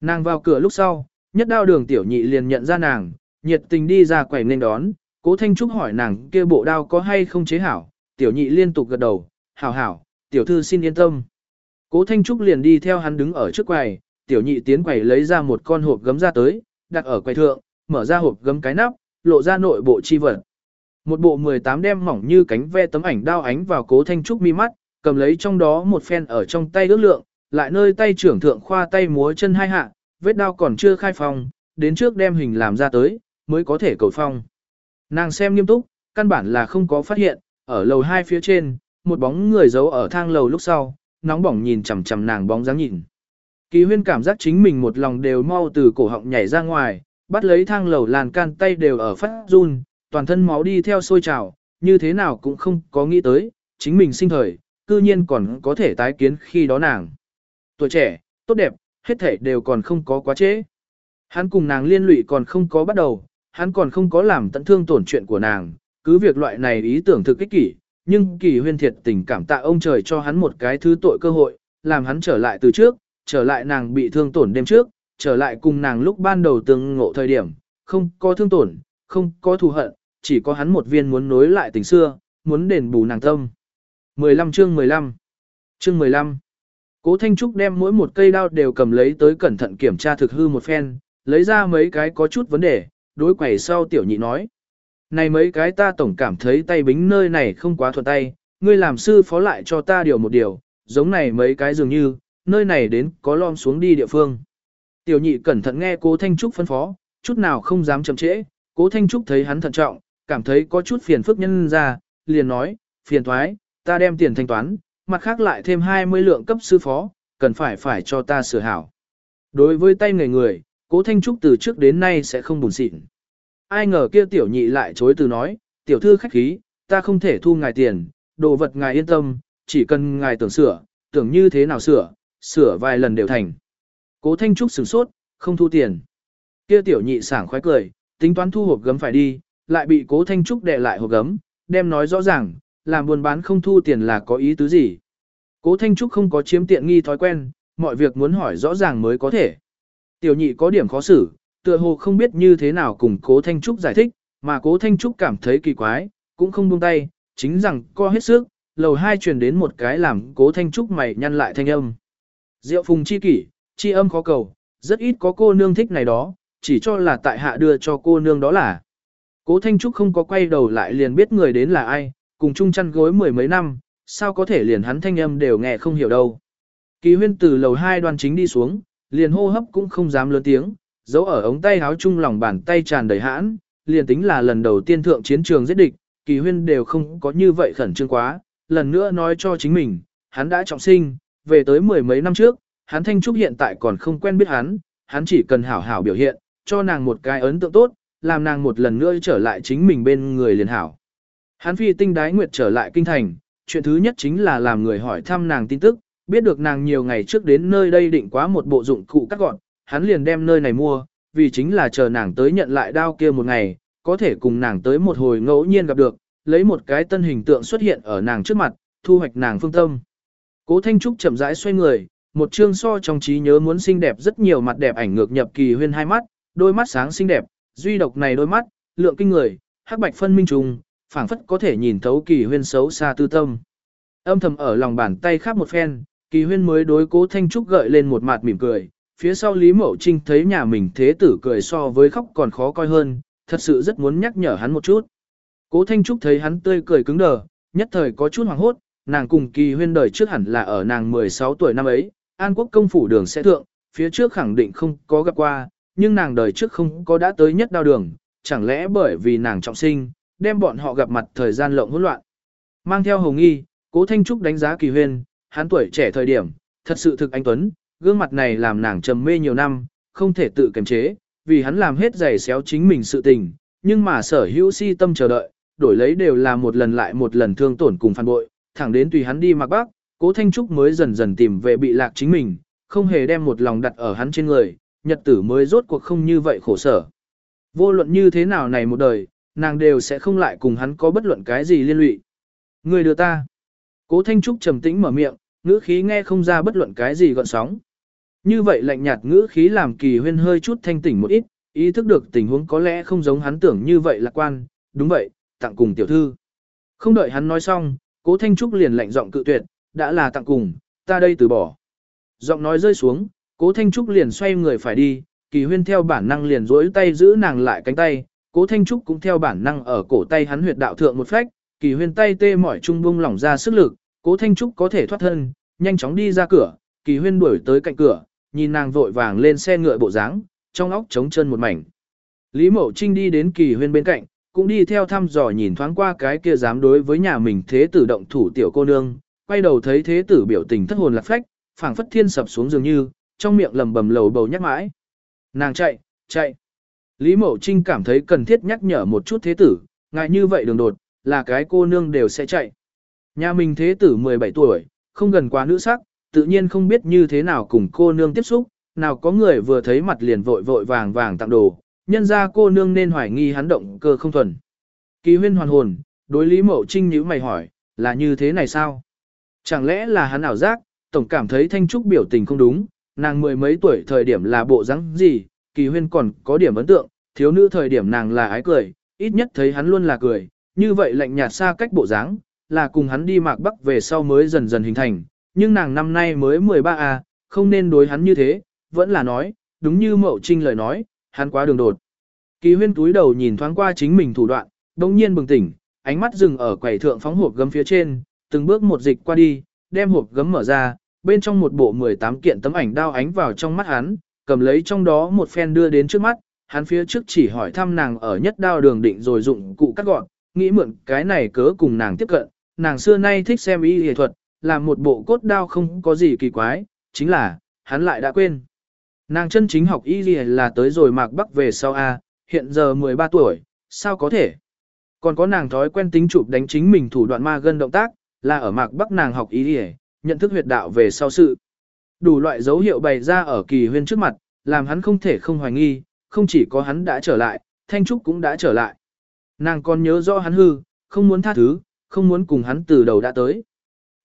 Nàng vào cửa lúc sau, nhất đao đường tiểu nhị liền nhận ra nàng, nhiệt tình đi ra quầy nên đón, cố Thanh Trúc hỏi nàng kia bộ đao có hay không chế hảo, tiểu nhị liên tục gật đầu, hảo hảo, tiểu thư xin yên tâm. Cố Thanh Trúc liền đi theo hắn đứng ở trước quầy, tiểu nhị tiến quầy lấy ra một con hộp gấm ra tới, đặt ở quầy thượng, mở ra hộp gấm cái nắp, lộ ra nội bộ chi vật. Một bộ 18 đem mỏng như cánh ve tấm ảnh đao ánh vào Cố Thanh Trúc mi mắt, cầm lấy trong đó một phen ở trong tay ước lượng, lại nơi tay trưởng thượng khoa tay múa chân hai hạ, vết đao còn chưa khai phong, đến trước đem hình làm ra tới, mới có thể cầu phong. Nàng xem nghiêm túc, căn bản là không có phát hiện, ở lầu hai phía trên, một bóng người giấu ở thang lầu lúc sau, nóng bỏng nhìn chằm chằm nàng bóng dáng nhìn. Kỳ huyên cảm giác chính mình một lòng đều mau từ cổ họng nhảy ra ngoài, bắt lấy thang lầu làn can tay đều ở phát run, toàn thân máu đi theo sôi trào, như thế nào cũng không có nghĩ tới, chính mình sinh thời, cư nhiên còn có thể tái kiến khi đó nàng. Tuổi trẻ, tốt đẹp, hết thể đều còn không có quá trễ. Hắn cùng nàng liên lụy còn không có bắt đầu, hắn còn không có làm tận thương tổn chuyện của nàng, cứ việc loại này ý tưởng thực kích kỷ, nhưng kỳ huyên thiệt tình cảm tạ ông trời cho hắn một cái thứ tội cơ hội, làm hắn trở lại từ trước, trở lại nàng bị thương tổn đêm trước, trở lại cùng nàng lúc ban đầu từng ngộ thời điểm, không có thương tổn, không có thù hận, chỉ có hắn một viên muốn nối lại tình xưa, muốn đền bù nàng tâm. 15 chương 15 Chương 15 Cố Thanh Trúc đem mỗi một cây đao đều cầm lấy tới cẩn thận kiểm tra thực hư một phen, lấy ra mấy cái có chút vấn đề, đối quẩy sau tiểu nhị nói. Này mấy cái ta tổng cảm thấy tay bính nơi này không quá thuận tay, ngươi làm sư phó lại cho ta điều một điều, giống này mấy cái dường như, nơi này đến có lom xuống đi địa phương. Tiểu nhị cẩn thận nghe cố Thanh Trúc phân phó, chút nào không dám chậm trễ, cố Thanh Trúc thấy hắn thận trọng, cảm thấy có chút phiền phức nhân ra, liền nói, phiền thoái, ta đem tiền thanh toán, mặt khác lại thêm 20 lượng cấp sư phó, cần phải phải cho ta sửa hảo. Đối với tay người người, cố Thanh Trúc từ trước đến nay sẽ không buồn xịn. Ai ngờ kia tiểu nhị lại chối từ nói, tiểu thư khách khí, ta không thể thu ngài tiền, đồ vật ngài yên tâm, chỉ cần ngài tưởng sửa, tưởng như thế nào sửa, sửa vài lần đều thành. Cố Thanh Trúc sửng sốt, không thu tiền. Kia tiểu nhị sảng khoái cười, tính toán thu hộp gấm phải đi, lại bị Cố Thanh Trúc đè lại hộp gấm, đem nói rõ ràng, làm buôn bán không thu tiền là có ý tứ gì. Cố Thanh Trúc không có chiếm tiện nghi thói quen, mọi việc muốn hỏi rõ ràng mới có thể. Tiểu nhị có điểm khó xử, tựa hồ không biết như thế nào cùng Cố Thanh Trúc giải thích, mà Cố Thanh Trúc cảm thấy kỳ quái, cũng không buông tay, chính rằng co hết sức, lầu hai truyền đến một cái làm Cố Thanh Trúc mày nhăn lại thanh âm. Diệu phùng chi kỷ, chi âm khó cầu, rất ít có cô nương thích này đó, chỉ cho là tại hạ đưa cho cô nương đó là. Cố Thanh Trúc không có quay đầu lại liền biết người đến là ai, cùng chung chăn gối mười mấy năm, sao có thể liền hắn thanh âm đều nghe không hiểu đâu. Kỳ huyên từ lầu hai đoàn chính đi xuống, liền hô hấp cũng không dám lớn tiếng, giấu ở ống tay áo chung lòng bàn tay tràn đầy hãn, liền tính là lần đầu tiên thượng chiến trường giết địch, kỳ huyên đều không có như vậy khẩn trương quá, lần nữa nói cho chính mình, hắn đã trọng sinh, về tới mười mấy năm trước, hắn Thanh Trúc hiện tại còn không quen biết hắn, hắn chỉ cần hảo hảo biểu hiện, cho nàng một cái ấn tượng tốt, làm nàng một lần nữa trở lại chính mình bên người liền hảo. Hắn phi tinh đái nguyệt trở lại kinh thành, chuyện thứ nhất chính là làm người hỏi thăm nàng tin tức, biết được nàng nhiều ngày trước đến nơi đây định quá một bộ dụng cụ cắt gọn, hắn liền đem nơi này mua, vì chính là chờ nàng tới nhận lại đao kia một ngày, có thể cùng nàng tới một hồi ngẫu nhiên gặp được, lấy một cái tân hình tượng xuất hiện ở nàng trước mặt, thu hoạch nàng phương tâm. Cố Thanh Trúc chậm rãi xoay người, một chương so trong trí nhớ muốn xinh đẹp rất nhiều mặt đẹp ảnh ngược nhập kỳ huyên hai mắt, đôi mắt sáng xinh đẹp, duy độc này đôi mắt, lượng kinh người, hắc bạch phân minh trùng, phảng phất có thể nhìn thấu kỳ huyên xấu xa tư tâm. Âm thầm ở lòng bàn tay khắp một phen, kỳ huyên mới đối cố Thanh Trúc gợi lên một mặt mỉm cười, phía sau Lý Mậu Trinh thấy nhà mình thế tử cười so với khóc còn khó coi hơn, thật sự rất muốn nhắc nhở hắn một chút. Cố Thanh Trúc thấy hắn tươi cười cứng đờ, nhất thời có chút hoảng hốt, nàng cùng kỳ huyên đời trước hẳn là ở nàng 16 tuổi năm ấy, An Quốc công phủ đường sẽ thượng, phía trước khẳng định không có gặp qua, nhưng nàng đời trước không có đã tới nhất đao đường, chẳng lẽ bởi vì nàng trọng sinh, đem bọn họ gặp mặt thời gian lộng hỗn loạn. Mang theo hồng nghi, Cố Thanh Trúc đánh giá kỳ huyên, hắn tuổi trẻ thời điểm, thật sự thực anh Tuấn, gương mặt này làm nàng trầm mê nhiều năm, không thể tự kiềm chế, vì hắn làm hết giày xéo chính mình sự tình, nhưng mà sở hữu si tâm chờ đợi, đổi lấy đều là một lần lại một lần thương tổn cùng phản bội, thẳng đến tùy hắn đi mặc bác, cố Thanh Trúc mới dần dần tìm về bị lạc chính mình, không hề đem một lòng đặt ở hắn trên người, nhật tử mới rốt cuộc không như vậy khổ sở. Vô luận như thế nào này một đời, nàng đều sẽ không lại cùng hắn có bất luận cái gì liên lụy. Người đưa ta. Cố Thanh Trúc trầm tĩnh mở miệng, ngữ khí nghe không ra bất luận cái gì gọn sóng. Như vậy lạnh nhạt ngữ khí làm kỳ huyên hơi chút thanh tỉnh một ít, ý thức được tình huống có lẽ không giống hắn tưởng như vậy lạc quan, đúng vậy, tặng cùng tiểu thư. Không đợi hắn nói xong, cố Thanh Trúc liền lạnh giọng cự tuyệt, đã là tặng cùng, ta đây từ bỏ. Giọng nói rơi xuống, cố Thanh Trúc liền xoay người phải đi, kỳ huyên theo bản năng liền duỗi tay giữ nàng lại cánh tay, cố Thanh Trúc cũng theo bản năng ở cổ tay hắn huyệt đạo thượng một phách, kỳ huyên tay tê mỏi trung bung lỏng ra sức lực, cố Thanh Trúc có thể thoát thân, nhanh chóng đi ra cửa, kỳ huyên đuổi tới cạnh cửa, nhìn nàng vội vàng lên xe ngựa bộ dáng, trong óc trống chân một mảnh. Lý Mậu Trinh đi đến kỳ huyên bên cạnh, cũng đi theo thăm dò nhìn thoáng qua cái kia dám đối với nhà mình thế tử động thủ tiểu cô nương, quay đầu thấy thế tử biểu tình thất hồn lạc phách, phảng phất thiên sập xuống dường như, trong miệng lầm bầm lầu bầu nhắc mãi. Nàng chạy, chạy. Lý Mậu Trinh cảm thấy cần thiết nhắc nhở một chút thế tử, ngại như vậy đường đột, là cái cô nương đều sẽ chạy. Nhà mình thế tử 17 tuổi, không gần quá nữ sắc, tự nhiên không biết như thế nào cùng cô nương tiếp xúc, nào có người vừa thấy mặt liền vội vội vàng vàng tặng đồ, nhân ra cô nương nên hoài nghi hắn động cơ không thuần. Kỳ huyên hoàn hồn, đối Lý Mậu Trinh nhíu mày hỏi, là như thế này sao? Chẳng lẽ là hắn ảo giác, tổng cảm thấy Thanh Trúc biểu tình không đúng, nàng mười mấy tuổi thời điểm là bộ dáng gì, kỳ huyên còn có điểm ấn tượng, thiếu nữ thời điểm nàng là ái cười, ít nhất thấy hắn luôn là cười, như vậy lạnh nhạt xa cách bộ dáng, là cùng hắn đi mạc bắc về sau mới dần dần hình thành, nhưng nàng năm nay mới 13 a, à, không nên đối hắn như thế, vẫn là nói, đúng như Mậu Trinh lời nói, hắn quá đường đột. Kỳ huyên túi đầu nhìn thoáng qua chính mình thủ đoạn, đồng nhiên bừng tỉnh, ánh mắt dừng ở quầy thượng phóng hộp gấm phía trên, từng bước một dịch qua đi, đem hộp gấm mở ra, bên trong một bộ 18 kiện tấm ảnh đao ánh vào trong mắt hắn, cầm lấy trong đó một phen đưa đến trước mắt, hắn phía trước chỉ hỏi thăm nàng ở nhất đao đường định rồi dụng cụ cắt gọn, nghĩ mượn cái này cớ cùng nàng tiếp cận, nàng xưa nay thích xem y y thuật, làm một bộ cốt đao không có gì kỳ quái, chính là, hắn lại đã quên. Nàng chân chính học y y là tới rồi mạc bắc về sau A, hiện giờ 13 tuổi, sao có thể? Còn có nàng thói quen tính chụp đánh chính mình thủ đoạn ma gân động tác, là ở mạc bắc nàng học y y, nhận thức huyệt đạo về sau sự. Đủ loại dấu hiệu bày ra ở kỳ huyên trước mặt, làm hắn không thể không hoài nghi, không chỉ có hắn đã trở lại, Thanh Trúc cũng đã trở lại. Nàng còn nhớ rõ hắn hư, không muốn tha thứ, không muốn cùng hắn từ đầu đã tới.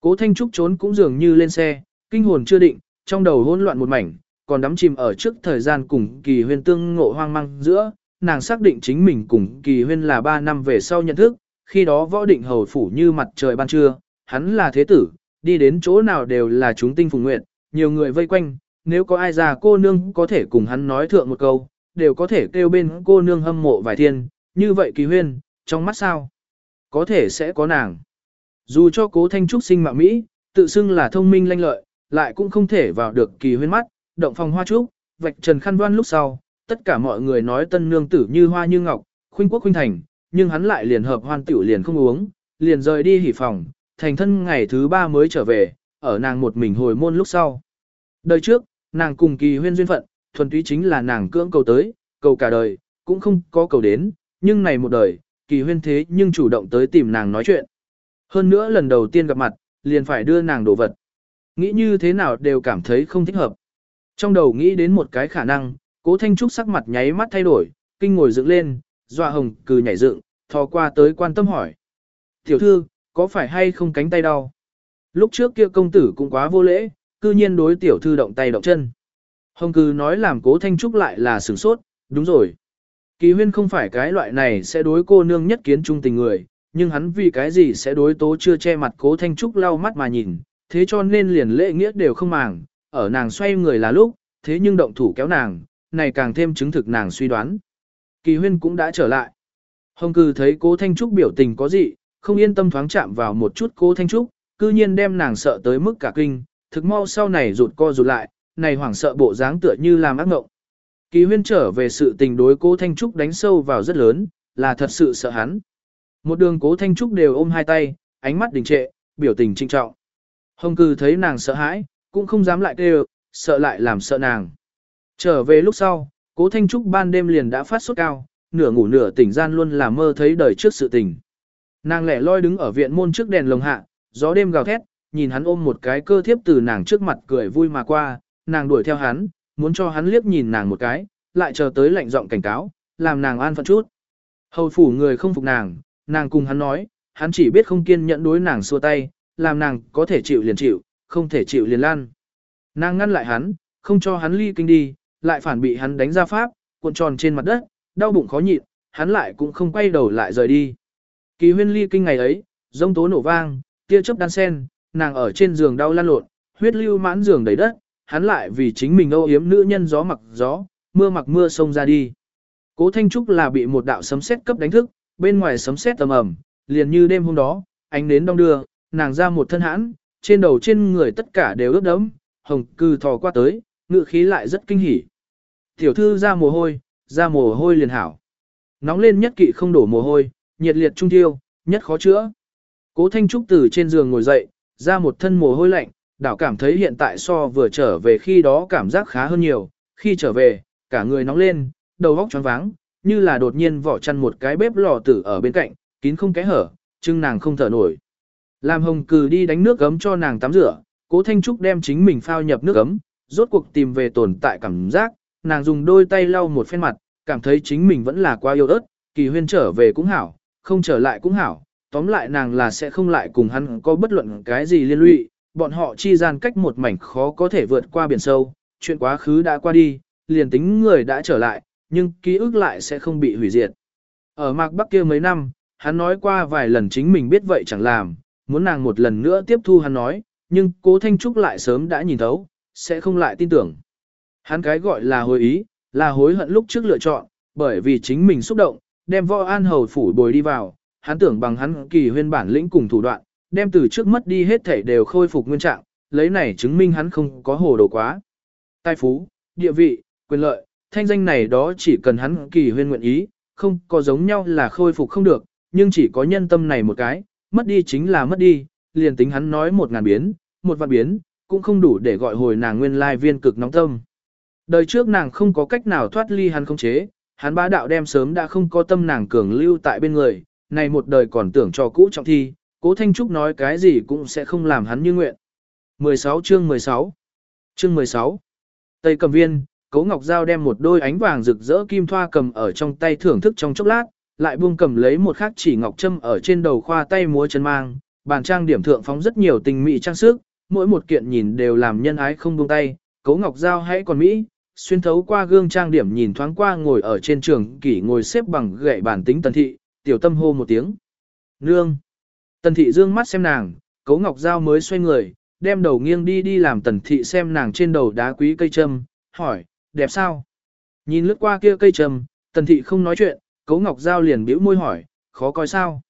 Cố Thanh Trúc trốn cũng dường như lên xe, kinh hồn chưa định, trong đầu hỗn loạn một mảnh, còn đắm chìm ở trước thời gian cùng kỳ huyên tương ngộ hoang mang giữa, nàng xác định chính mình cùng kỳ huyên là 3 năm về sau nhận thức, khi đó võ định hầu phủ như mặt trời ban trưa, hắn là thế tử, đi đến chỗ nào đều là chúng tinh phùng nguyện, nhiều người vây quanh, nếu có ai già cô nương có thể cùng hắn nói thượng một câu, đều có thể kêu bên cô nương hâm mộ vài thiên, như vậy kỳ huyên, trong mắt sao? Có thể sẽ có nàng. Dù cho cố thanh trúc sinh mạng Mỹ, tự xưng là thông minh lanh lợi, lại cũng không thể vào được kỳ huyên mắt, động phòng hoa trúc, vạch trần khăn đoan lúc sau, tất cả mọi người nói tân nương tử như hoa như ngọc, khuynh quốc khuynh thành, nhưng hắn lại liền hợp hoan tiểu liền không uống, liền rời đi hỉ phòng, thành thân ngày thứ ba mới trở về, ở nàng một mình hồi môn lúc sau. Đời trước, nàng cùng kỳ huyên duyên phận, thuần túy chính là nàng cưỡng cầu tới, cầu cả đời, cũng không có cầu đến, nhưng này một đời, kỳ huyên thế nhưng chủ động tới tìm nàng nói chuyện. Hơn nữa lần đầu tiên gặp mặt, liền phải đưa nàng đồ vật. Nghĩ như thế nào đều cảm thấy không thích hợp. Trong đầu nghĩ đến một cái khả năng, cố Thanh Trúc sắc mặt nháy mắt thay đổi, kinh ngồi dựng lên, dọa hồng cừ nhảy dựng, thò qua tới quan tâm hỏi. Tiểu thư, có phải hay không cánh tay đau? Lúc trước kia công tử cũng quá vô lễ, cư nhiên đối tiểu thư động tay động chân. Hồng cư nói làm cố Thanh Trúc lại là sửng sốt, đúng rồi. Kỳ huyên không phải cái loại này sẽ đối cô nương nhất kiến trung tình người, nhưng hắn vì cái gì sẽ đối tố chưa che mặt cố Thanh Trúc lau mắt mà nhìn, thế cho nên liền lễ nghĩa đều không màng, ở nàng xoay người là lúc, thế nhưng động thủ kéo nàng, này càng thêm chứng thực nàng suy đoán. Kỳ huyên cũng đã trở lại. Hồng cư thấy cố Thanh Trúc biểu tình có gì, không yên tâm thoáng chạm vào một chút cố Thanh Trúc, cư nhiên đem nàng sợ tới mức cả kinh, thực mau sau này rụt co rụt lại, này hoảng sợ bộ dáng tựa như làm ác mộng. Kỳ huyên trở về sự tình đối cố Thanh Trúc đánh sâu vào rất lớn, là thật sự sợ hắn. Một đường cố Thanh Trúc đều ôm hai tay, ánh mắt đình trệ, biểu tình trinh trọng. Hồng cừ thấy nàng sợ hãi, cũng không dám lại kêu, sợ lại làm sợ nàng. Trở về lúc sau, cố Thanh Trúc ban đêm liền đã phát sốt cao, nửa ngủ nửa tỉnh gian luôn là mơ thấy đời trước sự tình. Nàng lẻ loi đứng ở viện môn trước đèn lồng hạ, gió đêm gào thét, nhìn hắn ôm một cái cơ thiếp từ nàng trước mặt cười vui mà qua, nàng đuổi theo hắn, muốn cho hắn liếc nhìn nàng một cái, lại chờ tới lạnh giọng cảnh cáo, làm nàng an phận chút. Hầu phủ người không phục nàng, nàng cùng hắn nói, hắn chỉ biết không kiên nhẫn đối nàng xua tay, làm nàng có thể chịu liền chịu, không thể chịu liền lan. Nàng ngăn lại hắn, không cho hắn ly kinh đi, lại phản bị hắn đánh ra pháp, cuộn tròn trên mặt đất, đau bụng khó nhịn, hắn lại cũng không quay đầu lại rời đi. Kỳ huyên ly kinh ngày ấy, rông tố nổ vang, tia chớp đan sen, nàng ở trên giường đau lan lộn, huyết lưu mãn giường đầy đất, hắn lại vì chính mình âu yếm nữ nhân gió mặc gió, mưa mặc mưa xông ra đi. Cố Thanh Trúc là bị một đạo sấm sét cấp đánh thức, bên ngoài sấm sét tầm ầm, liền như đêm hôm đó, ánh nến đông đưa, nàng ra một thân hãn, trên đầu trên người tất cả đều ướt đẫm, hồng cư thò qua tới, ngựa khí lại rất kinh hỉ. Tiểu thư ra mồ hôi, ra mồ hôi liền hảo. Nóng lên nhất kỵ không đổ mồ hôi, nhiệt liệt trung thiêu, nhất khó chữa. Cố Thanh Trúc từ trên giường ngồi dậy, ra một thân mồ hôi lạnh, đảo cảm thấy hiện tại so vừa trở về khi đó cảm giác khá hơn nhiều, khi trở về, cả người nóng lên, đầu óc choáng váng, như là đột nhiên vỏ chăn một cái bếp lò tử ở bên cạnh, kín không kẽ hở, chưng nàng không thở nổi. Làm hồng cừ đi đánh nước gấm cho nàng tắm rửa, cố Thanh Trúc đem chính mình phao nhập nước gấm, rốt cuộc tìm về tồn tại cảm giác, nàng dùng đôi tay lau một phen mặt, cảm thấy chính mình vẫn là quá yêu ớt, kỳ huyên trở về cũng hảo, không trở lại cũng hảo, tóm lại nàng là sẽ không lại cùng hắn có bất luận cái gì liên lụy, bọn họ chi gian cách một mảnh khó có thể vượt qua biển sâu, chuyện quá khứ đã qua đi, liền tính người đã trở lại, nhưng ký ức lại sẽ không bị hủy diệt. Ở Mạc Bắc kia mấy năm, hắn nói qua vài lần chính mình biết vậy chẳng làm, muốn nàng một lần nữa tiếp thu hắn nói, nhưng cố Thanh Trúc lại sớm đã nhìn thấu, sẽ không lại tin tưởng. Hắn cái gọi là hồi ý, là hối hận lúc trước lựa chọn, bởi vì chính mình xúc động, đem võ an hầu phủ bồi đi vào, hắn tưởng bằng hắn kỳ huyên bản lĩnh cùng thủ đoạn, đem từ trước mất đi hết thể đều khôi phục nguyên trạng, lấy này chứng minh hắn không có hồ đồ quá. Tài phú, địa vị, quyền lợi, thanh danh này đó chỉ cần hắn kỳ huyên nguyện ý, không có giống nhau là khôi phục không được, nhưng chỉ có nhân tâm này một cái, mất đi chính là mất đi, liền tính hắn nói một ngàn biến, một vạn biến, cũng không đủ để gọi hồi nàng nguyên lai viên cực nóng tâm. Đời trước nàng không có cách nào thoát ly hắn không chế, hắn bá đạo đem sớm đã không có tâm nàng cường lưu tại bên người, này một đời còn tưởng cho cũ trọng thi, cố Thanh Trúc nói cái gì cũng sẽ không làm hắn như nguyện. 16 chương 16 Chương 16 Tây cầm viên, Cố Ngọc Giao đem một đôi ánh vàng rực rỡ kim thoa cầm ở trong tay thưởng thức trong chốc lát, lại buông cầm lấy một khắc chỉ ngọc châm ở trên đầu khoa tay múa chân mang, bàn trang điểm thượng phóng rất nhiều tình mỹ trang sức, mỗi một kiện nhìn đều làm nhân ái không buông tay, Cố Ngọc Giao hãy còn mỹ, xuyên thấu qua gương trang điểm nhìn thoáng qua ngồi ở trên trường kỷ ngồi xếp bằng gậy bản tính tần thị, tiểu tâm hô một tiếng. Nương! Tần thị dương mắt xem nàng, cấu Ngọc Giao mới xoay người, đem đầu nghiêng đi đi làm tần thị xem nàng trên đầu đá quý cây châm, hỏi, đẹp sao? Nhìn lướt qua kia cây châm, tần thị không nói chuyện, cấu Ngọc Giao liền bĩu môi hỏi, khó coi sao?